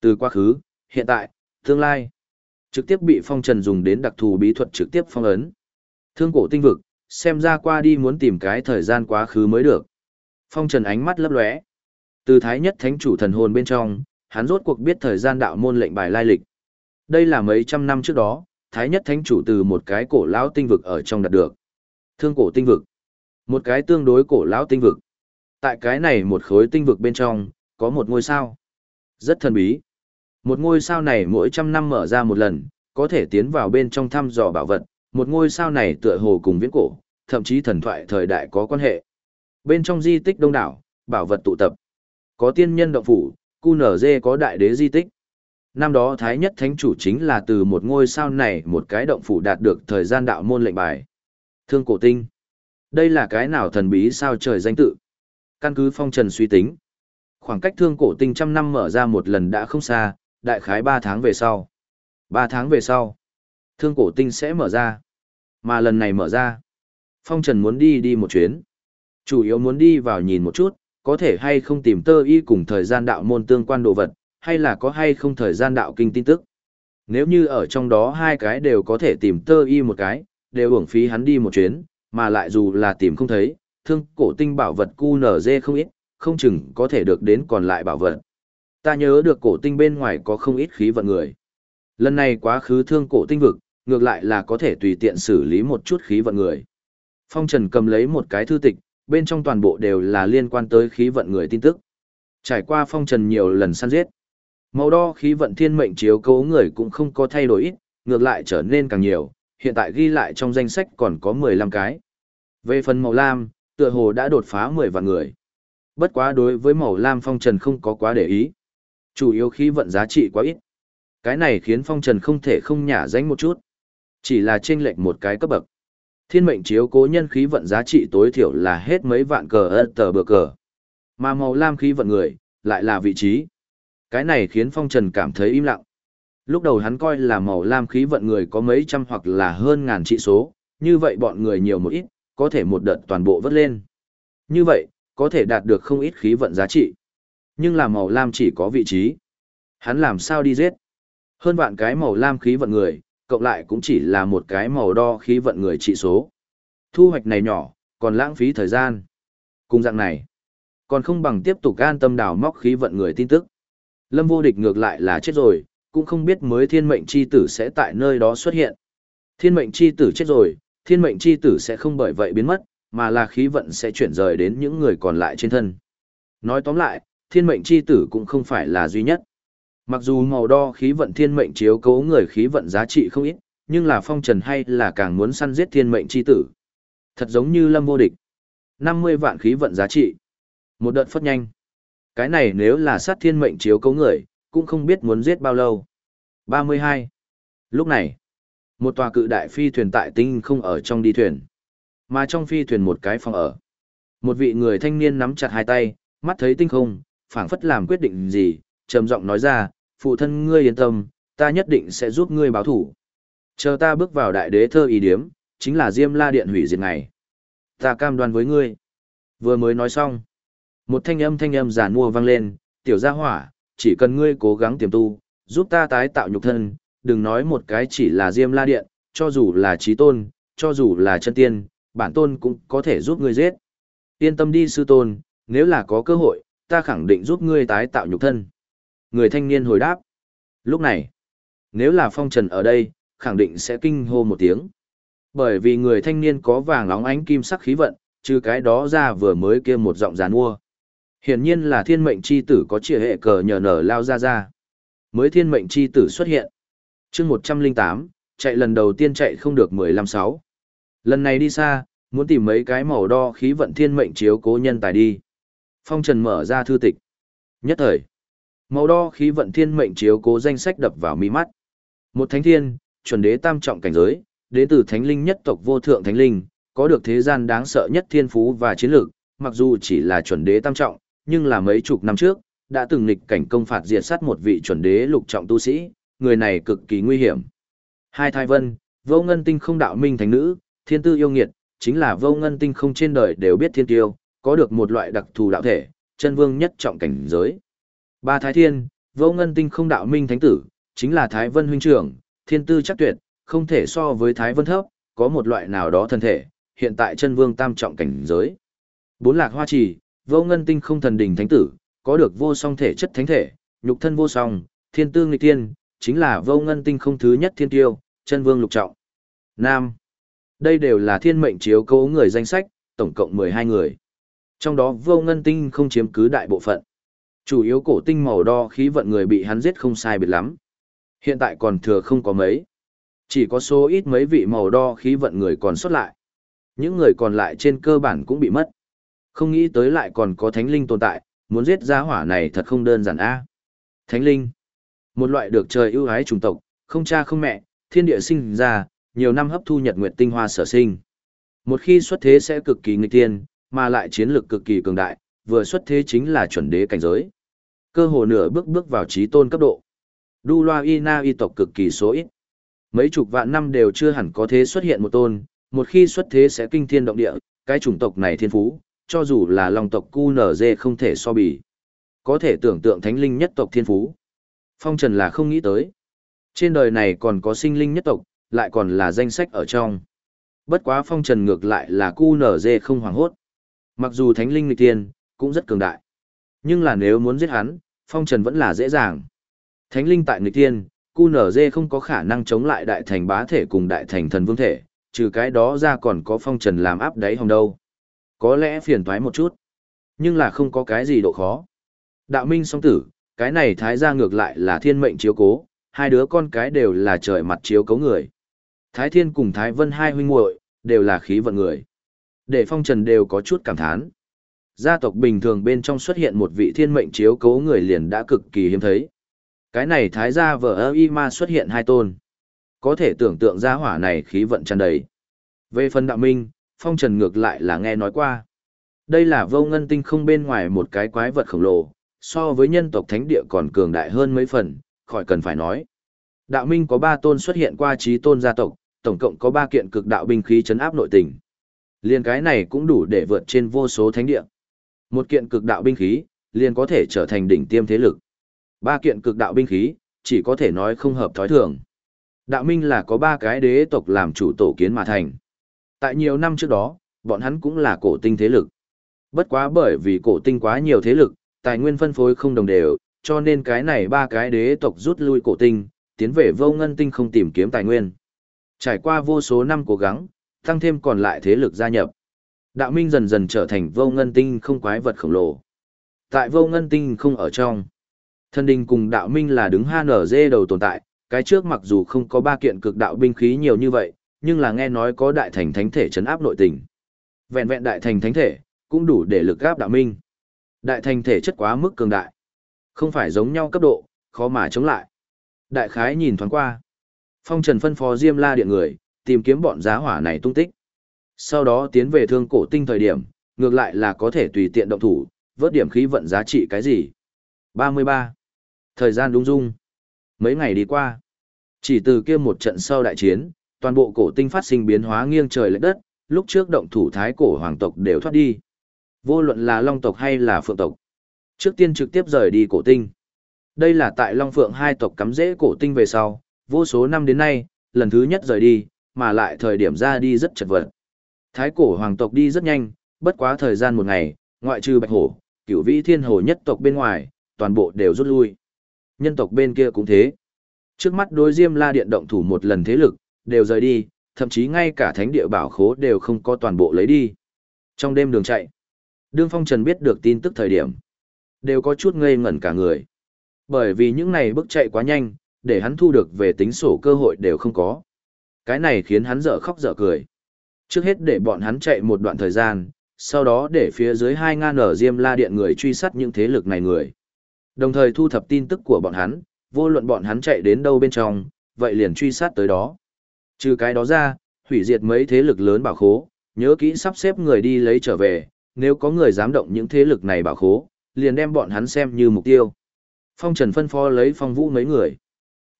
Từ quá khứ, hiện tại, tương lai, trực tiếp bị phong trần dùng đến đặc thù bí thuật trực tiếp phong ấn. Thương cổ tinh vực, xem ra qua đi muốn tìm cái thời gian quá khứ mới được. Phong trần ánh mắt lấp lóe. Từ thái nhất thánh chủ thần hồn bên trong, hắn rốt cuộc biết thời gian đạo môn lệnh bài lai lịch. Đây là mấy trăm năm trước đó, thái nhất thánh chủ từ một cái cổ lão tinh vực ở trong đạt được. Thương cổ tinh vực. Một cái tương đối cổ lão tinh vực. Tại cái này một khối tinh vực bên trong, có một ngôi sao. Rất thần bí. Một ngôi sao này mỗi trăm năm mở ra một lần, có thể tiến vào bên trong thăm dò bảo vật. Một ngôi sao này tựa hồ cùng viễn cổ, thậm chí thần thoại thời đại có quan hệ. Bên trong di tích đông đảo, bảo vật tụ tập. Có tiên nhân động phủ, QNZ có đại đế di tích. Năm đó Thái Nhất Thánh Chủ chính là từ một ngôi sao này một cái động phủ đạt được thời gian đạo môn lệnh bài. Thương cổ tinh. Đây là cái nào thần bí sao trời danh tự. Căn cứ phong trần suy tính. Khoảng cách thương cổ tinh trăm năm mở ra một lần đã không xa, đại khái 3 tháng về sau. 3 tháng về sau, thương cổ tinh sẽ mở ra. Mà lần này mở ra, phong trần muốn đi đi một chuyến. Chủ yếu muốn đi vào nhìn một chút, có thể hay không tìm tơ y cùng thời gian đạo môn tương quan đồ vật, hay là có hay không thời gian đạo kinh tin tức. Nếu như ở trong đó hai cái đều có thể tìm tơ y một cái, đều uổng phí hắn đi một chuyến, mà lại dù là tìm không thấy, thương cổ tinh bảo vật QNZ không ít, không chừng có thể được đến còn lại bảo vật. Ta nhớ được cổ tinh bên ngoài có không ít khí vận người. Lần này quá khứ thương cổ tinh vực, ngược lại là có thể tùy tiện xử lý một chút khí vận người. Phong Trần cầm lấy một cái thư tịch, bên trong toàn bộ đều là liên quan tới khí vận người tin tức. Trải qua phong trần nhiều lần săn giết, màu đo khí vận thiên mệnh chiếu cố người cũng không có thay đổi ít, ngược lại trở nên càng nhiều, hiện tại ghi lại trong danh sách còn có 15 cái. Về phần màu lam, tựa hồ đã đột phá 10 vạn người. Bất quá đối với màu lam phong trần không có quá để ý. Chủ yếu khí vận giá trị quá ít. Cái này khiến phong trần không thể không nhả danh một chút. Chỉ là trên lệch một cái cấp bậc. Thiên mệnh chiếu cố nhân khí vận giá trị tối thiểu là hết mấy vạn cờ ơ tờ bờ cờ. Mà màu lam khí vận người, lại là vị trí. Cái này khiến phong trần cảm thấy im lặng. Lúc đầu hắn coi là màu lam khí vận người có mấy trăm hoặc là hơn ngàn trị số, như vậy bọn người nhiều một ít, có thể một đợt toàn bộ vớt lên. Như vậy, có thể đạt được không ít khí vận giá trị. Nhưng là màu lam chỉ có vị trí. Hắn làm sao đi giết? Hơn vạn cái màu lam khí vận người, cộng lại cũng chỉ là một cái màu đo khí vận người trị số. Thu hoạch này nhỏ, còn lãng phí thời gian. Cùng dạng này, còn không bằng tiếp tục an tâm đào móc khí vận người tin tức. Lâm vô địch ngược lại là chết rồi, cũng không biết mới thiên mệnh chi tử sẽ tại nơi đó xuất hiện. Thiên mệnh chi tử chết rồi, thiên mệnh chi tử sẽ không bởi vậy biến mất, mà là khí vận sẽ chuyển rời đến những người còn lại trên thân. Nói tóm lại, thiên mệnh chi tử cũng không phải là duy nhất. Mặc dù màu đo khí vận thiên mệnh chiếu cố người khí vận giá trị không ít, nhưng là phong trần hay là càng muốn săn giết thiên mệnh chi tử. Thật giống như lâm vô địch. 50 vạn khí vận giá trị. Một đợt phất nhanh. Cái này nếu là sát thiên mệnh chiếu cấu người, cũng không biết muốn giết bao lâu. 32. Lúc này, một tòa cự đại phi thuyền tại tinh không ở trong đi thuyền. Mà trong phi thuyền một cái phòng ở. Một vị người thanh niên nắm chặt hai tay, mắt thấy tinh không, phảng phất làm quyết định gì, trầm giọng nói ra, phụ thân ngươi yên tâm, ta nhất định sẽ giúp ngươi báo thủ. Chờ ta bước vào đại đế thơ ý điếm, chính là Diêm La Điện hủy diệt ngày. Ta cam đoan với ngươi. Vừa mới nói xong. Một thanh âm thanh âm giản mua vang lên, tiểu gia hỏa, chỉ cần ngươi cố gắng tiềm tu, giúp ta tái tạo nhục thân, đừng nói một cái chỉ là Diêm La Điện, cho dù là trí tôn, cho dù là chân tiên, bản tôn cũng có thể giúp ngươi giết. Yên tâm đi sư tôn, nếu là có cơ hội, ta khẳng định giúp ngươi tái tạo nhục thân. Người thanh niên hồi đáp. Lúc này, nếu là phong trần ở đây, khẳng định sẽ kinh hô một tiếng. Bởi vì người thanh niên có vàng óng ánh kim sắc khí vận, trừ cái đó ra vừa mới kia một giọng giàn mua. Hiển nhiên là thiên mệnh chi tử có trịa hệ cờ nhờ nở lao ra ra. Mới thiên mệnh chi tử xuất hiện. chương 108, chạy lần đầu tiên chạy không được 15-6. Lần này đi xa, muốn tìm mấy cái màu đo khí vận thiên mệnh chiếu cố nhân tài đi. Phong Trần mở ra thư tịch. Nhất thời, màu đo khí vận thiên mệnh chiếu cố danh sách đập vào mi mắt. Một thánh thiên, chuẩn đế tam trọng cảnh giới, đến từ thánh linh nhất tộc vô thượng thánh linh, có được thế gian đáng sợ nhất thiên phú và chiến lược, mặc dù chỉ là chuẩn đế tam trọng, nhưng là mấy chục năm trước, đã từng nghịch cảnh công phạt diệt sát một vị chuẩn đế lục trọng tu sĩ, người này cực kỳ nguy hiểm. Hai thai vân, vô ngân tinh không đạo minh thánh nữ, thiên tư yêu nghiệt, chính là vô ngân tinh không trên đời đều biết thiên tiêu, có được một loại đặc thù đạo thể, chân vương nhất trọng cảnh giới. Ba thái thiên, vô ngân tinh không đạo minh thánh tử, chính là thái vân huynh trưởng, thiên tư chắc tuyệt, không thể so với thái vân thấp, có một loại nào đó thân thể, hiện tại chân vương tam trọng cảnh giới. Bốn lạc hoa trì, vô ngân tinh không thần đỉnh thánh tử, có được vô song thể chất thánh thể, nhục thân vô song, thiên tư nghịch tiên, chính là vô ngân tinh không thứ nhất thiên tiêu, chân vương lục trọng. Nam. Đây đều là thiên mệnh chiếu cố người danh sách, tổng cộng 12 người. Trong đó vô ngân tinh không chiếm cứ đại bộ phận. Chủ yếu cổ tinh màu đo khí vận người bị hắn giết không sai biệt lắm. Hiện tại còn thừa không có mấy. Chỉ có số ít mấy vị màu đo khí vận người còn xuất lại. Những người còn lại trên cơ bản cũng bị mất. Không nghĩ tới lại còn có thánh linh tồn tại, muốn giết giá hỏa này thật không đơn giản a. Thánh linh, một loại được trời ưu ái chủng tộc, không cha không mẹ, thiên địa sinh ra, nhiều năm hấp thu nhật nguyệt tinh hoa sở sinh. Một khi xuất thế sẽ cực kỳ nghịch tiên, mà lại chiến lược cực kỳ cường đại, vừa xuất thế chính là chuẩn đế cảnh giới. Cơ hồ nửa bước bước vào trí tôn cấp độ. Đu Loa Y Na Y tộc cực kỳ số ít. Mấy chục vạn năm đều chưa hẳn có thế xuất hiện một tôn, một khi xuất thế sẽ kinh thiên động địa, cái chủng tộc này thiên phú, cho dù là lòng tộc cu nở dê không thể so bì. Có thể tưởng tượng thánh linh nhất tộc thiên phú. Phong Trần là không nghĩ tới. Trên đời này còn có sinh linh nhất tộc, lại còn là danh sách ở trong. Bất quá Phong Trần ngược lại là cu nở dê không hoàng hốt. Mặc dù thánh linh nghịch tiên, cũng rất cường đại. Nhưng là nếu muốn giết hắn, Phong Trần vẫn là dễ dàng. Thánh linh tại nghịch tiên, QNZ không có khả năng chống lại đại thành bá thể cùng đại thành thần vương thể, trừ cái đó ra còn có phong trần làm áp đáy hồng đâu. Có lẽ phiền toái một chút, nhưng là không có cái gì độ khó. Đạo minh song tử, cái này thái ra ngược lại là thiên mệnh chiếu cố, hai đứa con cái đều là trời mặt chiếu cấu người. Thái thiên cùng thái vân hai huynh muội đều là khí vận người. Để phong trần đều có chút cảm thán. Gia tộc bình thường bên trong xuất hiện một vị thiên mệnh chiếu cố người liền đã cực kỳ hiếm thấy. Cái này thái gia vợ ơ y ma xuất hiện hai tôn. Có thể tưởng tượng gia hỏa này khí vận tràn đầy. Về phần đạo minh, phong trần ngược lại là nghe nói qua. Đây là vô ngân tinh không bên ngoài một cái quái vật khổng lồ, so với nhân tộc thánh địa còn cường đại hơn mấy phần, khỏi cần phải nói. Đạo minh có ba tôn xuất hiện qua trí tôn gia tộc, tổng cộng có ba kiện cực đạo binh khí chấn áp nội tình. Liên cái này cũng đủ để vượt trên vô số thánh địa. Một kiện cực đạo binh khí, liền có thể trở thành đỉnh tiêm thế lực. Ba kiện cực đạo binh khí, chỉ có thể nói không hợp thói thường. Đạo minh là có ba cái đế tộc làm chủ tổ kiến mà thành. Tại nhiều năm trước đó, bọn hắn cũng là cổ tinh thế lực. Bất quá bởi vì cổ tinh quá nhiều thế lực, tài nguyên phân phối không đồng đều, cho nên cái này ba cái đế tộc rút lui cổ tinh, tiến về vô ngân tinh không tìm kiếm tài nguyên. Trải qua vô số năm cố gắng, tăng thêm còn lại thế lực gia nhập. Đạo minh dần dần trở thành vô ngân tinh không quái vật khổng lồ. Tại vô ngân tinh không ở trong. Thần đình cùng đạo minh là đứng HNZ đầu tồn tại, cái trước mặc dù không có ba kiện cực đạo binh khí nhiều như vậy, nhưng là nghe nói có đại thành thánh thể chấn áp nội tình. Vẹn vẹn đại thành thánh thể, cũng đủ để lực gáp đạo minh. Đại thành thể chất quá mức cường đại. Không phải giống nhau cấp độ, khó mà chống lại. Đại khái nhìn thoáng qua. Phong Trần phân phó Diêm La điện người, tìm kiếm bọn giá hỏa này tung tích. Sau đó tiến về thương cổ tinh thời điểm, ngược lại là có thể tùy tiện động thủ, vớt điểm khí vận giá trị cái gì. 33. Thời gian đúng dung. Mấy ngày đi qua. Chỉ từ kia một trận sau đại chiến, toàn bộ cổ tinh phát sinh biến hóa nghiêng trời lệch đất, lúc trước động thủ thái cổ hoàng tộc đều thoát đi. Vô luận là long tộc hay là phượng tộc. Trước tiên trực tiếp rời đi cổ tinh. Đây là tại long phượng hai tộc cắm rễ cổ tinh về sau, vô số năm đến nay, lần thứ nhất rời đi, mà lại thời điểm ra đi rất chật vật. Thái cổ hoàng tộc đi rất nhanh, bất quá thời gian một ngày, ngoại trừ bạch hổ, cửu vĩ thiên hồ nhất tộc bên ngoài, toàn bộ đều rút lui. Nhân tộc bên kia cũng thế. Trước mắt đối diêm la điện động thủ một lần thế lực, đều rời đi, thậm chí ngay cả thánh địa bảo khố đều không có toàn bộ lấy đi. Trong đêm đường chạy, Đương Phong Trần biết được tin tức thời điểm, đều có chút ngây ngẩn cả người. Bởi vì những này bước chạy quá nhanh, để hắn thu được về tính sổ cơ hội đều không có. Cái này khiến hắn dở khóc dở cười. Trước hết để bọn hắn chạy một đoạn thời gian, sau đó để phía dưới hai ngan ở Diêm La Điện người truy sát những thế lực này người. Đồng thời thu thập tin tức của bọn hắn, vô luận bọn hắn chạy đến đâu bên trong, vậy liền truy sát tới đó. Trừ cái đó ra, hủy diệt mấy thế lực lớn bảo khố, nhớ kỹ sắp xếp người đi lấy trở về, nếu có người dám động những thế lực này bảo khố, liền đem bọn hắn xem như mục tiêu. Phong Trần phân phó lấy phong vũ mấy người.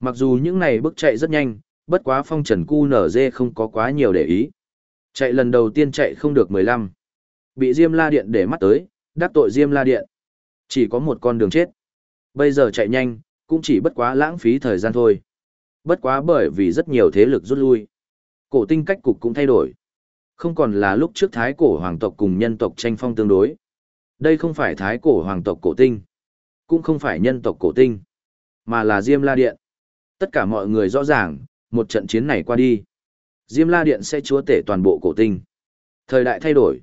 Mặc dù những này bước chạy rất nhanh, bất quá phong trần cu nở dê không có quá nhiều để ý. Chạy lần đầu tiên chạy không được 15. Bị Diêm La Điện để mắt tới, đắc tội Diêm La Điện. Chỉ có một con đường chết. Bây giờ chạy nhanh, cũng chỉ bất quá lãng phí thời gian thôi. Bất quá bởi vì rất nhiều thế lực rút lui. Cổ tinh cách cục cũng thay đổi. Không còn là lúc trước thái cổ hoàng tộc cùng nhân tộc tranh phong tương đối. Đây không phải thái cổ hoàng tộc cổ tinh. Cũng không phải nhân tộc cổ tinh. Mà là Diêm La Điện. Tất cả mọi người rõ ràng, một trận chiến này qua đi. Diêm La Điện sẽ chúa tể toàn bộ cổ tinh. Thời đại thay đổi.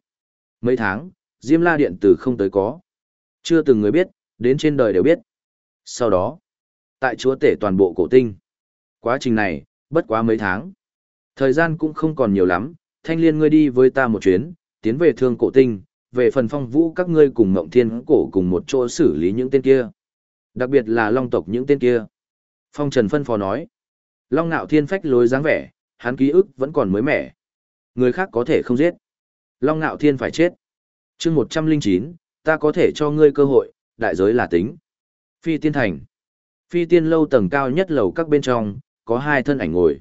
Mấy tháng, Diêm La Điện từ không tới có. Chưa từng người biết, đến trên đời đều biết. Sau đó, tại chúa tể toàn bộ cổ tinh. Quá trình này, bất quá mấy tháng. Thời gian cũng không còn nhiều lắm, thanh liên ngươi đi với ta một chuyến, tiến về thương cổ tinh, về phần phong vũ các ngươi cùng ngộng thiên cổ cùng một chỗ xử lý những tên kia. Đặc biệt là long tộc những tên kia. Phong Trần phân phó nói. Long Nạo Thiên phách lối dáng vẻ, hắn ký ức vẫn còn mới mẻ. Người khác có thể không giết. Long Nạo Thiên phải chết. chương 109, ta có thể cho ngươi cơ hội, đại giới là tính. Phi tiên thành. Phi tiên lâu tầng cao nhất lầu các bên trong, có hai thân ảnh ngồi.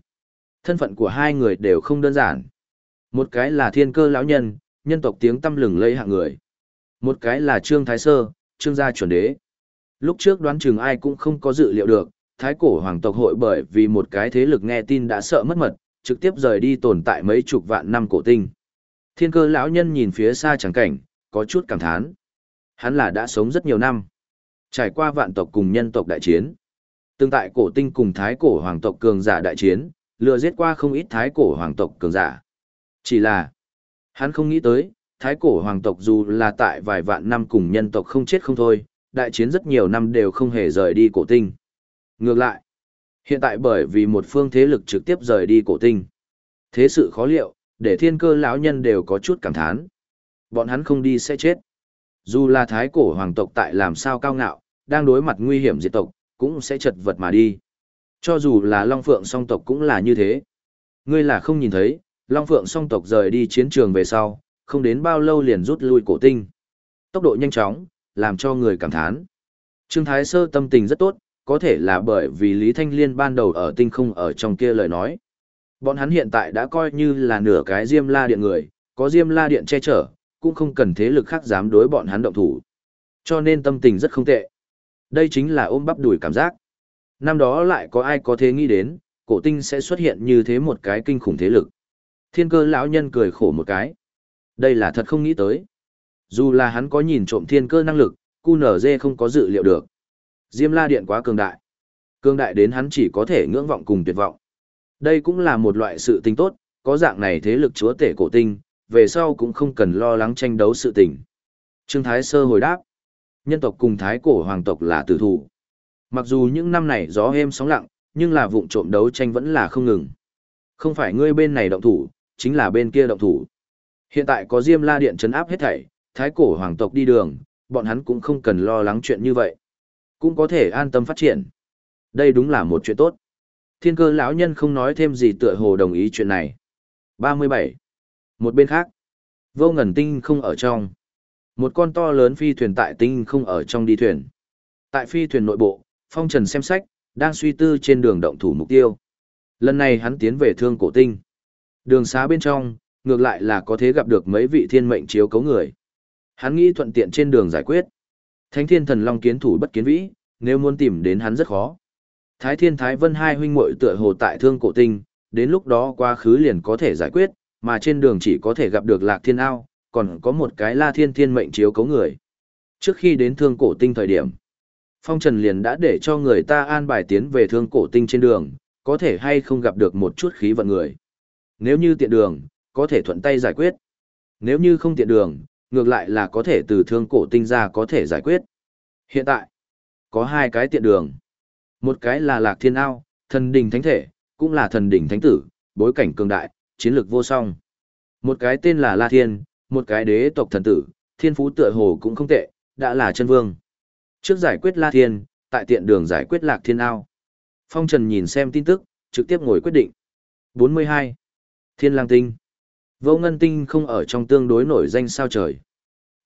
Thân phận của hai người đều không đơn giản. Một cái là thiên cơ lão nhân, nhân tộc tiếng tâm lừng lây hạng người. Một cái là Trương Thái Sơ, Trương gia chuẩn đế. Lúc trước đoán chừng ai cũng không có dự liệu được, thái cổ hoàng tộc hội bởi vì một cái thế lực nghe tin đã sợ mất mật, trực tiếp rời đi tồn tại mấy chục vạn năm cổ tinh. Thiên cơ lão nhân nhìn phía xa chẳng cảnh, có chút cảm thán. Hắn là đã sống rất nhiều năm. Trải qua vạn tộc cùng nhân tộc đại chiến. Tương tại cổ tinh cùng thái cổ hoàng tộc cường giả đại chiến, lừa giết qua không ít thái cổ hoàng tộc cường giả. Chỉ là, hắn không nghĩ tới, thái cổ hoàng tộc dù là tại vài vạn năm cùng nhân tộc không chết không thôi, đại chiến rất nhiều năm đều không hề rời đi cổ tinh. Ngược lại, hiện tại bởi vì một phương thế lực trực tiếp rời đi cổ tinh. Thế sự khó liệu, để thiên cơ lão nhân đều có chút cảm thán. Bọn hắn không đi sẽ chết. Dù là thái cổ hoàng tộc tại làm sao cao ngạo, đang đối mặt nguy hiểm diệt tộc, cũng sẽ chật vật mà đi. Cho dù là Long Phượng song tộc cũng là như thế. Ngươi là không nhìn thấy, Long Phượng song tộc rời đi chiến trường về sau, không đến bao lâu liền rút lui cổ tinh. Tốc độ nhanh chóng, làm cho người cảm thán. Trương Thái Sơ tâm tình rất tốt, có thể là bởi vì Lý Thanh Liên ban đầu ở tinh không ở trong kia lời nói. Bọn hắn hiện tại đã coi như là nửa cái Diêm La Điện người, có Diêm La Điện che chở, cũng không cần thế lực khác dám đối bọn hắn động thủ. Cho nên tâm tình rất không tệ. Đây chính là ôm bắp đùi cảm giác. Năm đó lại có ai có thế nghĩ đến, cổ tinh sẽ xuất hiện như thế một cái kinh khủng thế lực. Thiên cơ lão nhân cười khổ một cái. Đây là thật không nghĩ tới. Dù là hắn có nhìn trộm thiên cơ năng lực, cu nở dê không có dự liệu được. Diêm La Điện quá cường đại. Cường đại đến hắn chỉ có thể ngưỡng vọng cùng tuyệt vọng. Đây cũng là một loại sự tình tốt, có dạng này thế lực chúa tể cổ tinh, về sau cũng không cần lo lắng tranh đấu sự tình. Trương Thái Sơ hồi đáp, nhân tộc cùng Thái cổ hoàng tộc là tử thủ. Mặc dù những năm này gió êm sóng lặng, nhưng là vụng trộm đấu tranh vẫn là không ngừng. Không phải ngươi bên này động thủ, chính là bên kia động thủ. Hiện tại có Diêm La Điện chấn áp hết thảy, thái cổ hoàng tộc đi đường, bọn hắn cũng không cần lo lắng chuyện như vậy. Cũng có thể an tâm phát triển. Đây đúng là một chuyện tốt. Thiên cơ lão nhân không nói thêm gì tựa hồ đồng ý chuyện này. 37. Một bên khác, vô ngần tinh không ở trong. Một con to lớn phi thuyền tại tinh không ở trong đi thuyền. Tại phi thuyền nội bộ, phong trần xem sách, đang suy tư trên đường động thủ mục tiêu. Lần này hắn tiến về thương cổ tinh. Đường xá bên trong, ngược lại là có thể gặp được mấy vị thiên mệnh chiếu cấu người. Hắn nghĩ thuận tiện trên đường giải quyết. Thánh thiên thần long kiến thủ bất kiến vĩ, nếu muốn tìm đến hắn rất khó. Thái thiên thái vân hai huynh muội tựa hồ tại thương cổ tinh, đến lúc đó quá khứ liền có thể giải quyết, mà trên đường chỉ có thể gặp được lạc thiên ao, còn có một cái la thiên thiên mệnh chiếu cấu người. Trước khi đến thương cổ tinh thời điểm, Phong Trần liền đã để cho người ta an bài tiến về thương cổ tinh trên đường, có thể hay không gặp được một chút khí vận người. Nếu như tiện đường, có thể thuận tay giải quyết. Nếu như không tiện đường, ngược lại là có thể từ thương cổ tinh ra có thể giải quyết. Hiện tại, có hai cái tiện đường. Một cái là Lạc Thiên Ao, thần đỉnh thánh thể, cũng là thần đỉnh thánh tử, bối cảnh cường đại, chiến lược vô song. Một cái tên là La Thiên, một cái đế tộc thần tử, thiên phú tựa hồ cũng không tệ, đã là chân vương. Trước giải quyết La Thiên, tại tiện đường giải quyết Lạc Thiên Ao. Phong Trần nhìn xem tin tức, trực tiếp ngồi quyết định. 42. Thiên Lang Tinh. Vô Ngân Tinh không ở trong tương đối nổi danh sao trời.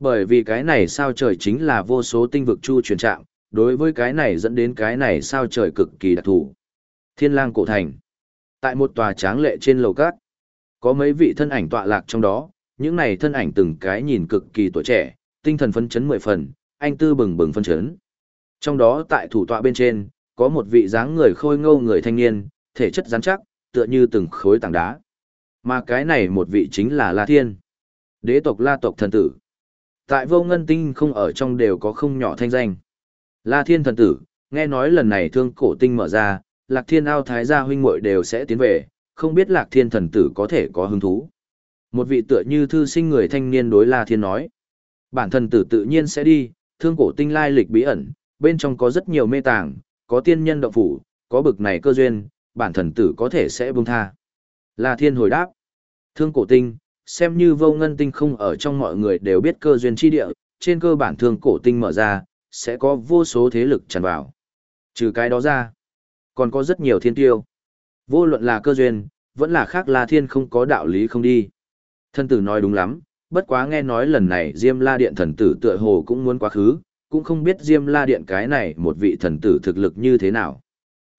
Bởi vì cái này sao trời chính là vô số tinh vực chu truyền trạng, đối với cái này dẫn đến cái này sao trời cực kỳ đặc thù. Thiên Lang cổ thành. Tại một tòa tráng lệ trên lầu cát, có mấy vị thân ảnh tọa lạc trong đó, những này thân ảnh từng cái nhìn cực kỳ tuổi trẻ, tinh thần phấn chấn mười phần, anh tư bừng bừng phân chấn. Trong đó tại thủ tọa bên trên, có một vị dáng người khôi ngô người thanh niên, thể chất rắn chắc, tựa như từng khối tảng đá. Mà cái này một vị chính là La Thiên, đế tộc La tộc thần tử. Tại vô ngân tinh không ở trong đều có không nhỏ thanh danh. La Thiên thần tử, nghe nói lần này thương cổ tinh mở ra, Lạc Thiên ao thái gia huynh muội đều sẽ tiến về, không biết Lạc Thiên thần tử có thể có hứng thú. Một vị tựa như thư sinh người thanh niên đối La Thiên nói. Bản thần tử tự nhiên sẽ đi, thương cổ tinh lai lịch bí ẩn, bên trong có rất nhiều mê tàng, có tiên nhân động phủ, có bực này cơ duyên, bản thần tử có thể sẽ buông tha. La Thiên hồi đáp. Thương cổ tinh, xem như vô ngân tinh không ở trong mọi người đều biết cơ duyên chi địa, trên cơ bản thương cổ tinh mở ra, sẽ có vô số thế lực tràn vào. Trừ cái đó ra, còn có rất nhiều thiên tiêu. Vô luận là cơ duyên, vẫn là khác là Thiên không có đạo lý không đi. Thân tử nói đúng lắm, bất quá nghe nói lần này Diêm La Điện thần tử tựa hồ cũng muốn quá khứ, cũng không biết Diêm La Điện cái này một vị thần tử thực lực như thế nào.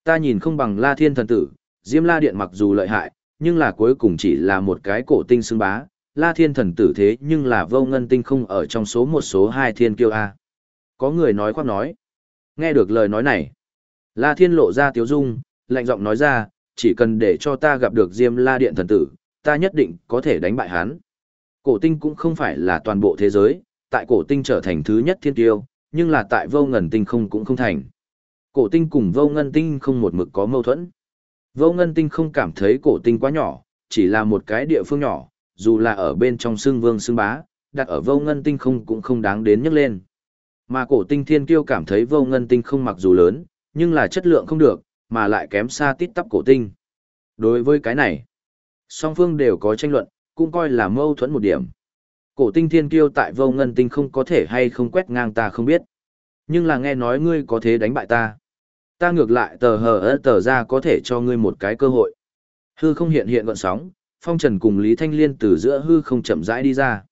Ta nhìn không bằng La Thiên thần tử, Diêm La Điện mặc dù lợi hại, nhưng là cuối cùng chỉ là một cái cổ tinh xưng bá, La Thiên thần tử thế nhưng là vô ngân tinh không ở trong số một số hai thiên kiêu A. Có người nói khoác nói. Nghe được lời nói này. La Thiên lộ ra tiếu dung, lạnh giọng nói ra, chỉ cần để cho ta gặp được Diêm La Điện thần tử, ta nhất định có thể đánh bại hắn. Cổ tinh cũng không phải là toàn bộ thế giới, tại cổ tinh trở thành thứ nhất thiên tiêu, nhưng là tại vô ngân tinh không cũng không thành. Cổ tinh cùng vô ngân tinh không một mực có mâu thuẫn. Vô ngân tinh không cảm thấy cổ tinh quá nhỏ, chỉ là một cái địa phương nhỏ, dù là ở bên trong xương vương xương bá, đặt ở vô ngân tinh không cũng không đáng đến nhắc lên. Mà cổ tinh thiên kiêu cảm thấy vô ngân tinh không mặc dù lớn, nhưng là chất lượng không được, mà lại kém xa tít tắp cổ tinh. Đối với cái này, song phương đều có tranh luận, cũng coi là mâu thuẫn một điểm. Cổ tinh thiên kiêu tại vô ngân tinh không có thể hay không quét ngang ta không biết. Nhưng là nghe nói ngươi có thế đánh bại ta. Ta ngược lại tờ hờ ơ tờ ra có thể cho ngươi một cái cơ hội. Hư không hiện hiện gọn sóng, phong trần cùng Lý Thanh Liên từ giữa hư không chậm rãi đi ra.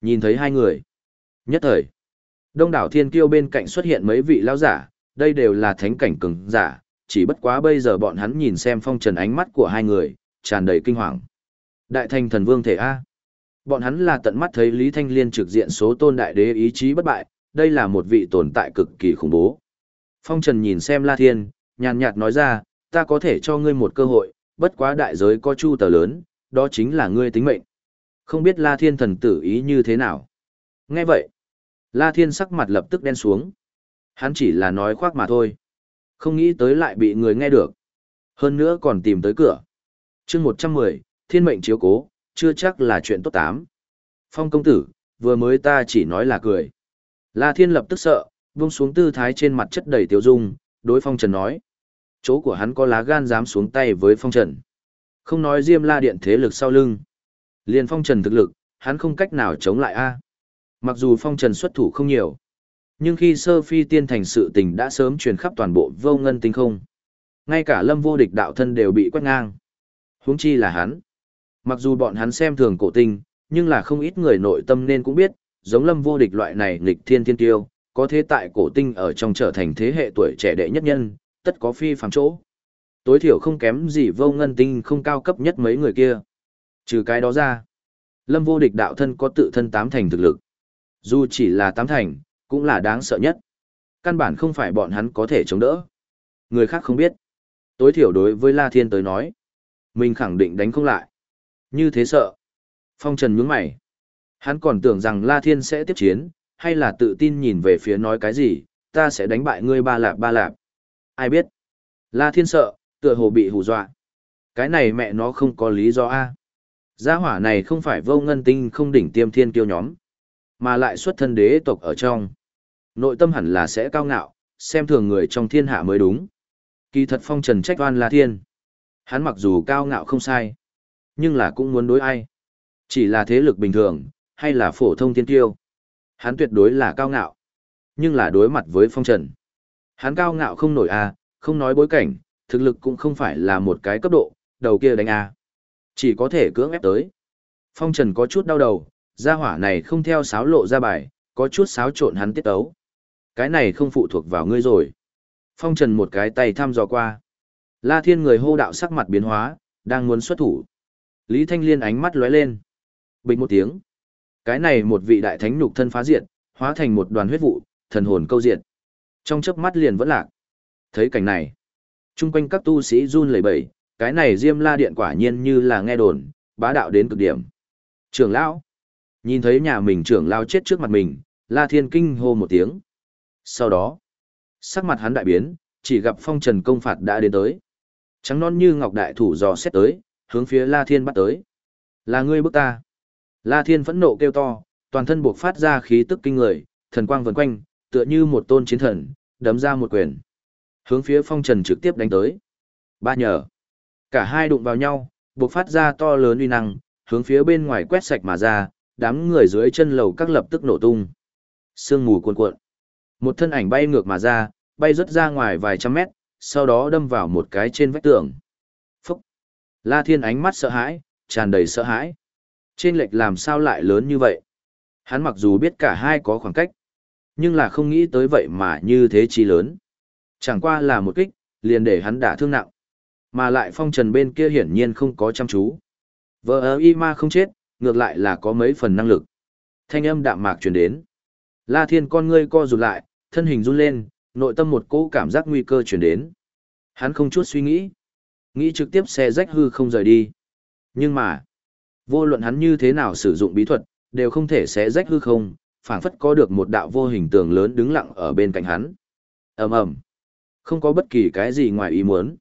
Nhìn thấy hai người. Nhất thời, đông đảo thiên kiêu bên cạnh xuất hiện mấy vị lão giả, đây đều là thánh cảnh cường giả, chỉ bất quá bây giờ bọn hắn nhìn xem phong trần ánh mắt của hai người, tràn đầy kinh hoàng. Đại thành thần vương thể A. Bọn hắn là tận mắt thấy Lý Thanh Liên trực diện số tôn đại đế ý chí bất bại, đây là một vị tồn tại cực kỳ khủng bố. Phong Trần nhìn xem La Thiên, nhàn nhạt nói ra, ta có thể cho ngươi một cơ hội, bất quá đại giới có chu tờ lớn, đó chính là ngươi tính mệnh. Không biết La Thiên thần tử ý như thế nào. Nghe vậy, La Thiên sắc mặt lập tức đen xuống. Hắn chỉ là nói khoác mà thôi. Không nghĩ tới lại bị người nghe được. Hơn nữa còn tìm tới cửa. chương 110, thiên mệnh chiếu cố, chưa chắc là chuyện tốt tám. Phong công tử, vừa mới ta chỉ nói là cười. La Thiên lập tức sợ, vung xuống tư thái trên mặt chất đầy tiêu dung, đối Phong Trần nói. Chỗ của hắn có lá gan dám xuống tay với phong trần. Không nói Diêm La Điện thế lực sau lưng. liền phong trần thực lực, hắn không cách nào chống lại a. Mặc dù phong trần xuất thủ không nhiều, nhưng khi sơ phi tiên thành sự tình đã sớm truyền khắp toàn bộ vô ngân tinh không. Ngay cả lâm vô địch đạo thân đều bị quét ngang. Huống chi là hắn. Mặc dù bọn hắn xem thường cổ tinh, nhưng là không ít người nội tâm nên cũng biết, giống lâm vô địch loại này nghịch thiên thiên tiêu, có thế tại cổ tinh ở trong trở thành thế hệ tuổi trẻ đệ nhất nhân, tất có phi phàm chỗ. Tối thiểu không kém gì vô ngân tinh không cao cấp nhất mấy người kia. Trừ cái đó ra, lâm vô địch đạo thân có tự thân tám thành thực lực. Dù chỉ là tám thành, cũng là đáng sợ nhất. Căn bản không phải bọn hắn có thể chống đỡ. Người khác không biết. Tối thiểu đối với La Thiên tới nói, mình khẳng định đánh không lại. Như thế sợ. Phong Trần nhướng mày. Hắn còn tưởng rằng La Thiên sẽ tiếp chiến, hay là tự tin nhìn về phía nói cái gì, ta sẽ đánh bại ngươi ba lạp ba lạp. Ai biết? La Thiên sợ, tựa hồ bị hù dọa. Cái này mẹ nó không có lý do a. Gia hỏa này không phải vô ngân tinh không đỉnh tiêm thiên kiêu nhóm, mà lại xuất thân đế tộc ở trong. Nội tâm hẳn là sẽ cao ngạo, xem thường người trong thiên hạ mới đúng. Kỳ thật phong trần trách oan La Thiên. Hắn mặc dù cao ngạo không sai, nhưng là cũng muốn đối ai. Chỉ là thế lực bình thường, hay là phổ thông thiên tiêu. Hắn tuyệt đối là cao ngạo. Nhưng là đối mặt với phong trần. Hắn cao ngạo không nổi a, không nói bối cảnh, thực lực cũng không phải là một cái cấp độ, đầu kia đánh a. Chỉ có thể cưỡng ép tới. Phong trần có chút đau đầu, gia hỏa này không theo sáo lộ ra bài, có chút sáo trộn hắn tiết tấu. Cái này không phụ thuộc vào ngươi rồi. Phong trần một cái tay thăm dò qua. La thiên người hô đạo sắc mặt biến hóa, đang muốn xuất thủ. Lý Thanh Liên ánh mắt lóe lên. Bình một tiếng. Cái này một vị đại thánh nhục thân phá diệt, hóa thành một đoàn huyết vụ, thần hồn câu diệt. Trong chớp mắt liền vẫn lạc. Thấy cảnh này, chung quanh các tu sĩ run lẩy bẩy, cái này Diêm La Điện quả nhiên như là nghe đồn, bá đạo đến cực điểm. Trưởng lão, nhìn thấy nhà mình trưởng lão chết trước mặt mình, La Thiên kinh hô một tiếng. Sau đó, sắc mặt hắn đại biến, chỉ gặp phong trần công phạt đã đến tới. Trắng non như ngọc đại thủ dò xét tới, hướng phía La Thiên bắt tới. Là ngươi bức ta. La Thiên phẫn nộ kêu to, toàn thân buộc phát ra khí tức kinh người, thần quang vần quanh, tựa như một tôn chiến thần, đấm ra một quyền. Hướng phía phong trần trực tiếp đánh tới. Ba nhờ. Cả hai đụng vào nhau, buộc phát ra to lớn uy năng, hướng phía bên ngoài quét sạch mà ra, đám người dưới chân lầu các lập tức nổ tung. Sương mù cuồn cuộn. Một thân ảnh bay ngược mà ra, bay rất ra ngoài vài trăm mét, sau đó đâm vào một cái trên vách tường. Phúc! La Thiên ánh mắt sợ hãi, tràn đầy sợ hãi. Trên lệch làm sao lại lớn như vậy? Hắn mặc dù biết cả hai có khoảng cách, nhưng là không nghĩ tới vậy mà như thế chi lớn. Chẳng qua là một kích, liền để hắn đả thương nặng. Mà lại phong trần bên kia hiển nhiên không có chăm chú. Vợ ơ y ma không chết, ngược lại là có mấy phần năng lực. Thanh âm đạm mạc truyền đến. La thiên con ngươi co rụt lại, thân hình run lên, nội tâm một cỗ cảm giác nguy cơ truyền đến. Hắn không chút suy nghĩ. Nghĩ trực tiếp xe rách hư không rời đi. Nhưng mà, vô luận hắn như thế nào sử dụng bí thuật, đều không thể xé rách hư không, phảng phất có được một đạo vô hình tường lớn đứng lặng ở bên cạnh hắn. ầm ầm, không có bất kỳ cái gì ngoài ý muốn.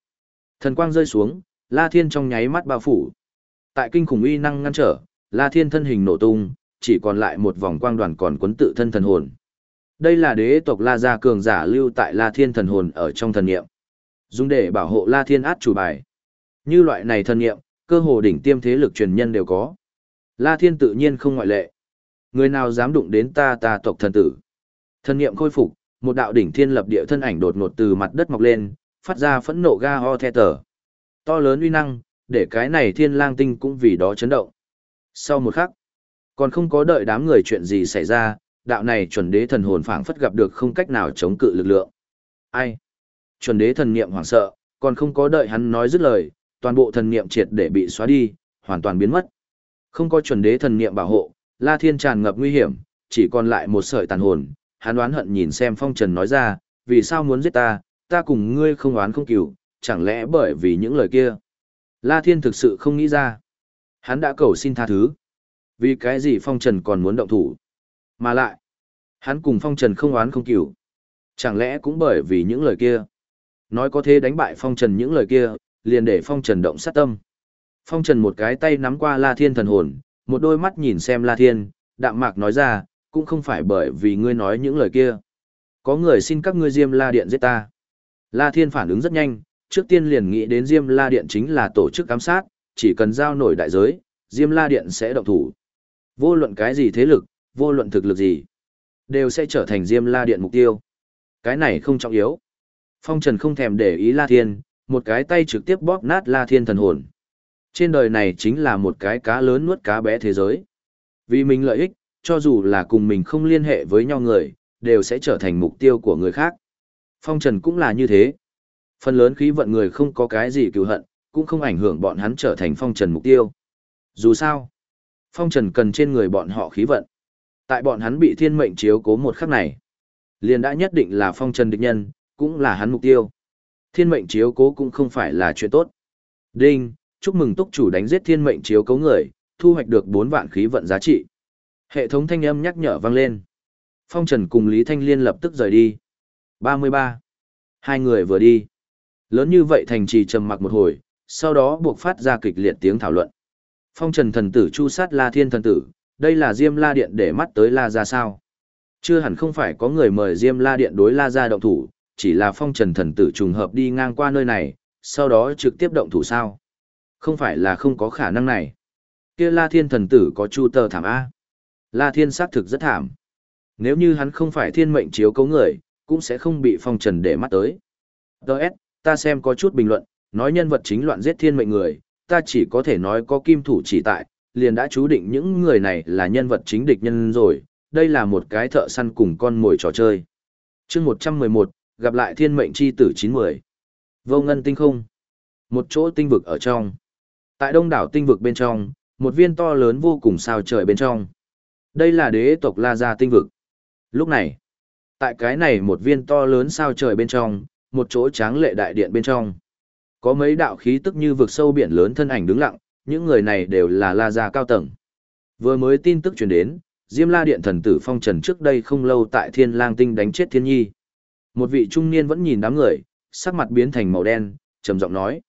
Thần quang rơi xuống, La Thiên trong nháy mắt bao phủ. Tại kinh khủng uy năng ngăn trở, La Thiên thân hình nổ tung, chỉ còn lại một vòng quang đoàn còn quấn tự thân thần hồn. Đây là đế tộc La gia cường giả lưu tại La Thiên thần hồn ở trong thần niệm. Dùng để bảo hộ La Thiên át chủ bài. Như loại này thần niệm, cơ hồ đỉnh tiêm thế lực truyền nhân đều có. La Thiên tự nhiên không ngoại lệ. Người nào dám đụng đến ta ta tộc thần tử. Thần niệm khôi phục, một đạo đỉnh thiên lập địa thân ảnh đột ngột từ mặt đất mọc lên, phát ra phẫn nộ ga ho the tở. To lớn uy năng, để cái này thiên lang tinh cũng vì đó chấn động. Sau một khắc, còn không có đợi đám người chuyện gì xảy ra, đạo này chuẩn đế thần hồn phảng phất gặp được không cách nào chống cự lực lượng. Ai? Chuẩn đế thần niệm hoảng sợ, còn không có đợi hắn nói dứt lời, toàn bộ thần niệm triệt để bị xóa đi, hoàn toàn biến mất. Không có chuẩn đế thần niệm bảo hộ, La Thiên tràn ngập nguy hiểm, chỉ còn lại một sợi tàn hồn, hắn oán hận nhìn xem Phong Trần nói ra, vì sao muốn giết ta, ta cùng ngươi không oán không cừu, chẳng lẽ bởi vì những lời kia. La Thiên thực sự không nghĩ ra. Hắn đã cầu xin tha thứ. Vì cái gì Phong Trần còn muốn động thủ? Mà lại, hắn cùng Phong Trần không oán không cừu. Chẳng lẽ cũng bởi vì những lời kia? Nói có thể đánh bại Phong Trần những lời kia, liền để Phong Trần động sát tâm. Phong Trần một cái tay nắm qua La Thiên thần hồn, một đôi mắt nhìn xem La Thiên, đạm mạc nói ra, cũng không phải bởi vì ngươi nói những lời kia. Có người xin các ngươi Diêm La Điện giết ta. La Thiên phản ứng rất nhanh, trước tiên liền nghĩ đến Diêm La Điện chính là tổ chức ám sát, chỉ cần giao nổi đại giới, Diêm La Điện sẽ động thủ. Vô luận cái gì thế lực, vô luận thực lực gì, đều sẽ trở thành Diêm La Điện mục tiêu. Cái này không trọng yếu. Phong Trần không thèm để ý La Thiên, một cái tay trực tiếp bóp nát La Thiên thần hồn. Trên đời này chính là một cái cá lớn nuốt cá bé thế giới. Vì mình lợi ích, cho dù là cùng mình không liên hệ với nhau người, đều sẽ trở thành mục tiêu của người khác. Phong Trần cũng là như thế. Phần lớn khí vận người không có cái gì cứu hận, cũng không ảnh hưởng bọn hắn trở thành Phong Trần mục tiêu. Dù sao, Phong Trần cần trên người bọn họ khí vận. Tại bọn hắn bị thiên mệnh chiếu cố một khắc này, liền đã nhất định là Phong Trần địch nhân, cũng là hắn mục tiêu. Thiên mệnh chiếu cố cũng không phải là chuyện tốt. Đinh, chúc mừng túc chủ đánh giết thiên mệnh chiếu cố người, thu hoạch được 4 vạn khí vận giá trị. Hệ thống thanh âm nhắc nhở vang lên. Phong Trần cùng Lý Thanh Liên lập tức rời đi. 33. Hai người vừa đi. Lớn như vậy thành trì trầm mặc một hồi, sau đó buộc phát ra kịch liệt tiếng thảo luận. Phong Trần thần tử chu sát La Thiên thần tử, đây là Diêm La Điện để mắt tới La ra sao? Chưa hẳn không phải có người mời Diêm La Điện đối La ra động thủ, chỉ là Phong Trần thần tử trùng hợp đi ngang qua nơi này, sau đó trực tiếp động thủ sao? Không phải là không có khả năng này. Kia La Thiên thần tử có chu tờ thảm A. La Thiên xác thực rất thảm. Nếu như hắn không phải thiên mệnh chiếu cấu người, cũng sẽ không bị phong trần để mắt tới. Đợt, ta xem có chút bình luận, nói nhân vật chính loạn giết thiên mệnh người, ta chỉ có thể nói có kim thủ chỉ tại, liền đã chú định những người này là nhân vật chính địch nhân rồi, đây là một cái thợ săn cùng con mồi trò chơi. chương 111, gặp lại thiên mệnh chi tử 910. Vô ngân tinh không. Một chỗ tinh vực ở trong. Tại đông đảo tinh vực bên trong, một viên to lớn vô cùng sao trời bên trong. Đây là đế tộc La Gia tinh vực. Lúc này, tại cái này một viên to lớn sao trời bên trong, một chỗ tráng lệ đại điện bên trong. Có mấy đạo khí tức như vực sâu biển lớn thân ảnh đứng lặng, những người này đều là La Gia cao tầng. Vừa mới tin tức truyền đến, Diêm La Điện thần tử phong trần trước đây không lâu tại Thiên Lang Tinh đánh chết Thiên Nhi. Một vị trung niên vẫn nhìn đám người, sắc mặt biến thành màu đen, trầm giọng nói: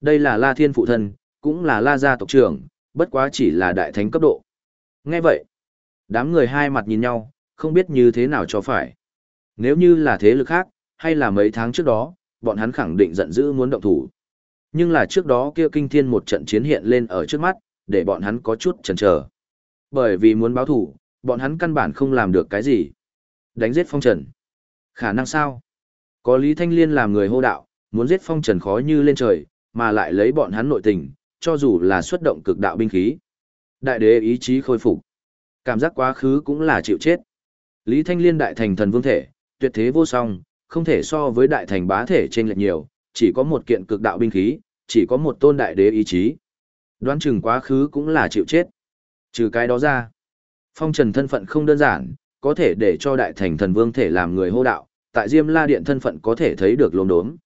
"Đây là La Thiên phụ thân, cũng là La gia tộc trưởng, bất quá chỉ là đại thánh cấp độ." Nghe vậy, đám người hai mặt nhìn nhau, không biết như thế nào cho phải. Nếu như là thế lực khác, hay là mấy tháng trước đó, bọn hắn khẳng định giận dữ muốn động thủ. Nhưng là trước đó kia kinh thiên một trận chiến hiện lên ở trước mắt, để bọn hắn có chút chần chờ. Bởi vì muốn báo thủ, bọn hắn căn bản không làm được cái gì. Đánh giết phong trần. Khả năng sao? Có Lý Thanh Liên làm người hô đạo, muốn giết phong trần khó như lên trời, mà lại lấy bọn hắn nội tình, cho dù là xuất động cực đạo binh khí. Đại đế ý chí khôi phục. Cảm giác quá khứ cũng là chịu chết. Lý Thanh Liên đại thành thần vương thể, tuyệt thế vô song, không thể so với đại thành bá thể trên lệch nhiều, chỉ có một kiện cực đạo binh khí, chỉ có một tôn đại đế ý chí. Đoán chừng quá khứ cũng là chịu chết. Trừ cái đó ra, phong trần thân phận không đơn giản, có thể để cho đại thành thần vương thể làm người hô đạo, tại Diêm La Điện thân phận có thể thấy được lồn đốm.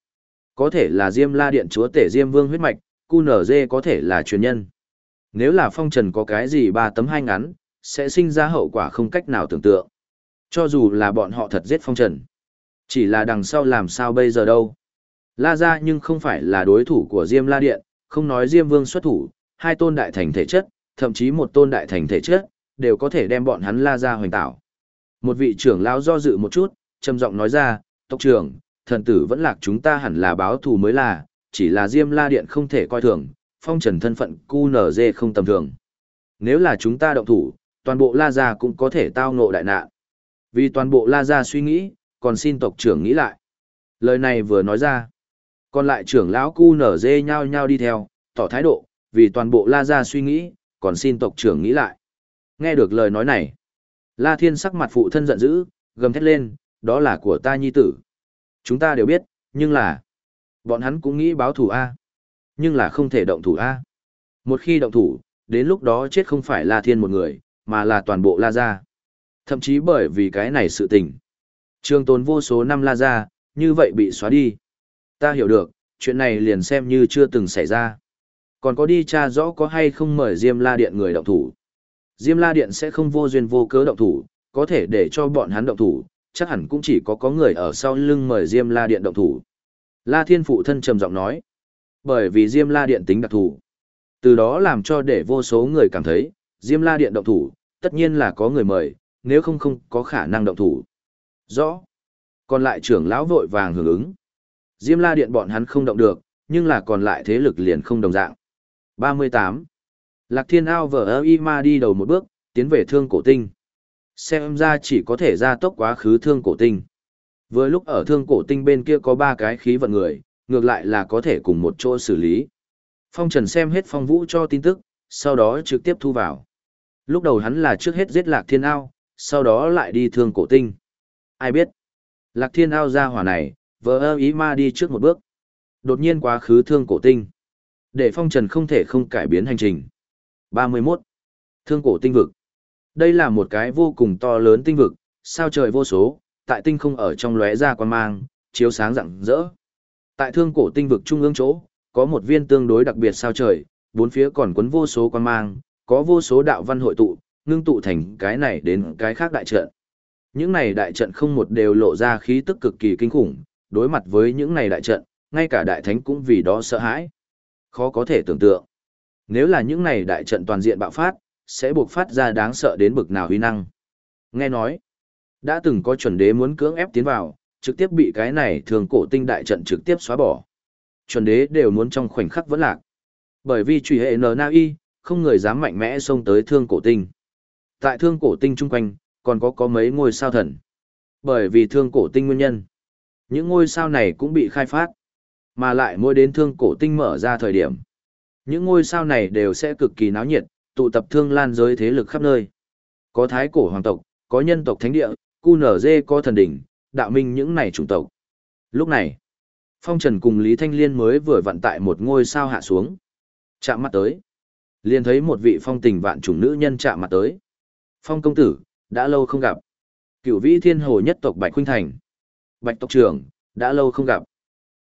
Có thể là Diêm La Điện chúa tể Diêm Vương huyết mạch, QNZ có thể là truyền nhân. Nếu là phong trần có cái gì ba tấm hai ngắn, sẽ sinh ra hậu quả không cách nào tưởng tượng. Cho dù là bọn họ thật giết phong trần. Chỉ là đằng sau làm sao bây giờ đâu. La ra nhưng không phải là đối thủ của Diêm La Điện, không nói Diêm Vương xuất thủ, hai tôn đại thành thể chất, thậm chí một tôn đại thành thể chất, đều có thể đem bọn hắn La ra hoành tạo. Một vị trưởng lão do dự một chút, trầm giọng nói ra, tộc trưởng, thần tử vẫn lạc chúng ta hẳn là báo thù mới là, chỉ là Diêm La Điện không thể coi thường, phong trần thân phận QNZ không tầm thường. Nếu là chúng ta động thủ, toàn bộ La Gia cũng có thể tao ngộ đại nạn. Vì toàn bộ La Gia suy nghĩ, còn xin tộc trưởng nghĩ lại. Lời này vừa nói ra. Còn lại trưởng lão QNZ nở dê nhau nhau đi theo, tỏ thái độ, vì toàn bộ La Gia suy nghĩ, còn xin tộc trưởng nghĩ lại. Nghe được lời nói này. La Thiên sắc mặt phụ thân giận dữ, gầm thét lên, đó là của ta nhi tử. Chúng ta đều biết, nhưng là... Bọn hắn cũng nghĩ báo thủ A. Nhưng là không thể động thủ A. Một khi động thủ, đến lúc đó chết không phải La Thiên một người, mà là toàn bộ La Gia. Thậm chí bởi vì cái này sự tình. Trường tồn vô số năm La Gia, như vậy bị xóa đi. Ta hiểu được, chuyện này liền xem như chưa từng xảy ra. Còn có đi tra rõ có hay không mời Diêm La Điện người động thủ. Diêm La Điện sẽ không vô duyên vô cớ động thủ, có thể để cho bọn hắn động thủ, chắc hẳn cũng chỉ có có người ở sau lưng mời Diêm La Điện động thủ. La Thiên Phụ thân trầm giọng nói, bởi vì Diêm La Điện tính đặc thủ. Từ đó làm cho để vô số người cảm thấy, Diêm La Điện động thủ, tất nhiên là có người mời, nếu không không có khả năng động thủ. Rõ. Còn lại trưởng lão vội vàng hưởng ứng. Diêm La Điện bọn hắn không động được, nhưng là còn lại thế lực liền không đồng dạng. 38. Lạc Thiên Ao vở ơ y ma đi đầu một bước, tiến về thương cổ tinh. Xem ra chỉ có thể ra tốc quá khứ thương cổ tinh. với lúc ở thương cổ tinh bên kia có ba cái khí vận người, ngược lại là có thể cùng một chỗ xử lý. Phong Trần xem hết phong vũ cho tin tức, sau đó trực tiếp thu vào. Lúc đầu hắn là trước hết giết Lạc Thiên Ao, sau đó lại đi thương cổ tinh. Ai biết? Lạc Thiên Ao ra hỏa này, vờ ơ ý ma đi trước một bước. Đột nhiên quá khứ thương cổ tinh. Để Phong Trần không thể không cải biến hành trình. 31. Thương cổ tinh vực. Đây là một cái vô cùng to lớn tinh vực, sao trời vô số, tại tinh không ở trong lóe ra quan mang, chiếu sáng rạng rỡ. Tại thương cổ tinh vực trung ương chỗ, có một viên tương đối đặc biệt sao trời, bốn phía còn quấn vô số quan mang, có vô số đạo văn hội tụ, ngưng tụ thành cái này đến cái khác đại trận. Những này đại trận không một đều lộ ra khí tức cực kỳ kinh khủng, đối mặt với những này đại trận, ngay cả đại thánh cũng vì đó sợ hãi. Khó có thể tưởng tượng. Nếu là những này đại trận toàn diện bạo phát, sẽ buộc phát ra đáng sợ đến bực nào huy năng. Nghe nói, đã từng có chuẩn đế muốn cưỡng ép tiến vào, trực tiếp bị cái này thường cổ tinh đại trận trực tiếp xóa bỏ. Chuẩn đế đều muốn trong khoảnh khắc vẫn lạc. Bởi vì truy hệ NNI, không người dám mạnh mẽ xông tới thương cổ tinh. Tại thương cổ tinh chung quanh, còn có có mấy ngôi sao thần. Bởi vì thương cổ tinh nguyên nhân. Những ngôi sao này cũng bị khai phát. Mà lại mỗi đến thương cổ tinh mở ra thời điểm. Những ngôi sao này đều sẽ cực kỳ náo nhiệt, tụ tập thương lan giới thế lực khắp nơi. Có thái cổ hoàng tộc, có nhân tộc thánh địa, cu nở dê có thần đỉnh, đạo minh những này chủng tộc. Lúc này, Phong Trần cùng Lý Thanh Liên mới vừa vận tại một ngôi sao hạ xuống. Chạm mặt tới. liền thấy một vị phong tình vạn chủng nữ nhân chạm mặt tới. Phong công tử, đã lâu không gặp. Cửu vĩ thiên hồ nhất tộc Bạch Khuynh Thành. Bạch tộc trưởng, đã lâu không gặp.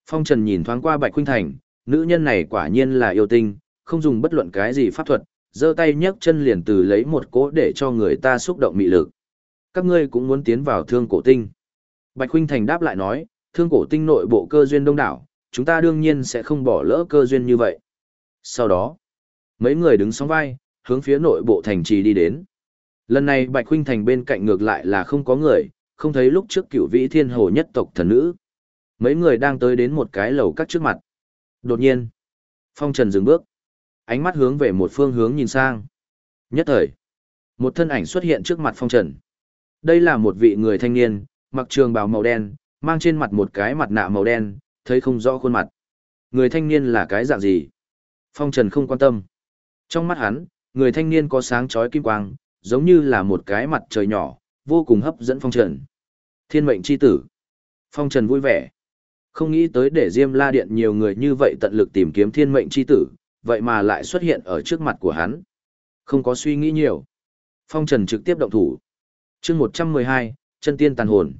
Phong Trần nhìn thoáng qua Bạch Khuynh Thành, nữ nhân này quả nhiên là yêu tinh, không dùng bất luận cái gì pháp thuật, giơ tay nhấc chân liền từ lấy một cỗ để cho người ta xúc động mị lực. Các ngươi cũng muốn tiến vào thương cổ tinh. Bạch Khuynh Thành đáp lại nói, thương cổ tinh nội bộ cơ duyên đông đảo, chúng ta đương nhiên sẽ không bỏ lỡ cơ duyên như vậy. Sau đó, mấy người đứng sóng vai, hướng phía nội bộ thành trì đi đến. Lần này Bạch Khuynh Thành bên cạnh ngược lại là không có người, không thấy lúc trước cửu vĩ thiên hồ nhất tộc thần nữ. Mấy người đang tới đến một cái lầu các trước mặt. Đột nhiên, Phong Trần dừng bước, ánh mắt hướng về một phương hướng nhìn sang. Nhất thời, một thân ảnh xuất hiện trước mặt Phong Trần. Đây là một vị người thanh niên, mặc trường bào màu đen, mang trên mặt một cái mặt nạ màu đen, thấy không rõ khuôn mặt. Người thanh niên là cái dạng gì? Phong Trần không quan tâm. Trong mắt hắn, người thanh niên có sáng chói kim quang, giống như là một cái mặt trời nhỏ, vô cùng hấp dẫn Phong Trần. Thiên mệnh chi tử. Phong Trần vui vẻ. Không nghĩ tới để Diêm La Điện nhiều người như vậy tận lực tìm kiếm thiên mệnh chi tử, vậy mà lại xuất hiện ở trước mặt của hắn. Không có suy nghĩ nhiều. Phong Trần trực tiếp động thủ. chương 112, chân tiên tàn hồn.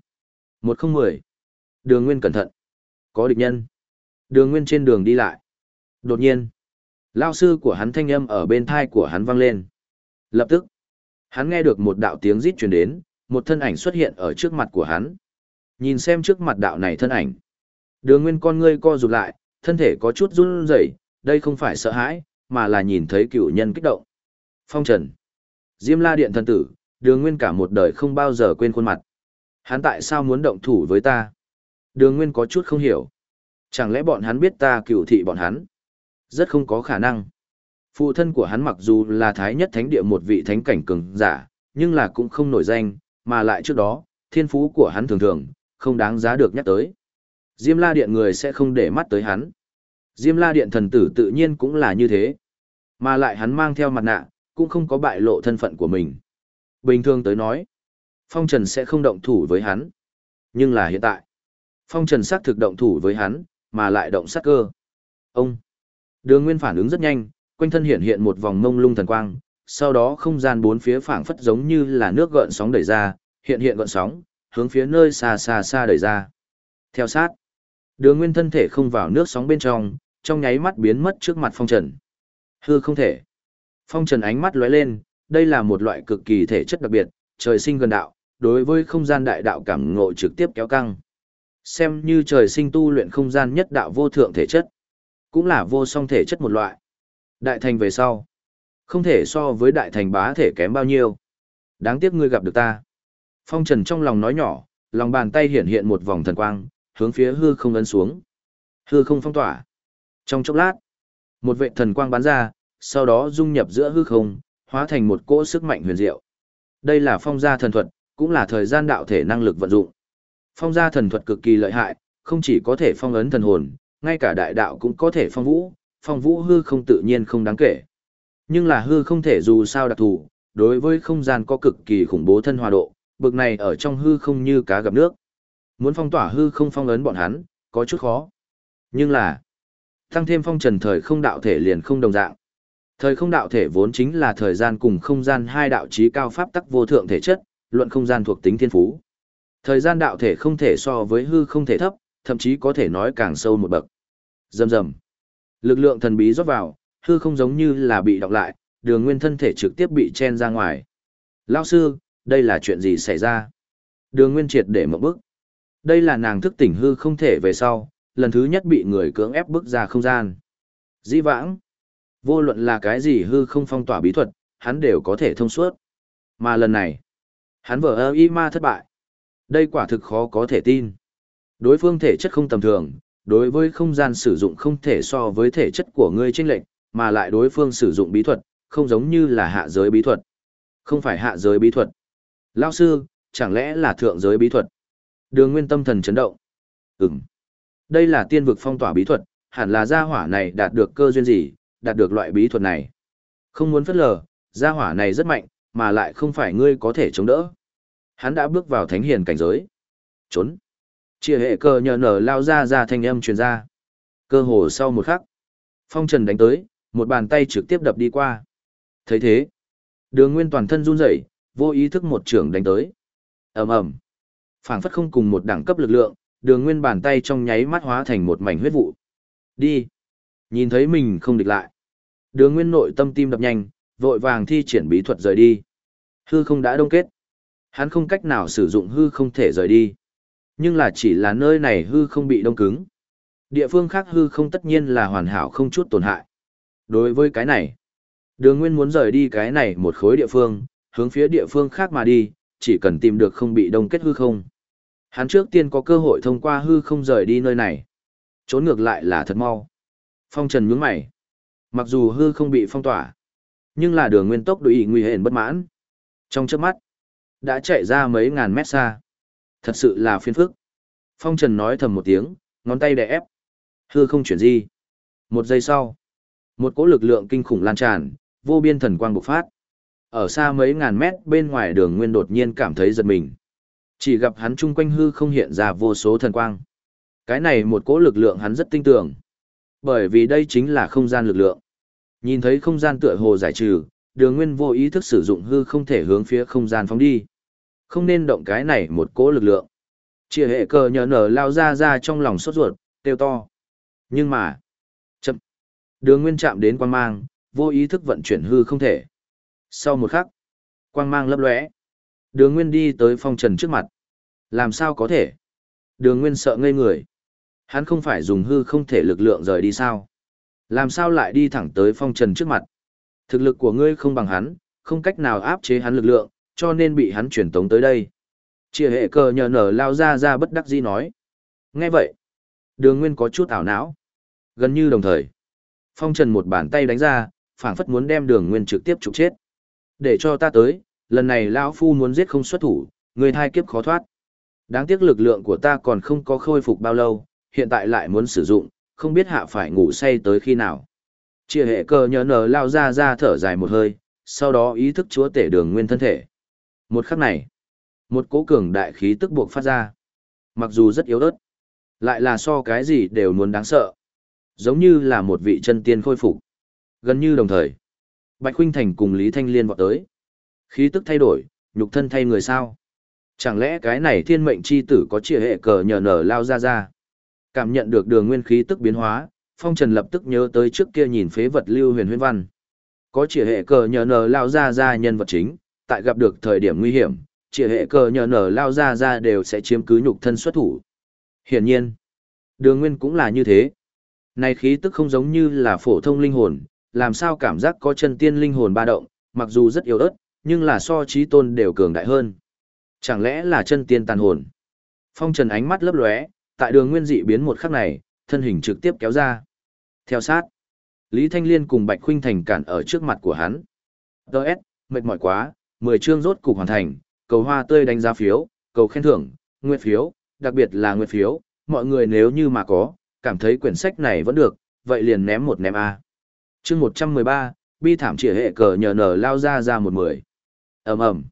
110. Đường Nguyên cẩn thận. Có địch nhân. Đường Nguyên trên đường đi lại. Đột nhiên, lao sư của hắn thanh âm ở bên thai của hắn vang lên. Lập tức, hắn nghe được một đạo tiếng rít truyền đến, một thân ảnh xuất hiện ở trước mặt của hắn. Nhìn xem trước mặt đạo này thân ảnh. Đường Nguyên con ngươi co rụt lại, thân thể có chút run rẩy, đây không phải sợ hãi, mà là nhìn thấy cựu nhân kích động. Phong Trần. Diêm La Điện thần tử, Đường Nguyên cả một đời không bao giờ quên khuôn mặt. Hắn tại sao muốn động thủ với ta? Đường Nguyên có chút không hiểu. Chẳng lẽ bọn hắn biết ta cựu thị bọn hắn? Rất không có khả năng. Phụ thân của hắn mặc dù là thái nhất thánh địa một vị thánh cảnh cường giả, nhưng là cũng không nổi danh, mà lại trước đó, thiên phú của hắn thường thường, không đáng giá được nhắc tới. Diêm la điện người sẽ không để mắt tới hắn. Diêm la điện thần tử tự nhiên cũng là như thế. Mà lại hắn mang theo mặt nạ, cũng không có bại lộ thân phận của mình. Bình thường tới nói, Phong Trần sẽ không động thủ với hắn. Nhưng là hiện tại, Phong Trần xác thực động thủ với hắn, mà lại động sát cơ. Ông! Đường Nguyên phản ứng rất nhanh, quanh thân hiện hiện một vòng mông lung thần quang, sau đó không gian bốn phía phảng phất giống như là nước gợn sóng đẩy ra, hiện hiện gợn sóng, hướng phía nơi xa xa xa đẩy ra. Theo sát, Đường Nguyên thân thể không vào nước sóng bên trong, trong nháy mắt biến mất trước mặt Phong Trần. Hư không thể. Phong Trần ánh mắt lóe lên, đây là một loại cực kỳ thể chất đặc biệt, trời sinh gần đạo, đối với không gian đại đạo cảm ngộ trực tiếp kéo căng. Xem như trời sinh tu luyện không gian nhất đạo vô thượng thể chất, cũng là vô song thể chất một loại. Đại thành về sau, không thể so với đại thành bá thể kém bao nhiêu. Đáng tiếc ngươi gặp được ta. Phong Trần trong lòng nói nhỏ, lòng bàn tay hiện hiện một vòng thần quang, hướng phía hư không ấn xuống. Hư không phong tỏa. Trong chốc lát, một vệ thần quang bắn ra, sau đó dung nhập giữa hư không, hóa thành một cỗ sức mạnh huyền diệu. Đây là phong gia thần thuật, cũng là thời gian đạo thể năng lực vận dụng. Phong gia thần thuật cực kỳ lợi hại, không chỉ có thể phong ấn thần hồn, ngay cả đại đạo cũng có thể phong vũ, phong vũ hư không tự nhiên không đáng kể. Nhưng là hư không thể dù sao đặc thù, đối với không gian có cực kỳ khủng bố thân hòa độ, bực này ở trong hư không như cá gặp nước. Muốn phong tỏa hư không phong ấn bọn hắn, có chút khó. Nhưng là, tăng thêm phong trần thời không đạo thể liền không đồng dạng. Thời không đạo thể vốn chính là thời gian cùng không gian hai đạo trí cao pháp tắc vô thượng thể chất, luận không gian thuộc tính thiên phú. Thời gian đạo thể không thể so với hư không thể thấp, thậm chí có thể nói càng sâu một bậc. Rầm rầm. Lực lượng thần bí rót vào, hư không giống như là bị đọc lại, đường nguyên thân thể trực tiếp bị chen ra ngoài. Lao sư, đây là chuyện gì xảy ra? Đường nguyên triệt để một bước. Đây là nàng thức tỉnh hư không thể về sau, lần thứ nhất bị người cưỡng ép bước ra không gian. Dĩ vãng, vô luận là cái gì hư không phong tỏa bí thuật, hắn đều có thể thông suốt. Mà lần này, hắn vợ ơ y ma thất bại. Đây quả thực khó có thể tin. Đối phương thể chất không tầm thường, đối với không gian sử dụng không thể so với thể chất của ngươi chênh lệnh, mà lại đối phương sử dụng bí thuật, không giống như là hạ giới bí thuật. Không phải hạ giới bí thuật. Lao sư, chẳng lẽ là thượng giới bí thuật? Đường nguyên tâm thần chấn động. Ừm. Đây là tiên vực phong tỏa bí thuật, hẳn là gia hỏa này đạt được cơ duyên gì, đạt được loại bí thuật này. Không muốn phất lờ, gia hỏa này rất mạnh, mà lại không phải ngươi có thể chống đỡ. Hắn đã bước vào thánh hiền cảnh giới. Trốn. Chia hệ cơ nhờ nở lao ra ra thanh âm truyền ra. Cơ hồ sau một khắc. Phong trần đánh tới, một bàn tay trực tiếp đập đi qua. thấy thế. Đường nguyên toàn thân run rẩy, vô ý thức một trưởng đánh tới. ầm ầm phảng phất không cùng một đẳng cấp lực lượng, đường nguyên bàn tay trong nháy mắt hóa thành một mảnh huyết vụ. Đi. Nhìn thấy mình không địch lại. Đường nguyên nội tâm tim đập nhanh, vội vàng thi triển bí thuật rời đi. Hư không đã đông kết. Hắn không cách nào sử dụng hư không thể rời đi. Nhưng là chỉ là nơi này hư không bị đông cứng. Địa phương khác hư không tất nhiên là hoàn hảo không chút tổn hại. Đối với cái này, đường nguyên muốn rời đi cái này một khối địa phương, hướng phía địa phương khác mà đi, chỉ cần tìm được không bị đông kết hư không. Hắn trước tiên có cơ hội thông qua hư không rời đi nơi này. Trốn ngược lại là thật mau. Phong trần nhướng mày. Mặc dù hư không bị phong tỏa, nhưng là đường nguyên tốc đối nguy hiểm bất mãn. Trong chớp mắt, đã chạy ra mấy ngàn mét xa. Thật sự là phiền phức. Phong trần nói thầm một tiếng, ngón tay đè ép. Hư không chuyển di. Một giây sau, một cỗ lực lượng kinh khủng lan tràn, vô biên thần quang bộc phát. Ở xa mấy ngàn mét bên ngoài đường nguyên đột nhiên cảm thấy giật mình. Chỉ gặp hắn chung quanh hư không hiện ra vô số thần quang. Cái này một cỗ lực lượng hắn rất tin tưởng. Bởi vì đây chính là không gian lực lượng. Nhìn thấy không gian tựa hồ giải trừ, đường nguyên vô ý thức sử dụng hư không thể hướng phía không gian phóng đi. Không nên động cái này một cỗ lực lượng. Chia hệ cờ nhờ nở lao ra ra trong lòng sốt ruột, tiêu to. Nhưng mà, chậm. Đường nguyên chạm đến quang mang, vô ý thức vận chuyển hư không thể. Sau một khắc, quang mang lấp lóe. Đường Nguyên đi tới phong trần trước mặt. Làm sao có thể? Đường Nguyên sợ ngây người. Hắn không phải dùng hư không thể lực lượng rời đi sao? Làm sao lại đi thẳng tới phong trần trước mặt? Thực lực của ngươi không bằng hắn, không cách nào áp chế hắn lực lượng, cho nên bị hắn chuyển tống tới đây. Chia hệ cờ nhờ nở lao ra ra bất đắc dĩ nói. Nghe vậy, đường nguyên có chút ảo não. Gần như đồng thời, phong trần một bàn tay đánh ra, phảng phất muốn đem đường nguyên trực tiếp trục chết. Để cho ta tới, lần này lão phu muốn giết không xuất thủ, người thai kiếp khó thoát. Đáng tiếc lực lượng của ta còn không có khôi phục bao lâu, hiện tại lại muốn sử dụng, không biết hạ phải ngủ say tới khi nào. Chia hệ cờ nhờ nở lao ra ra thở dài một hơi, sau đó ý thức chúa tể đường nguyên thân thể. Một khắc này, một cố cường đại khí tức buộc phát ra. Mặc dù rất yếu ớt, lại là so cái gì đều muốn đáng sợ. Giống như là một vị chân tiên khôi phục. Gần như đồng thời, Bạch Khuynh Thành cùng Lý Thanh Liên vọt tới. Khí tức thay đổi, nhục thân thay người sao? Chẳng lẽ cái này thiên mệnh chi tử có chia hệ cờ nhờ nở lao ra ra? Cảm nhận được đường nguyên khí tức biến hóa, Phong Trần lập tức nhớ tới trước kia nhìn phế vật lưu huyền huyên văn. Có chia hệ cờ nhờ nở lao ra ra nhân vật chính, tại gặp được thời điểm nguy hiểm, chia hệ cờ nhờ nở lao ra ra đều sẽ chiếm cứ nhục thân xuất thủ. Hiển nhiên, đường nguyên cũng là như thế. Này khí tức không giống như là phổ thông linh hồn, làm sao cảm giác có chân tiên linh hồn ba động, mặc dù rất yếu ớt, nhưng là so trí tôn đều cường đại hơn. Chẳng lẽ là chân tiên tàn hồn? Phong Trần ánh mắt lấp lóe, tại đường nguyên dị biến một khắc này, thân hình trực tiếp kéo ra. Theo sát, Lý Thanh Liên cùng Bạch Khuynh Thành cản ở trước mặt của hắn. Đợt, mệt mỏi quá, 10 chương rốt cục hoàn thành, cầu hoa tươi đánh giá phiếu, cầu khen thưởng, nguyện phiếu, đặc biệt là nguyện phiếu, mọi người nếu như mà có, cảm thấy quyển sách này vẫn được, vậy liền ném một ném A chương 113, bi thảm trịa hệ cờ nhờ nở lao ra ra một mười. ầm ầm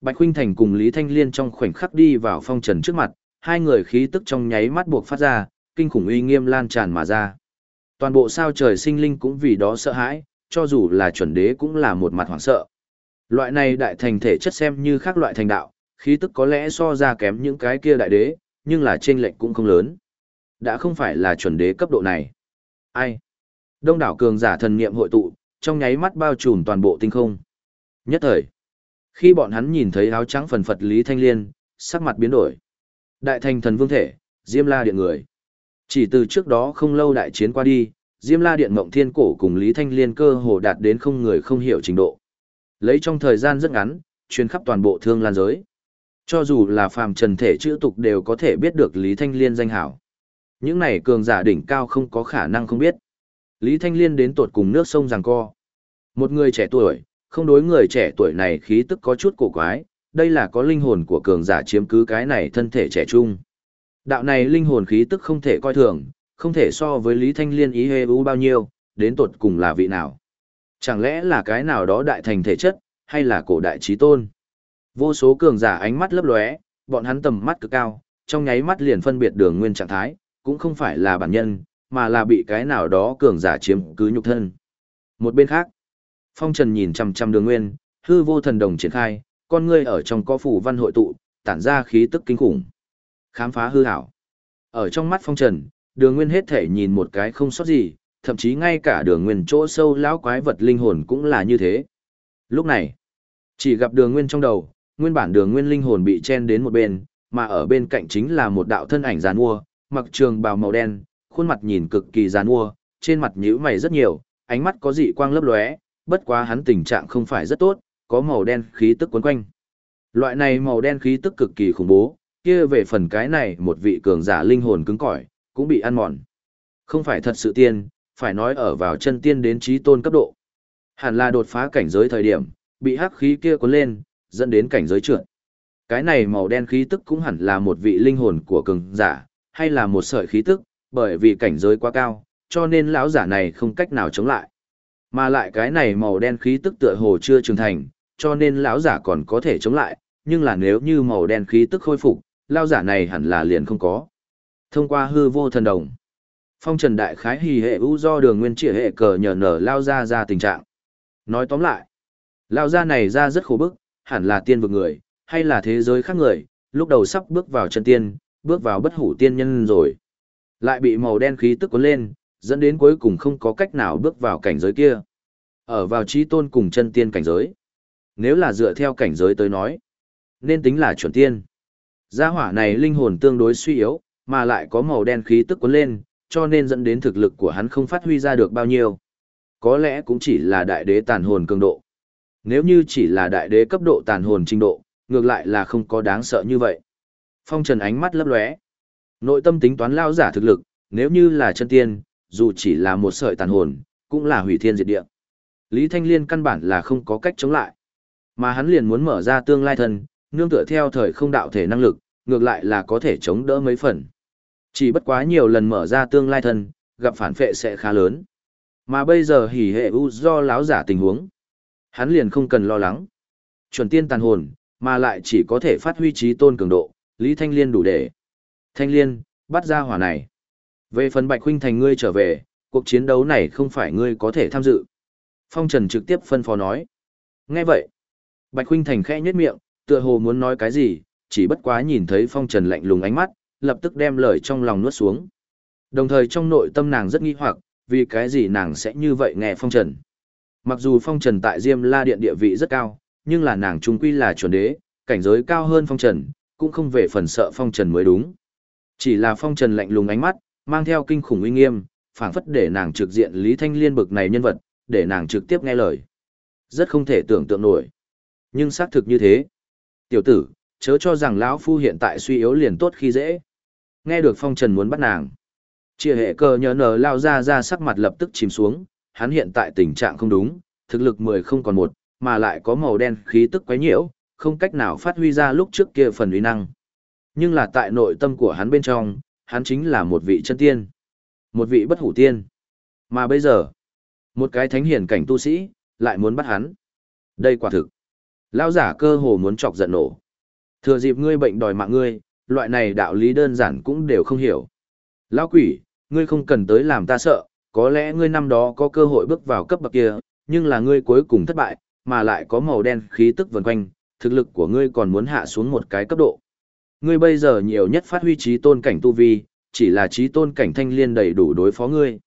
Bạch huynh Thành cùng Lý Thanh Liên trong khoảnh khắc đi vào phong trần trước mặt, hai người khí tức trong nháy mắt buộc phát ra, kinh khủng uy nghiêm lan tràn mà ra. Toàn bộ sao trời sinh linh cũng vì đó sợ hãi, cho dù là chuẩn đế cũng là một mặt hoảng sợ. Loại này đại thành thể chất xem như khác loại thành đạo, khí tức có lẽ so ra kém những cái kia đại đế, nhưng là chênh lệch cũng không lớn. Đã không phải là chuẩn đế cấp độ này. Ai? Đông đảo cường giả thần niệm hội tụ, trong nháy mắt bao trùm toàn bộ tinh không. Nhất thời, khi bọn hắn nhìn thấy áo trắng phần phật Lý Thanh Liên, sắc mặt biến đổi. Đại thành thần vương thể, Diêm La Điện người. Chỉ từ trước đó không lâu đại chiến qua đi, Diêm La Điện Mộng Thiên Cổ cùng Lý Thanh Liên cơ hồ đạt đến không người không hiểu trình độ. Lấy trong thời gian rất ngắn, truyền khắp toàn bộ thương lan giới. Cho dù là phàm trần thể chữ tục đều có thể biết được Lý Thanh Liên danh hảo. Những này cường giả đỉnh cao không có khả năng không biết. Lý Thanh Liên đến tột cùng nước sông giằng co. Một người trẻ tuổi, không đối người trẻ tuổi này khí tức có chút cổ quái, đây là có linh hồn của cường giả chiếm cứ cái này thân thể trẻ trung. Đạo này linh hồn khí tức không thể coi thường, không thể so với Lý Thanh Liên ý hê u bao nhiêu, đến tột cùng là vị nào. Chẳng lẽ là cái nào đó đại thành thể chất, hay là cổ đại trí tôn? Vô số cường giả ánh mắt lấp lóe, bọn hắn tầm mắt cực cao, trong nháy mắt liền phân biệt đường nguyên trạng thái, cũng không phải là bản nhân, mà là bị cái nào đó cường giả chiếm cứ nhục thân. Một bên khác, Phong Trần nhìn chằm chằm Đường Nguyên, hư vô thần đồng triển khai, con ngươi ở trong có phủ văn hội tụ, tản ra khí tức kinh khủng. Khám phá hư ảo. Ở trong mắt Phong Trần, Đường Nguyên hết thể nhìn một cái không sót gì, thậm chí ngay cả Đường Nguyên chỗ sâu lão quái vật linh hồn cũng là như thế. Lúc này, chỉ gặp Đường Nguyên trong đầu, nguyên bản Đường Nguyên linh hồn bị chen đến một bên, mà ở bên cạnh chính là một đạo thân ảnh giàn mua, mặc trường bào màu đen, khuôn mặt nhìn cực kỳ giàn mua, trên mặt nhíu mày rất nhiều, ánh mắt có dị quang lấp lóe, bất quá hắn tình trạng không phải rất tốt, có màu đen khí tức quấn quanh. Loại này màu đen khí tức cực kỳ khủng bố, kia về phần cái này một vị cường giả linh hồn cứng cỏi, cũng bị ăn mòn. Không phải thật sự tiên, phải nói ở vào chân tiên đến trí tôn cấp độ. Hẳn là đột phá cảnh giới thời điểm, bị hắc khí kia cuốn lên, dẫn đến cảnh giới trượt. Cái này màu đen khí tức cũng hẳn là một vị linh hồn của cường giả, hay là một sợi khí tức, bởi vì cảnh giới quá cao, cho nên lão giả này không cách nào chống lại. Mà lại cái này màu đen khí tức tựa hồ chưa trưởng thành, cho nên lão giả còn có thể chống lại, nhưng là nếu như màu đen khí tức khôi phục, lão giả này hẳn là liền không có. Thông qua hư vô thần đồng, phong trần đại khái hì hệ u do đường nguyên trịa hệ cờ nhờ nở lao ra ra tình trạng. Nói tóm lại, lao ra này ra rất khổ bức, hẳn là tiên vực người, hay là thế giới khác người, lúc đầu sắp bước vào chân tiên, bước vào bất hủ tiên nhân rồi. Lại bị màu đen khí tức cuốn lên, dẫn đến cuối cùng không có cách nào bước vào cảnh giới kia. Ở vào trí tôn cùng chân tiên cảnh giới. Nếu là dựa theo cảnh giới tới nói, nên tính là chuẩn tiên. Gia hỏa này linh hồn tương đối suy yếu, mà lại có màu đen khí tức cuốn lên, cho nên dẫn đến thực lực của hắn không phát huy ra được bao nhiêu. Có lẽ cũng chỉ là đại đế tàn hồn cường độ. Nếu như chỉ là đại đế cấp độ tàn hồn trình độ, ngược lại là không có đáng sợ như vậy. Phong Trần ánh mắt lấp lóe. Nội tâm tính toán lao giả thực lực, nếu như là chân tiên, dù chỉ là một sợi tàn hồn, cũng là hủy thiên diệt địa. Lý Thanh Liên căn bản là không có cách chống lại. Mà hắn liền muốn mở ra tương lai thân, nương tựa theo thời không đạo thể năng lực, ngược lại là có thể chống đỡ mấy phần. Chỉ bất quá nhiều lần mở ra tương lai thân, gặp phản phệ sẽ khá lớn. Mà bây giờ hỉ hệ u do láo giả tình huống. Hắn liền không cần lo lắng. Chuẩn tiên tàn hồn, mà lại chỉ có thể phát huy trí tôn cường độ, Lý Thanh Liên đủ để. Thanh Liên, bắt ra hỏa này. Về phần Bạch Huynh Thành ngươi trở về, cuộc chiến đấu này không phải ngươi có thể tham dự. Phong Trần trực tiếp phân phó nói. Nghe vậy, Bạch Huynh Thành khẽ nhếch miệng, tựa hồ muốn nói cái gì, chỉ bất quá nhìn thấy Phong Trần lạnh lùng ánh mắt, lập tức đem lời trong lòng nuốt xuống. Đồng thời trong nội tâm nàng rất nghi hoặc, vì cái gì nàng sẽ như vậy nghe Phong Trần. Mặc dù Phong Trần tại Diêm La Điện địa vị rất cao, nhưng là nàng trung quy là chuẩn đế, cảnh giới cao hơn Phong Trần, cũng không về phần sợ Phong Trần mới đúng. Chỉ là Phong Trần lạnh lùng ánh mắt, mang theo kinh khủng uy nghiêm, phảng phất để nàng trực diện Lý Thanh Liên bực này nhân vật, để nàng trực tiếp nghe lời. Rất không thể tưởng tượng nổi. Nhưng xác thực như thế. Tiểu tử, chớ cho rằng lão phu hiện tại suy yếu liền tốt khi dễ. Nghe được Phong Trần muốn bắt nàng. Chia hệ cờ nhờ nở lao ra ra sắc mặt lập tức chìm xuống, hắn hiện tại tình trạng không đúng, thực lực 10 không còn một, mà lại có màu đen khí tức quấy nhiễu, không cách nào phát huy ra lúc trước kia phần uy năng. Nhưng là tại nội tâm của hắn bên trong, hắn chính là một vị chân tiên, một vị bất hủ tiên. Mà bây giờ, một cái thánh hiển cảnh tu sĩ, lại muốn bắt hắn. Đây quả thực. Lao giả cơ hồ muốn chọc giận nổ. Thừa dịp ngươi bệnh đòi mạng ngươi, loại này đạo lý đơn giản cũng đều không hiểu. Lão quỷ, ngươi không cần tới làm ta sợ, có lẽ ngươi năm đó có cơ hội bước vào cấp bậc kia, nhưng là ngươi cuối cùng thất bại, mà lại có màu đen khí tức vần quanh, thực lực của ngươi còn muốn hạ xuống một cái cấp độ. Ngươi bây giờ nhiều nhất phát huy trí tôn cảnh tu vi, chỉ là trí tôn cảnh thanh liên đầy đủ đối phó ngươi.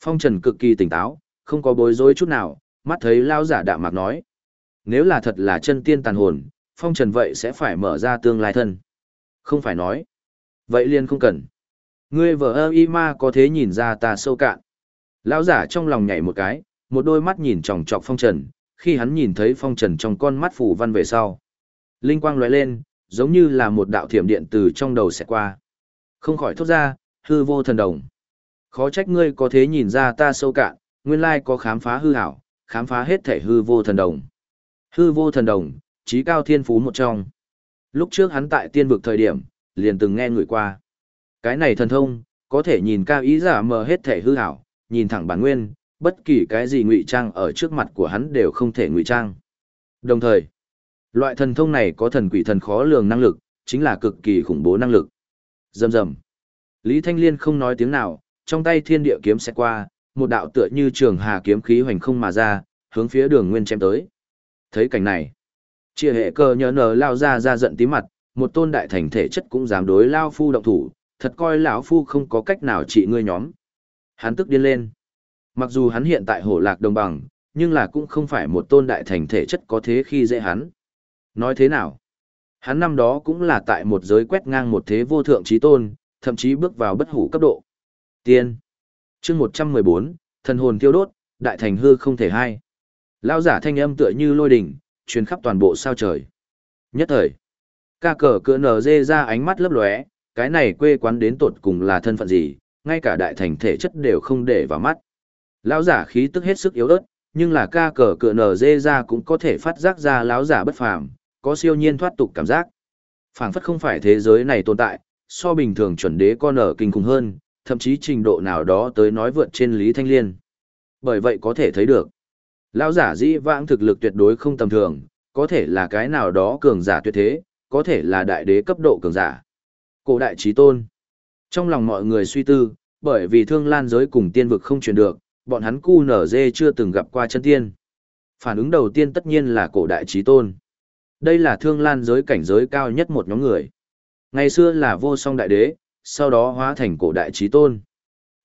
Phong Trần cực kỳ tỉnh táo, không có bối rối chút nào, mắt thấy lao giả đạm mạc nói. Nếu là thật là chân tiên tàn hồn, Phong Trần vậy sẽ phải mở ra tương lai thân. Không phải nói. Vậy liền không cần. Ngươi vợ ơ y ma có thế nhìn ra ta sâu cạn. Lão giả trong lòng nhảy một cái, một đôi mắt nhìn tròng trọc phong trần, khi hắn nhìn thấy phong trần trong con mắt phủ văn về sau. Linh quang lóe lên, giống như là một đạo thiểm điện từ trong đầu xẹt qua. Không khỏi thốt ra, hư vô thần đồng. Khó trách ngươi có thế nhìn ra ta sâu cạn, nguyên lai có khám phá hư hảo, khám phá hết thể hư vô thần đồng. Hư vô thần đồng, trí cao thiên phú một trong. Lúc trước hắn tại tiên vực thời điểm, liền từng nghe người qua. Cái này thần thông, có thể nhìn cao ý giả mờ hết thể hư hảo, nhìn thẳng bản nguyên, bất kỳ cái gì ngụy trang ở trước mặt của hắn đều không thể ngụy trang. Đồng thời, loại thần thông này có thần quỷ thần khó lường năng lực, chính là cực kỳ khủng bố năng lực. Rầm rầm. Lý Thanh Liên không nói tiếng nào, trong tay thiên địa kiếm sẽ qua, một đạo tựa như trường hà kiếm khí hoành không mà ra, hướng phía đường nguyên chém tới. Thấy cảnh này, chia hệ cờ nhờ nở lao ra ra giận tí mặt, một tôn đại thành thể chất cũng dám đối lao phu động thủ, thật coi lão phu không có cách nào trị ngươi nhóm. Hắn tức điên lên. Mặc dù hắn hiện tại hổ lạc đồng bằng, nhưng là cũng không phải một tôn đại thành thể chất có thế khi dễ hắn. Nói thế nào? Hắn năm đó cũng là tại một giới quét ngang một thế vô thượng trí tôn, thậm chí bước vào bất hủ cấp độ. Tiên. chương 114, thần hồn tiêu đốt, đại thành hư không thể hai. Lao giả thanh âm tựa như lôi đỉnh, truyền khắp toàn bộ sao trời. Nhất thời, ca cờ cửa nở dê ra ánh mắt lấp lóe, cái này quê quán đến tột cùng là thân phận gì, ngay cả đại thành thể chất đều không để vào mắt. Lão giả khí tức hết sức yếu ớt, nhưng là ca cờ cửa nở dê ra cũng có thể phát giác ra lão giả bất phàm, có siêu nhiên thoát tục cảm giác. phảng phất không phải thế giới này tồn tại, so bình thường chuẩn đế con ở kinh khủng hơn, thậm chí trình độ nào đó tới nói vượt trên Lý Thanh Liên. Bởi vậy có thể thấy được, lão giả dĩ vãng thực lực tuyệt đối không tầm thường, có thể là cái nào đó cường giả tuyệt thế, có thể là đại đế cấp độ cường giả. Cổ đại trí tôn. Trong lòng mọi người suy tư, bởi vì thương lan giới cùng tiên vực không truyền được, bọn hắn cu nở dê chưa từng gặp qua chân tiên. Phản ứng đầu tiên tất nhiên là cổ đại trí tôn. Đây là thương lan giới cảnh giới cao nhất một nhóm người. Ngày xưa là vô song đại đế, sau đó hóa thành cổ đại trí tôn.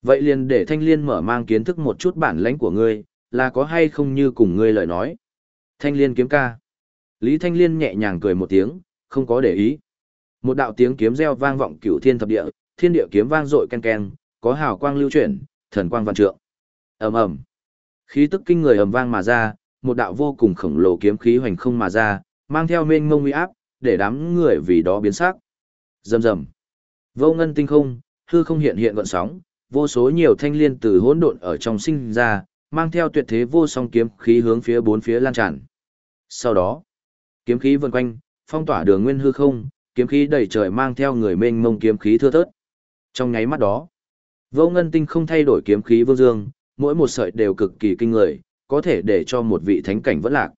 Vậy liền để thanh liên mở mang kiến thức một chút bản lãnh của ngươi, là có hay không như cùng ngươi lời nói. Thanh liên kiếm ca. Lý thanh liên nhẹ nhàng cười một tiếng, không có để ý. Một đạo tiếng kiếm reo vang vọng cửu thiên thập địa, thiên địa kiếm vang dội ken ken, có hào quang lưu chuyển, thần quang vạn trượng. Ầm ầm. Khí tức kinh người ầm vang mà ra, một đạo vô cùng khổng lồ kiếm khí hoành không mà ra, mang theo mênh mông uy áp, để đám người vì đó biến sắc. Rầm rầm. Vô ngân tinh không, hư không hiện hiện gợn sóng, vô số nhiều thanh liên từ hỗn độn ở trong sinh ra, mang theo tuyệt thế vô song kiếm khí hướng phía bốn phía lan tràn. Sau đó, kiếm khí vần quanh, phong tỏa đường nguyên hư không, kiếm khí đầy trời mang theo người mênh mông kiếm khí thưa thớt. Trong nháy mắt đó, vô ngân tinh không thay đổi kiếm khí vương dương, mỗi một sợi đều cực kỳ kinh người, có thể để cho một vị thánh cảnh vẫn lạc.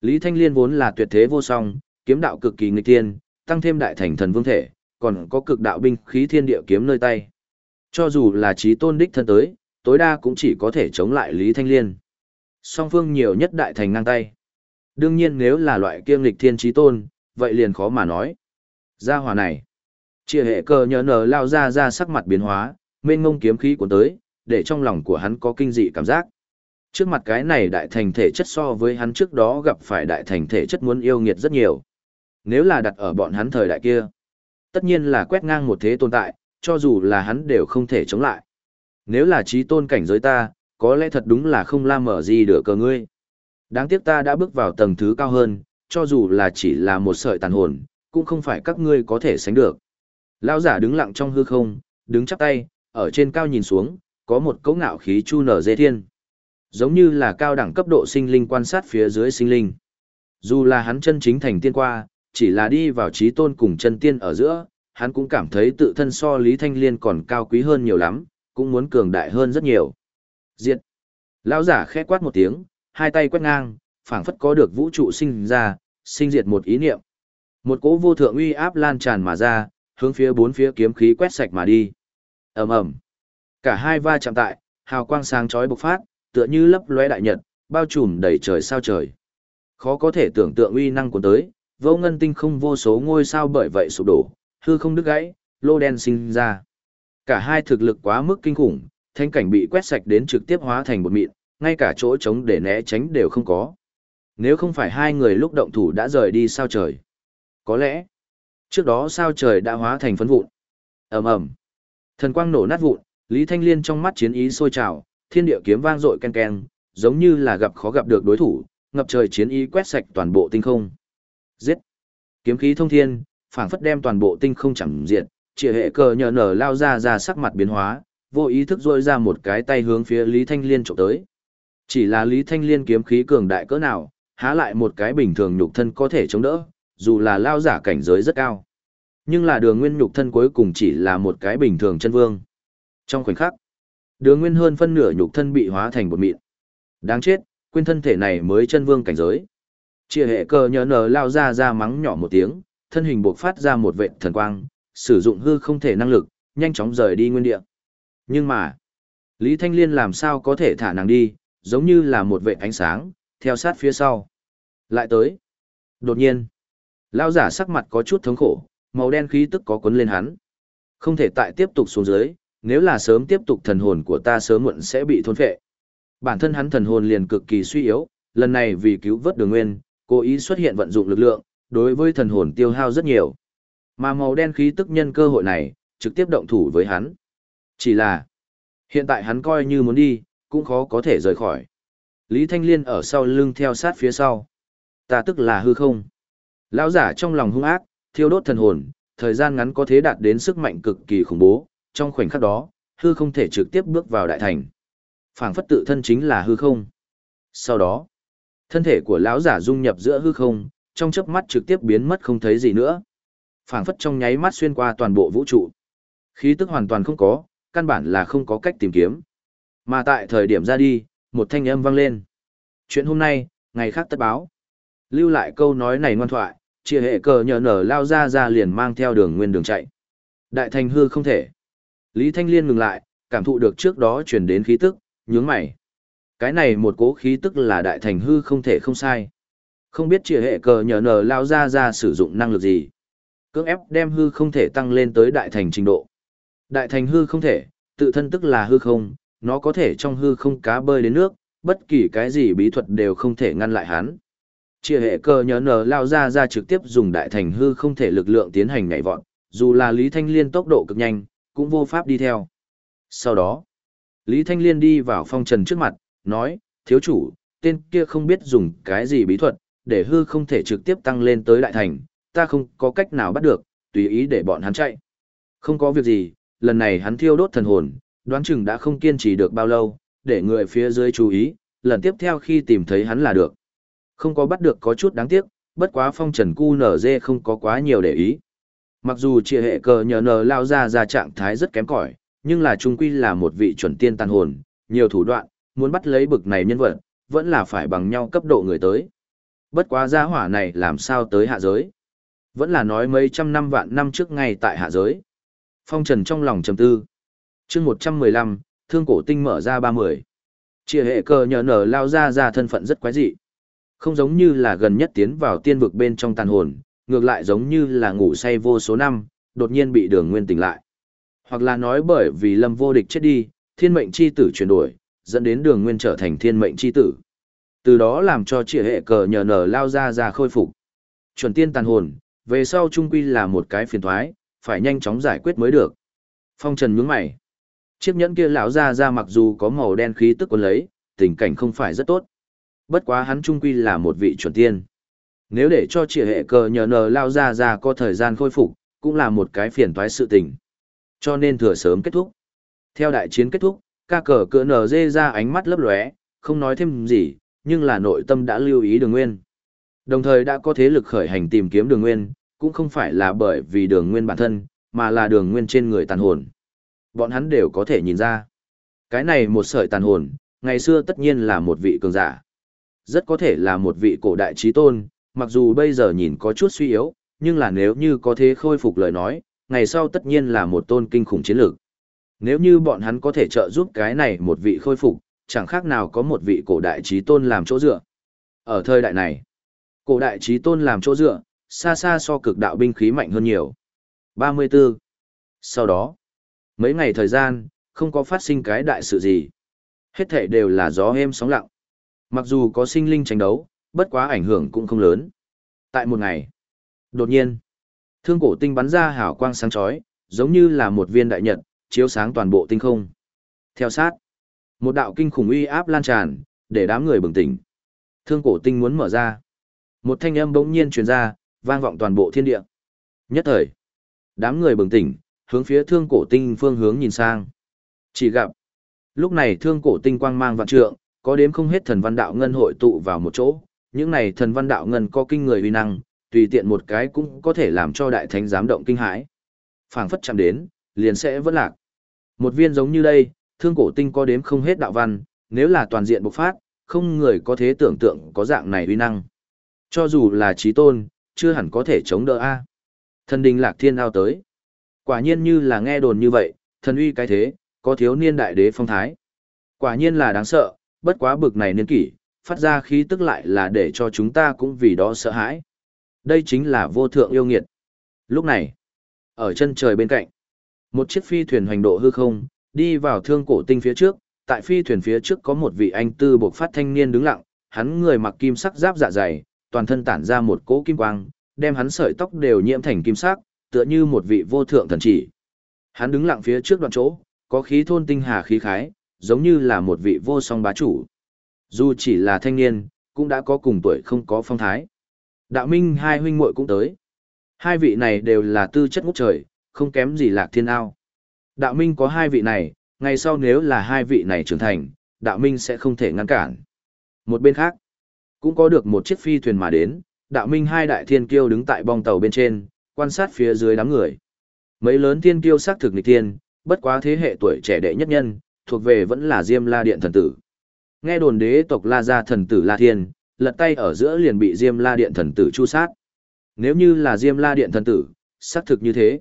Lý Thanh Liên vốn là tuyệt thế vô song, kiếm đạo cực kỳ nghịch tiên, tăng thêm đại thành thần vương thể, còn có cực đạo binh khí thiên địa kiếm nơi tay. Cho dù là trí tôn đích thân tới, tối đa cũng chỉ có thể chống lại Lý Thanh Liên. Song phương nhiều nhất đại thành ngang tay. Đương nhiên nếu là loại kiêng lịch thiên trí tôn, vậy liền khó mà nói. Gia hòa này, chia hệ cờ nhờ nở lao ra ra sắc mặt biến hóa, mênh ngông kiếm khí của tới, để trong lòng của hắn có kinh dị cảm giác. Trước mặt cái này đại thành thể chất so với hắn trước đó gặp phải đại thành thể chất muốn yêu nghiệt rất nhiều. Nếu là đặt ở bọn hắn thời đại kia, tất nhiên là quét ngang một thế tồn tại, cho dù là hắn đều không thể chống lại. Nếu là trí tôn cảnh giới ta, có lẽ thật đúng là không la mở gì được cờ ngươi. Đáng tiếc ta đã bước vào tầng thứ cao hơn, cho dù là chỉ là một sợi tàn hồn, cũng không phải các ngươi có thể sánh được. Lão giả đứng lặng trong hư không, đứng chắp tay, ở trên cao nhìn xuống, có một cấu ngạo khí chu nở dê thiên. Giống như là cao đẳng cấp độ sinh linh quan sát phía dưới sinh linh. Dù là hắn chân chính thành tiên qua, chỉ là đi vào trí tôn cùng chân tiên ở giữa, hắn cũng cảm thấy tự thân so Lý Thanh Liên còn cao quý hơn nhiều lắm, cũng muốn cường đại hơn rất nhiều. Diệt. Lão giả khẽ quát một tiếng, hai tay quét ngang, phảng phất có được vũ trụ sinh ra, sinh diệt một ý niệm. Một cỗ vô thượng uy áp lan tràn mà ra, hướng phía bốn phía kiếm khí quét sạch mà đi. Ầm ầm. Cả hai va chạm tại, hào quang sáng chói bộc phát, tựa như lấp lóe đại nhật, bao trùm đầy trời sao trời. Khó có thể tưởng tượng uy năng của tới, vô ngân tinh không vô số ngôi sao bởi vậy sụp đổ, hư không đứt gãy, lô đen sinh ra. Cả hai thực lực quá mức kinh khủng, thanh cảnh bị quét sạch đến trực tiếp hóa thành một mịn, ngay cả chỗ trống để né tránh đều không có. Nếu không phải hai người lúc động thủ đã rời đi sao trời. Có lẽ, trước đó sao trời đã hóa thành phấn vụn. ầm ầm Thần quang nổ nát vụn, Lý Thanh Liên trong mắt chiến ý sôi trào, thiên địa kiếm vang dội ken ken, giống như là gặp khó gặp được đối thủ, ngập trời chiến ý quét sạch toàn bộ tinh không. Giết! Kiếm khí thông thiên, phảng phất đem toàn bộ tinh không chẳng diệt, chỉ hệ cờ nhờ nở lao ra ra sắc mặt biến hóa, vô ý thức rôi ra một cái tay hướng phía Lý Thanh Liên trộm tới. Chỉ là Lý Thanh Liên kiếm khí cường đại cỡ nào, há lại một cái bình thường nhục thân có thể chống đỡ, dù là lao giả cảnh giới rất cao. Nhưng là đường nguyên nhục thân cuối cùng chỉ là một cái bình thường chân vương. Trong khoảnh khắc, đường nguyên hơn phân nửa nhục thân bị hóa thành bột mịn. Đáng chết, quên thân thể này mới chân vương cảnh giới. Chia hệ cờ nhờ nở lao ra ra mắng nhỏ một tiếng, thân hình buộc phát ra một vệ thần quang, sử dụng hư không thể năng lực, nhanh chóng rời đi nguyên địa. Nhưng mà, Lý Thanh Liên làm sao có thể thả nàng đi, giống như là một vệ ánh sáng, theo sát phía sau. Lại tới. Đột nhiên, lao giả sắc mặt có chút thống khổ, màu đen khí tức có cuốn lên hắn. Không thể tại tiếp tục xuống dưới, nếu là sớm tiếp tục thần hồn của ta sớm muộn sẽ bị thôn phệ. Bản thân hắn thần hồn liền cực kỳ suy yếu, lần này vì cứu vớt đường nguyên, cố ý xuất hiện vận dụng lực lượng, đối với thần hồn tiêu hao rất nhiều. Mà màu đen khí tức nhân cơ hội này, trực tiếp động thủ với hắn. Chỉ là, hiện tại hắn coi như muốn đi, cũng khó có thể rời khỏi. Lý Thanh Liên ở sau lưng theo sát phía sau. Ta tức là hư không. Lão giả trong lòng hung ác, thiêu đốt thần hồn, thời gian ngắn có thế đạt đến sức mạnh cực kỳ khủng bố, trong khoảnh khắc đó, hư không thể trực tiếp bước vào đại thành. Phảng phất tự thân chính là hư không. Sau đó, thân thể của lão giả dung nhập giữa hư không, trong chớp mắt trực tiếp biến mất không thấy gì nữa. Phảng phất trong nháy mắt xuyên qua toàn bộ vũ trụ. Khí tức hoàn toàn không có, căn bản là không có cách tìm kiếm. Mà tại thời điểm ra đi, một thanh âm vang lên. Chuyện hôm nay, ngày khác tất báo. Lưu lại câu nói này ngoan thoại, chia hệ cờ nhờ nở lao ra ra liền mang theo đường nguyên đường chạy. Đại thành hư không thể. Lý Thanh Liên ngừng lại, cảm thụ được trước đó truyền đến khí tức, nhướng mày. Cái này một cố khí tức là đại thành hư không thể không sai. Không biết chia hệ cờ nhờ nở lao ra ra sử dụng năng lực gì. Cưỡng ép đem hư không thể tăng lên tới đại thành trình độ. Đại thành hư không thể, tự thân tức là hư không, nó có thể trong hư không cá bơi đến nước, bất kỳ cái gì bí thuật đều không thể ngăn lại hắn. Chia hệ cờ nhớ nở lao ra ra trực tiếp dùng đại thành hư không thể lực lượng tiến hành nhảy vọt, dù là Lý Thanh Liên tốc độ cực nhanh, cũng vô pháp đi theo. Sau đó, Lý Thanh Liên đi vào phong trần trước mặt, nói, thiếu chủ, tên kia không biết dùng cái gì bí thuật, để hư không thể trực tiếp tăng lên tới đại thành, ta không có cách nào bắt được, tùy ý để bọn hắn chạy. Không có việc gì, lần này hắn thiêu đốt thần hồn, đoán chừng đã không kiên trì được bao lâu, để người phía dưới chú ý, lần tiếp theo khi tìm thấy hắn là được. Không có bắt được có chút đáng tiếc, bất quá phong trần cu nở dê không có quá nhiều để ý. Mặc dù trịa hệ cờ nhờ nờ lao ra ra trạng thái rất kém cỏi, nhưng là trung quy là một vị chuẩn tiên tàn hồn, nhiều thủ đoạn, muốn bắt lấy bực này nhân vật, vẫn là phải bằng nhau cấp độ người tới. Bất quá gia hỏa này làm sao tới hạ giới? Vẫn là nói mấy trăm năm vạn năm trước ngay tại hạ giới. Phong trần trong lòng trầm tư. chương một trăm mười lăm thương cổ tinh mở ra ba mươi Chia hệ cờ nhờ nở lao ra ra thân phận rất quái dị. Không giống như là gần nhất tiến vào tiên vực bên trong tàn hồn, ngược lại giống như là ngủ say vô số năm, đột nhiên bị đường nguyên tỉnh lại. Hoặc là nói bởi vì lâm vô địch chết đi, thiên mệnh chi tử chuyển đổi, dẫn đến đường nguyên trở thành thiên mệnh chi tử. Từ đó làm cho trịa hệ cờ nhờ nở lao ra ra khôi phục. Chuẩn tiên tàn hồn, về sau trung quy là một cái phiền thoái, phải nhanh chóng giải quyết mới được. Phong trần nhướng mày. Chiếc nhẫn kia lão ra ra mặc dù có màu đen khí tức quân lấy, tình cảnh không phải rất tốt. Bất quá hắn trung quy là một vị chuẩn tiên. Nếu để cho chỉ hệ cờ nhờ nờ lao ra ra có thời gian khôi phục, cũng là một cái phiền toái sự tình. Cho nên thừa sớm kết thúc. Theo đại chiến kết thúc, ca cờ cỡ nờ dê ra ánh mắt lấp lóe, không nói thêm gì, nhưng là nội tâm đã lưu ý đường nguyên. Đồng thời đã có thế lực khởi hành tìm kiếm đường nguyên, cũng không phải là bởi vì đường nguyên bản thân, mà là đường nguyên trên người tàn hồn. Bọn hắn đều có thể nhìn ra. Cái này một sợi tàn hồn, ngày xưa tất nhiên là một vị cường giả. Rất có thể là một vị cổ đại trí tôn, mặc dù bây giờ nhìn có chút suy yếu, nhưng là nếu như có thế khôi phục lời nói, ngày sau tất nhiên là một tôn kinh khủng chiến lược. Nếu như bọn hắn có thể trợ giúp cái này một vị khôi phục, chẳng khác nào có một vị cổ đại trí tôn làm chỗ dựa. Ở thời đại này, cổ đại trí tôn làm chỗ dựa, xa xa so cực đạo binh khí mạnh hơn nhiều. 34. Sau đó, mấy ngày thời gian, không có phát sinh cái đại sự gì. Hết thể đều là gió êm sóng lặng. Mặc dù có sinh linh tranh đấu, bất quá ảnh hưởng cũng không lớn. Tại một ngày, đột nhiên, thương cổ tinh bắn ra hào quang sáng chói, giống như là một viên đại nhật, chiếu sáng toàn bộ tinh không. Theo sát, một đạo kinh khủng uy áp lan tràn, để đám người bừng tỉnh. Thương cổ tinh muốn mở ra. Một thanh âm bỗng nhiên truyền ra, vang vọng toàn bộ thiên địa. Nhất thời, đám người bừng tỉnh, hướng phía thương cổ tinh phương hướng nhìn sang. Chỉ gặp, lúc này thương cổ tinh quang mang vạn trượng, có đếm không hết thần văn đạo ngân hội tụ vào một chỗ. Những này thần văn đạo ngân có kinh người uy năng, tùy tiện một cái cũng có thể làm cho đại thánh giám động kinh hãi. Phảng phất chạm đến, liền sẽ vỡ lạc. Một viên giống như đây, thương cổ tinh có đếm không hết đạo văn, nếu là toàn diện bộc phát, không người có thể tưởng tượng có dạng này uy năng. Cho dù là trí tôn, chưa hẳn có thể chống đỡ a. Thần đình lạc thiên ao tới. Quả nhiên như là nghe đồn như vậy, thần uy cái thế, có thiếu niên đại đế phong thái. Quả nhiên là đáng sợ, bất quá bực này niên kỷ, phát ra khí tức lại là để cho chúng ta cũng vì đó sợ hãi. Đây chính là vô thượng yêu nghiệt. Lúc này, ở chân trời bên cạnh, một chiếc phi thuyền hoành độ hư không, đi vào thương cổ tinh phía trước, tại phi thuyền phía trước có một vị anh tư bộc phát thanh niên đứng lặng, hắn người mặc kim sắc giáp dạ dày, toàn thân tản ra một cỗ kim quang, đem hắn sợi tóc đều nhiễm thành kim sắc, tựa như một vị vô thượng thần chỉ. Hắn đứng lặng phía trước đoạn chỗ, có khí thôn tinh hà khí khái, giống như là một vị vô song bá chủ. Dù chỉ là thanh niên, cũng đã có cùng tuổi không có phong thái. Đạo Minh hai huynh muội cũng tới. Hai vị này đều là tư chất ngút trời, không kém gì Lạc Thiên Ao. Đạo Minh có hai vị này, ngày sau nếu là hai vị này trưởng thành, Đạo Minh sẽ không thể ngăn cản. Một bên khác, cũng có được một chiếc phi thuyền mà đến, Đạo Minh hai đại thiên kiêu đứng tại bong tàu bên trên, quan sát phía dưới đám người. Mấy lớn thiên kiêu xác thực nghịch thiên, bất quá thế hệ tuổi trẻ đệ nhất nhân, thuộc về vẫn là Diêm La Điện thần tử. Nghe đồn đế tộc La gia thần tử La Thiên, lật tay ở giữa liền bị Diêm La Điện thần tử chu sát. Nếu như là Diêm La Điện thần tử, xác thực như thế.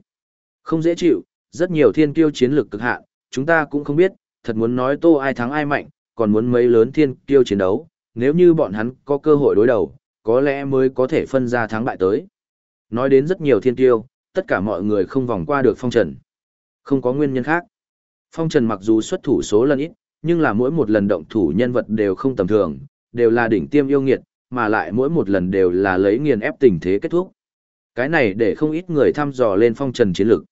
Không dễ chịu, rất nhiều thiên kiêu chiến lược cực hạn, chúng ta cũng không biết, thật muốn nói tô ai thắng ai mạnh, còn muốn mấy lớn thiên kiêu chiến đấu, nếu như bọn hắn có cơ hội đối đầu, có lẽ mới có thể phân ra thắng bại tới. Nói đến rất nhiều thiên kiêu, tất cả mọi người không vòng qua được phong trần. Không có nguyên nhân khác. Phong trần mặc dù xuất thủ số lần ít, nhưng là mỗi một lần động thủ nhân vật đều không tầm thường, đều là đỉnh tiêm yêu nghiệt, mà lại mỗi một lần đều là lấy nghiền ép tình thế kết thúc. Cái này để không ít người thăm dò lên phong trần chiến lược.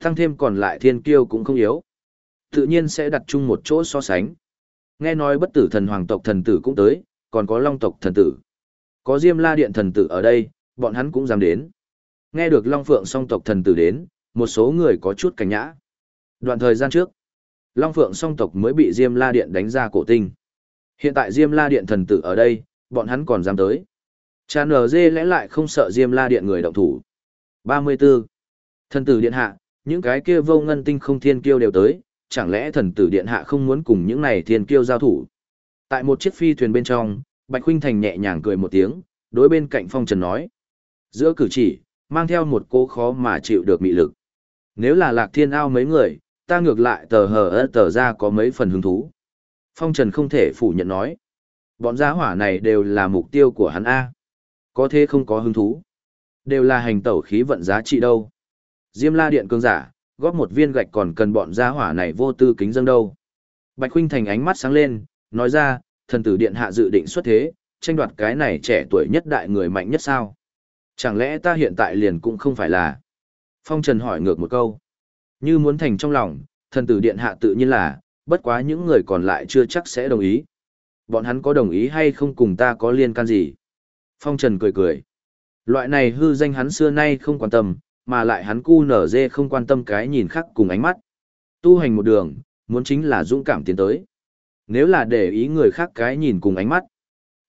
Thăng thêm còn lại thiên kiêu cũng không yếu. Tự nhiên sẽ đặt chung một chỗ so sánh. Nghe nói bất tử thần hoàng tộc thần tử cũng tới, còn có long tộc thần tử. Có Diêm La Điện thần tử ở đây, bọn hắn cũng dám đến. Nghe được Long Phượng song tộc thần tử đến, một số người có chút cảnh nhã. Đoạn thời gian trước, Long Phượng song tộc mới bị Diêm La Điện đánh ra cổ tinh. Hiện tại Diêm La Điện thần tử ở đây, bọn hắn còn dám tới. Cha nở dê lẽ lại không sợ Diêm La Điện người động thủ. 34. Thần tử điện hạ, những cái kia vô ngân tinh không thiên kiêu đều tới, chẳng lẽ thần tử điện hạ không muốn cùng những này thiên kiêu giao thủ. Tại một chiếc phi thuyền bên trong, Bạch Huynh Thành nhẹ nhàng cười một tiếng, đối bên cạnh Phong Trần nói. Giữa cử chỉ, mang theo một cô khó mà chịu được mị lực. Nếu là lạc thiên ao mấy người, ta ngược lại tờ hờ ơ tờ ra có mấy phần hứng thú. Phong Trần không thể phủ nhận nói. Bọn gia hỏa này đều là mục tiêu của hắn A. Có thế không có hứng thú. Đều là hành tẩu khí vận giá trị đâu. Diêm la điện cương giả, góp một viên gạch còn cần bọn gia hỏa này vô tư kính dâng đâu. Bạch Huynh Thành ánh mắt sáng lên, nói ra, thần tử điện hạ dự định xuất thế, tranh đoạt cái này trẻ tuổi nhất đại người mạnh nhất sao? Chẳng lẽ ta hiện tại liền cũng không phải là? Phong Trần hỏi ngược một câu. Như muốn thành trong lòng, thần tử điện hạ tự nhiên là, bất quá những người còn lại chưa chắc sẽ đồng ý. Bọn hắn có đồng ý hay không cùng ta có liên can gì? Phong Trần cười cười. Loại này hư danh hắn xưa nay không quan tâm, mà lại hắn cu nở dê không quan tâm cái nhìn khác cùng ánh mắt. Tu hành một đường, muốn chính là dũng cảm tiến tới. Nếu là để ý người khác cái nhìn cùng ánh mắt,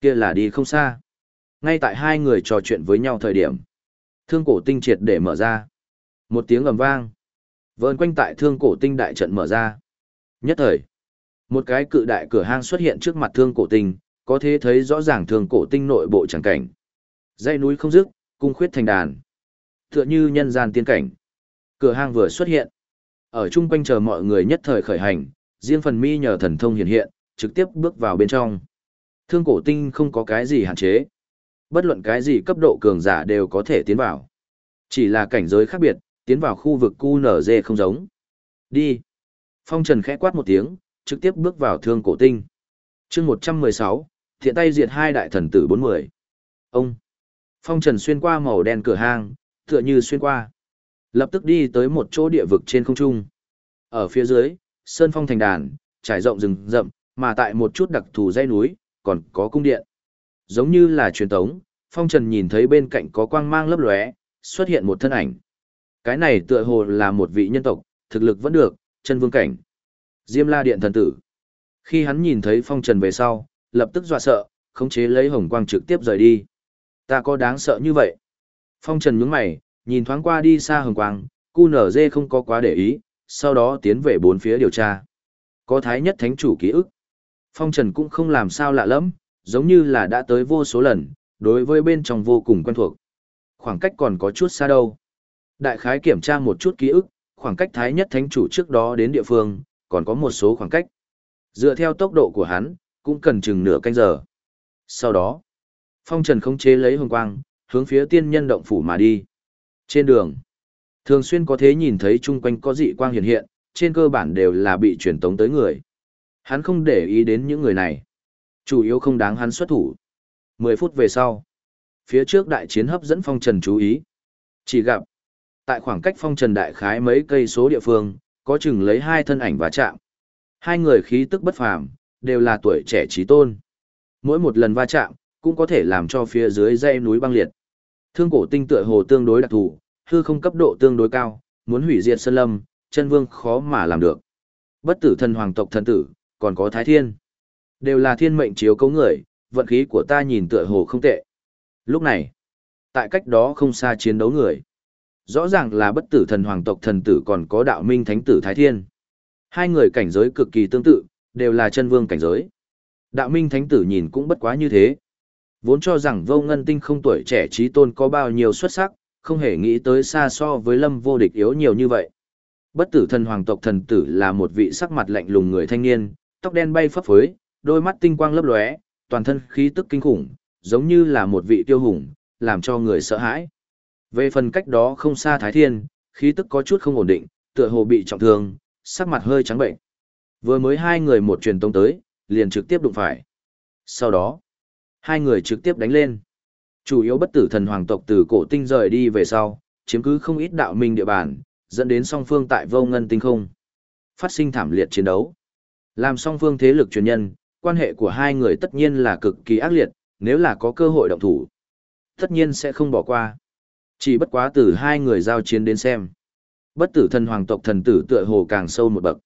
kia là đi không xa. Ngay tại hai người trò chuyện với nhau thời điểm, thương cổ tinh triệt để mở ra. Một tiếng ầm vang, vờn quanh tại thương cổ tinh đại trận mở ra. Nhất thời, một cái cự đại cửa hang xuất hiện trước mặt thương cổ tinh, có thể thấy rõ ràng thương cổ tinh nội bộ chẳng cảnh. Dãy núi không dứt, cung khuyết thành đàn. Tựa như nhân gian tiên cảnh. Cửa hang vừa xuất hiện. Ở chung quanh chờ mọi người nhất thời khởi hành, riêng phần mi nhờ thần thông hiện hiện, trực tiếp bước vào bên trong. Thương cổ tinh không có cái gì hạn chế. Bất luận cái gì cấp độ cường giả đều có thể tiến vào. Chỉ là cảnh giới khác biệt, tiến vào khu vực QNZ không giống. Đi. Phong Trần khẽ quát một tiếng, trực tiếp bước vào thương cổ tinh. chương 116, thiện tay diệt hai đại thần tử 40. Ông. Phong Trần xuyên qua màu đen cửa hang, tựa như xuyên qua. Lập tức đi tới một chỗ địa vực trên không trung. Ở phía dưới, sơn phong thành đàn, trải rộng rừng rậm, mà tại một chút đặc thù dãy núi, còn có cung điện. Giống như là truyền tống, Phong Trần nhìn thấy bên cạnh có quang mang lấp lóe, xuất hiện một thân ảnh. Cái này tựa hồ là một vị nhân tộc, thực lực vẫn được, chân vương cảnh. Diêm La Điện thần tử. Khi hắn nhìn thấy Phong Trần về sau, lập tức dọa sợ, khống chế lấy hồng quang trực tiếp rời đi. Ta có đáng sợ như vậy? Phong Trần nhướng mày, nhìn thoáng qua đi xa hồng quang, cu nở dê không có quá để ý, sau đó tiến về bốn phía điều tra. Có thái nhất thánh chủ ký ức. Phong Trần cũng không làm sao lạ lắm, giống như là đã tới vô số lần, đối với bên trong vô cùng quen thuộc. Khoảng cách còn có chút xa đâu. Đại khái kiểm tra một chút ký ức, khoảng cách thái nhất thánh chủ trước đó đến địa phương, còn có một số khoảng cách. Dựa theo tốc độ của hắn, cũng cần chừng nửa canh giờ. Sau đó, Phong Trần không chế lấy hồng quang, hướng phía tiên nhân động phủ mà đi. Trên đường, thường xuyên có thế nhìn thấy chung quanh có dị quang hiện hiện, trên cơ bản đều là bị truyền tống tới người. Hắn không để ý đến những người này. Chủ yếu không đáng hắn xuất thủ. 10 phút về sau, phía trước đại chiến hấp dẫn phong trần chú ý. Chỉ gặp, tại khoảng cách phong trần đại khái mấy cây số địa phương, có chừng lấy hai thân ảnh và chạm. Hai người khí tức bất phàm, đều là tuổi trẻ trí tôn. Mỗi một lần va chạm, cũng có thể làm cho phía dưới dãy núi băng liệt. Thương cổ tinh tựa hồ tương đối đặc thù, hư không cấp độ tương đối cao, muốn hủy diệt sơn lâm, chân vương khó mà làm được. Bất tử thần hoàng tộc thần tử, còn có thái thiên. Đều là thiên mệnh chiếu cấu người, vận khí của ta nhìn tựa hồ không tệ. Lúc này, tại cách đó không xa chiến đấu người. Rõ ràng là bất tử thần hoàng tộc thần tử còn có đạo minh thánh tử thái thiên. Hai người cảnh giới cực kỳ tương tự, đều là chân vương cảnh giới. Đạo minh thánh tử nhìn cũng bất quá như thế. Vốn cho rằng vô ngân tinh không tuổi trẻ trí tôn có bao nhiêu xuất sắc, không hề nghĩ tới xa so với lâm vô địch yếu nhiều như vậy. Bất tử thần hoàng tộc thần tử là một vị sắc mặt lạnh lùng người thanh niên, tóc đen bay phấp phới, đôi mắt tinh quang lấp lóe, toàn thân khí tức kinh khủng, giống như là một vị tiêu hùng, làm cho người sợ hãi. Về phần cách đó không xa Thái Thiên, khí tức có chút không ổn định, tựa hồ bị trọng thương, sắc mặt hơi trắng bệnh. Vừa mới hai người một truyền tông tới, liền trực tiếp đụng phải. Sau đó, hai người trực tiếp đánh lên. Chủ yếu bất tử thần hoàng tộc từ cổ tinh rời đi về sau, chiếm cứ không ít đạo minh địa bàn, dẫn đến song phương tại vô ngân tinh không. Phát sinh thảm liệt chiến đấu. Làm song phương thế lực truyền nhân, quan hệ của hai người tất nhiên là cực kỳ ác liệt, nếu là có cơ hội động thủ. Tất nhiên sẽ không bỏ qua. Chỉ bất quá từ hai người giao chiến đến xem. Bất tử thần hoàng tộc thần tử tựa hồ càng sâu một bậc.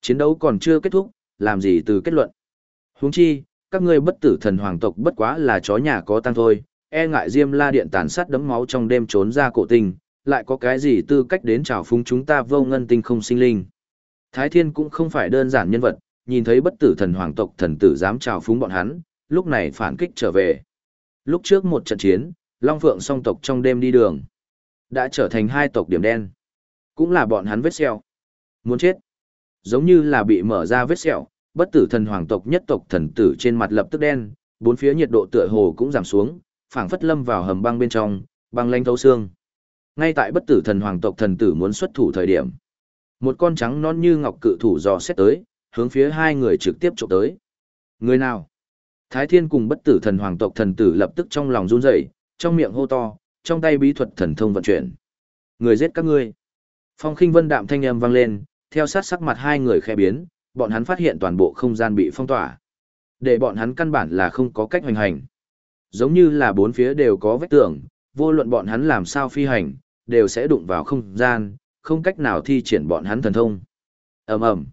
Chiến đấu còn chưa kết thúc, làm gì từ kết luận. Huống chi, các ngươi bất tử thần hoàng tộc bất quá là chó nhà có tăng thôi, e ngại Diêm La Điện tàn sát đấm máu trong đêm trốn ra cổ tình, lại có cái gì tư cách đến chào phúng chúng ta vô ngân tinh không sinh linh. Thái Thiên cũng không phải đơn giản nhân vật, nhìn thấy bất tử thần hoàng tộc thần tử dám chào phúng bọn hắn, lúc này phản kích trở về. Lúc trước một trận chiến, Long Phượng song tộc trong đêm đi đường, đã trở thành hai tộc điểm đen. Cũng là bọn hắn vết sẹo. Muốn chết. Giống như là bị mở ra vết sẹo, bất tử thần hoàng tộc nhất tộc thần tử trên mặt lập tức đen, bốn phía nhiệt độ tựa hồ cũng giảm xuống, phảng phất lâm vào hầm băng bên trong, băng lanh thấu xương. Ngay tại bất tử thần hoàng tộc thần tử muốn xuất thủ thời điểm, một con trắng non như ngọc cự thủ dò xét tới, hướng phía hai người trực tiếp chụp tới. Người nào? Thái Thiên cùng bất tử thần hoàng tộc thần tử lập tức trong lòng run rẩy, trong miệng hô to, trong tay bí thuật thần thông vận chuyển. Người giết các ngươi. Phong Khinh Vân đạm thanh âm vang lên, theo sát sắc mặt hai người khẽ biến, bọn hắn phát hiện toàn bộ không gian bị phong tỏa. Để bọn hắn căn bản là không có cách hoành hành. Giống như là bốn phía đều có vách tường, vô luận bọn hắn làm sao phi hành, đều sẽ đụng vào không gian, không cách nào thi triển bọn hắn thần thông. Ầm ầm.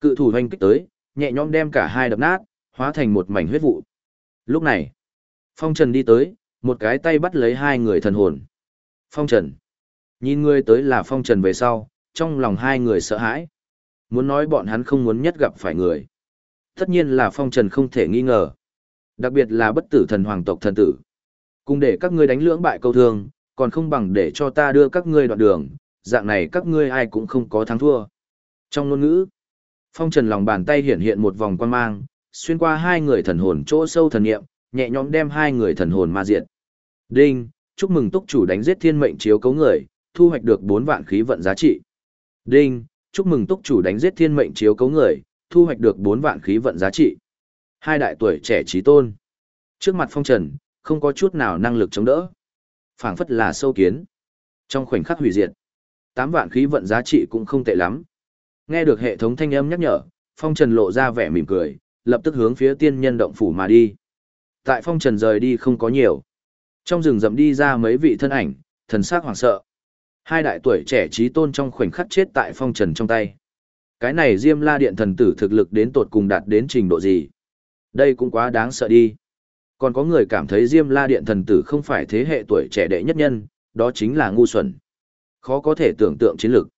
Cự thủ hoành kích tới, nhẹ nhõm đem cả hai đập nát, hóa thành một mảnh huyết vụ. Lúc này, Phong Trần đi tới, một cái tay bắt lấy hai người thần hồn. Phong Trần. Nhìn người tới là Phong Trần về sau, trong lòng hai người sợ hãi. Muốn nói bọn hắn không muốn nhất gặp phải người. Tất nhiên là Phong Trần không thể nghi ngờ. Đặc biệt là bất tử thần hoàng tộc thần tử. Cùng để các ngươi đánh lưỡng bại câu thương, còn không bằng để cho ta đưa các ngươi đoạn đường, dạng này các ngươi ai cũng không có thắng thua. Trong ngôn ngữ, Phong Trần lòng bàn tay hiện hiện một vòng quan mang, xuyên qua hai người thần hồn chỗ sâu thần niệm, nhẹ nhõm đem hai người thần hồn ma diệt. Đinh, chúc mừng túc chủ đánh giết thiên mệnh chiếu cấu người, thu hoạch được 4 vạn khí vận giá trị. Đinh, chúc mừng túc chủ đánh giết thiên mệnh chiếu cấu người, thu hoạch được 4 vạn khí vận giá trị. Hai đại tuổi trẻ trí tôn. Trước mặt phong trần, không có chút nào năng lực chống đỡ. phảng phất là sâu kiến. Trong khoảnh khắc hủy diệt, 8 vạn khí vận giá trị cũng không tệ lắm. Nghe được hệ thống thanh âm nhắc nhở, phong trần lộ ra vẻ mỉm cười, lập tức hướng phía tiên nhân động phủ mà đi. Tại phong trần rời đi không có nhiều. Trong rừng rậm đi ra mấy vị thân ảnh, thần sắc hoảng sợ. Hai đại tuổi trẻ trí tôn trong khoảnh khắc chết tại phong trần trong tay. Cái này Diêm La Điện thần tử thực lực đến tột cùng đạt đến trình độ gì? Đây cũng quá đáng sợ đi. Còn có người cảm thấy Diêm La Điện thần tử không phải thế hệ tuổi trẻ đệ nhất nhân, đó chính là ngu xuẩn. Khó có thể tưởng tượng chiến lực.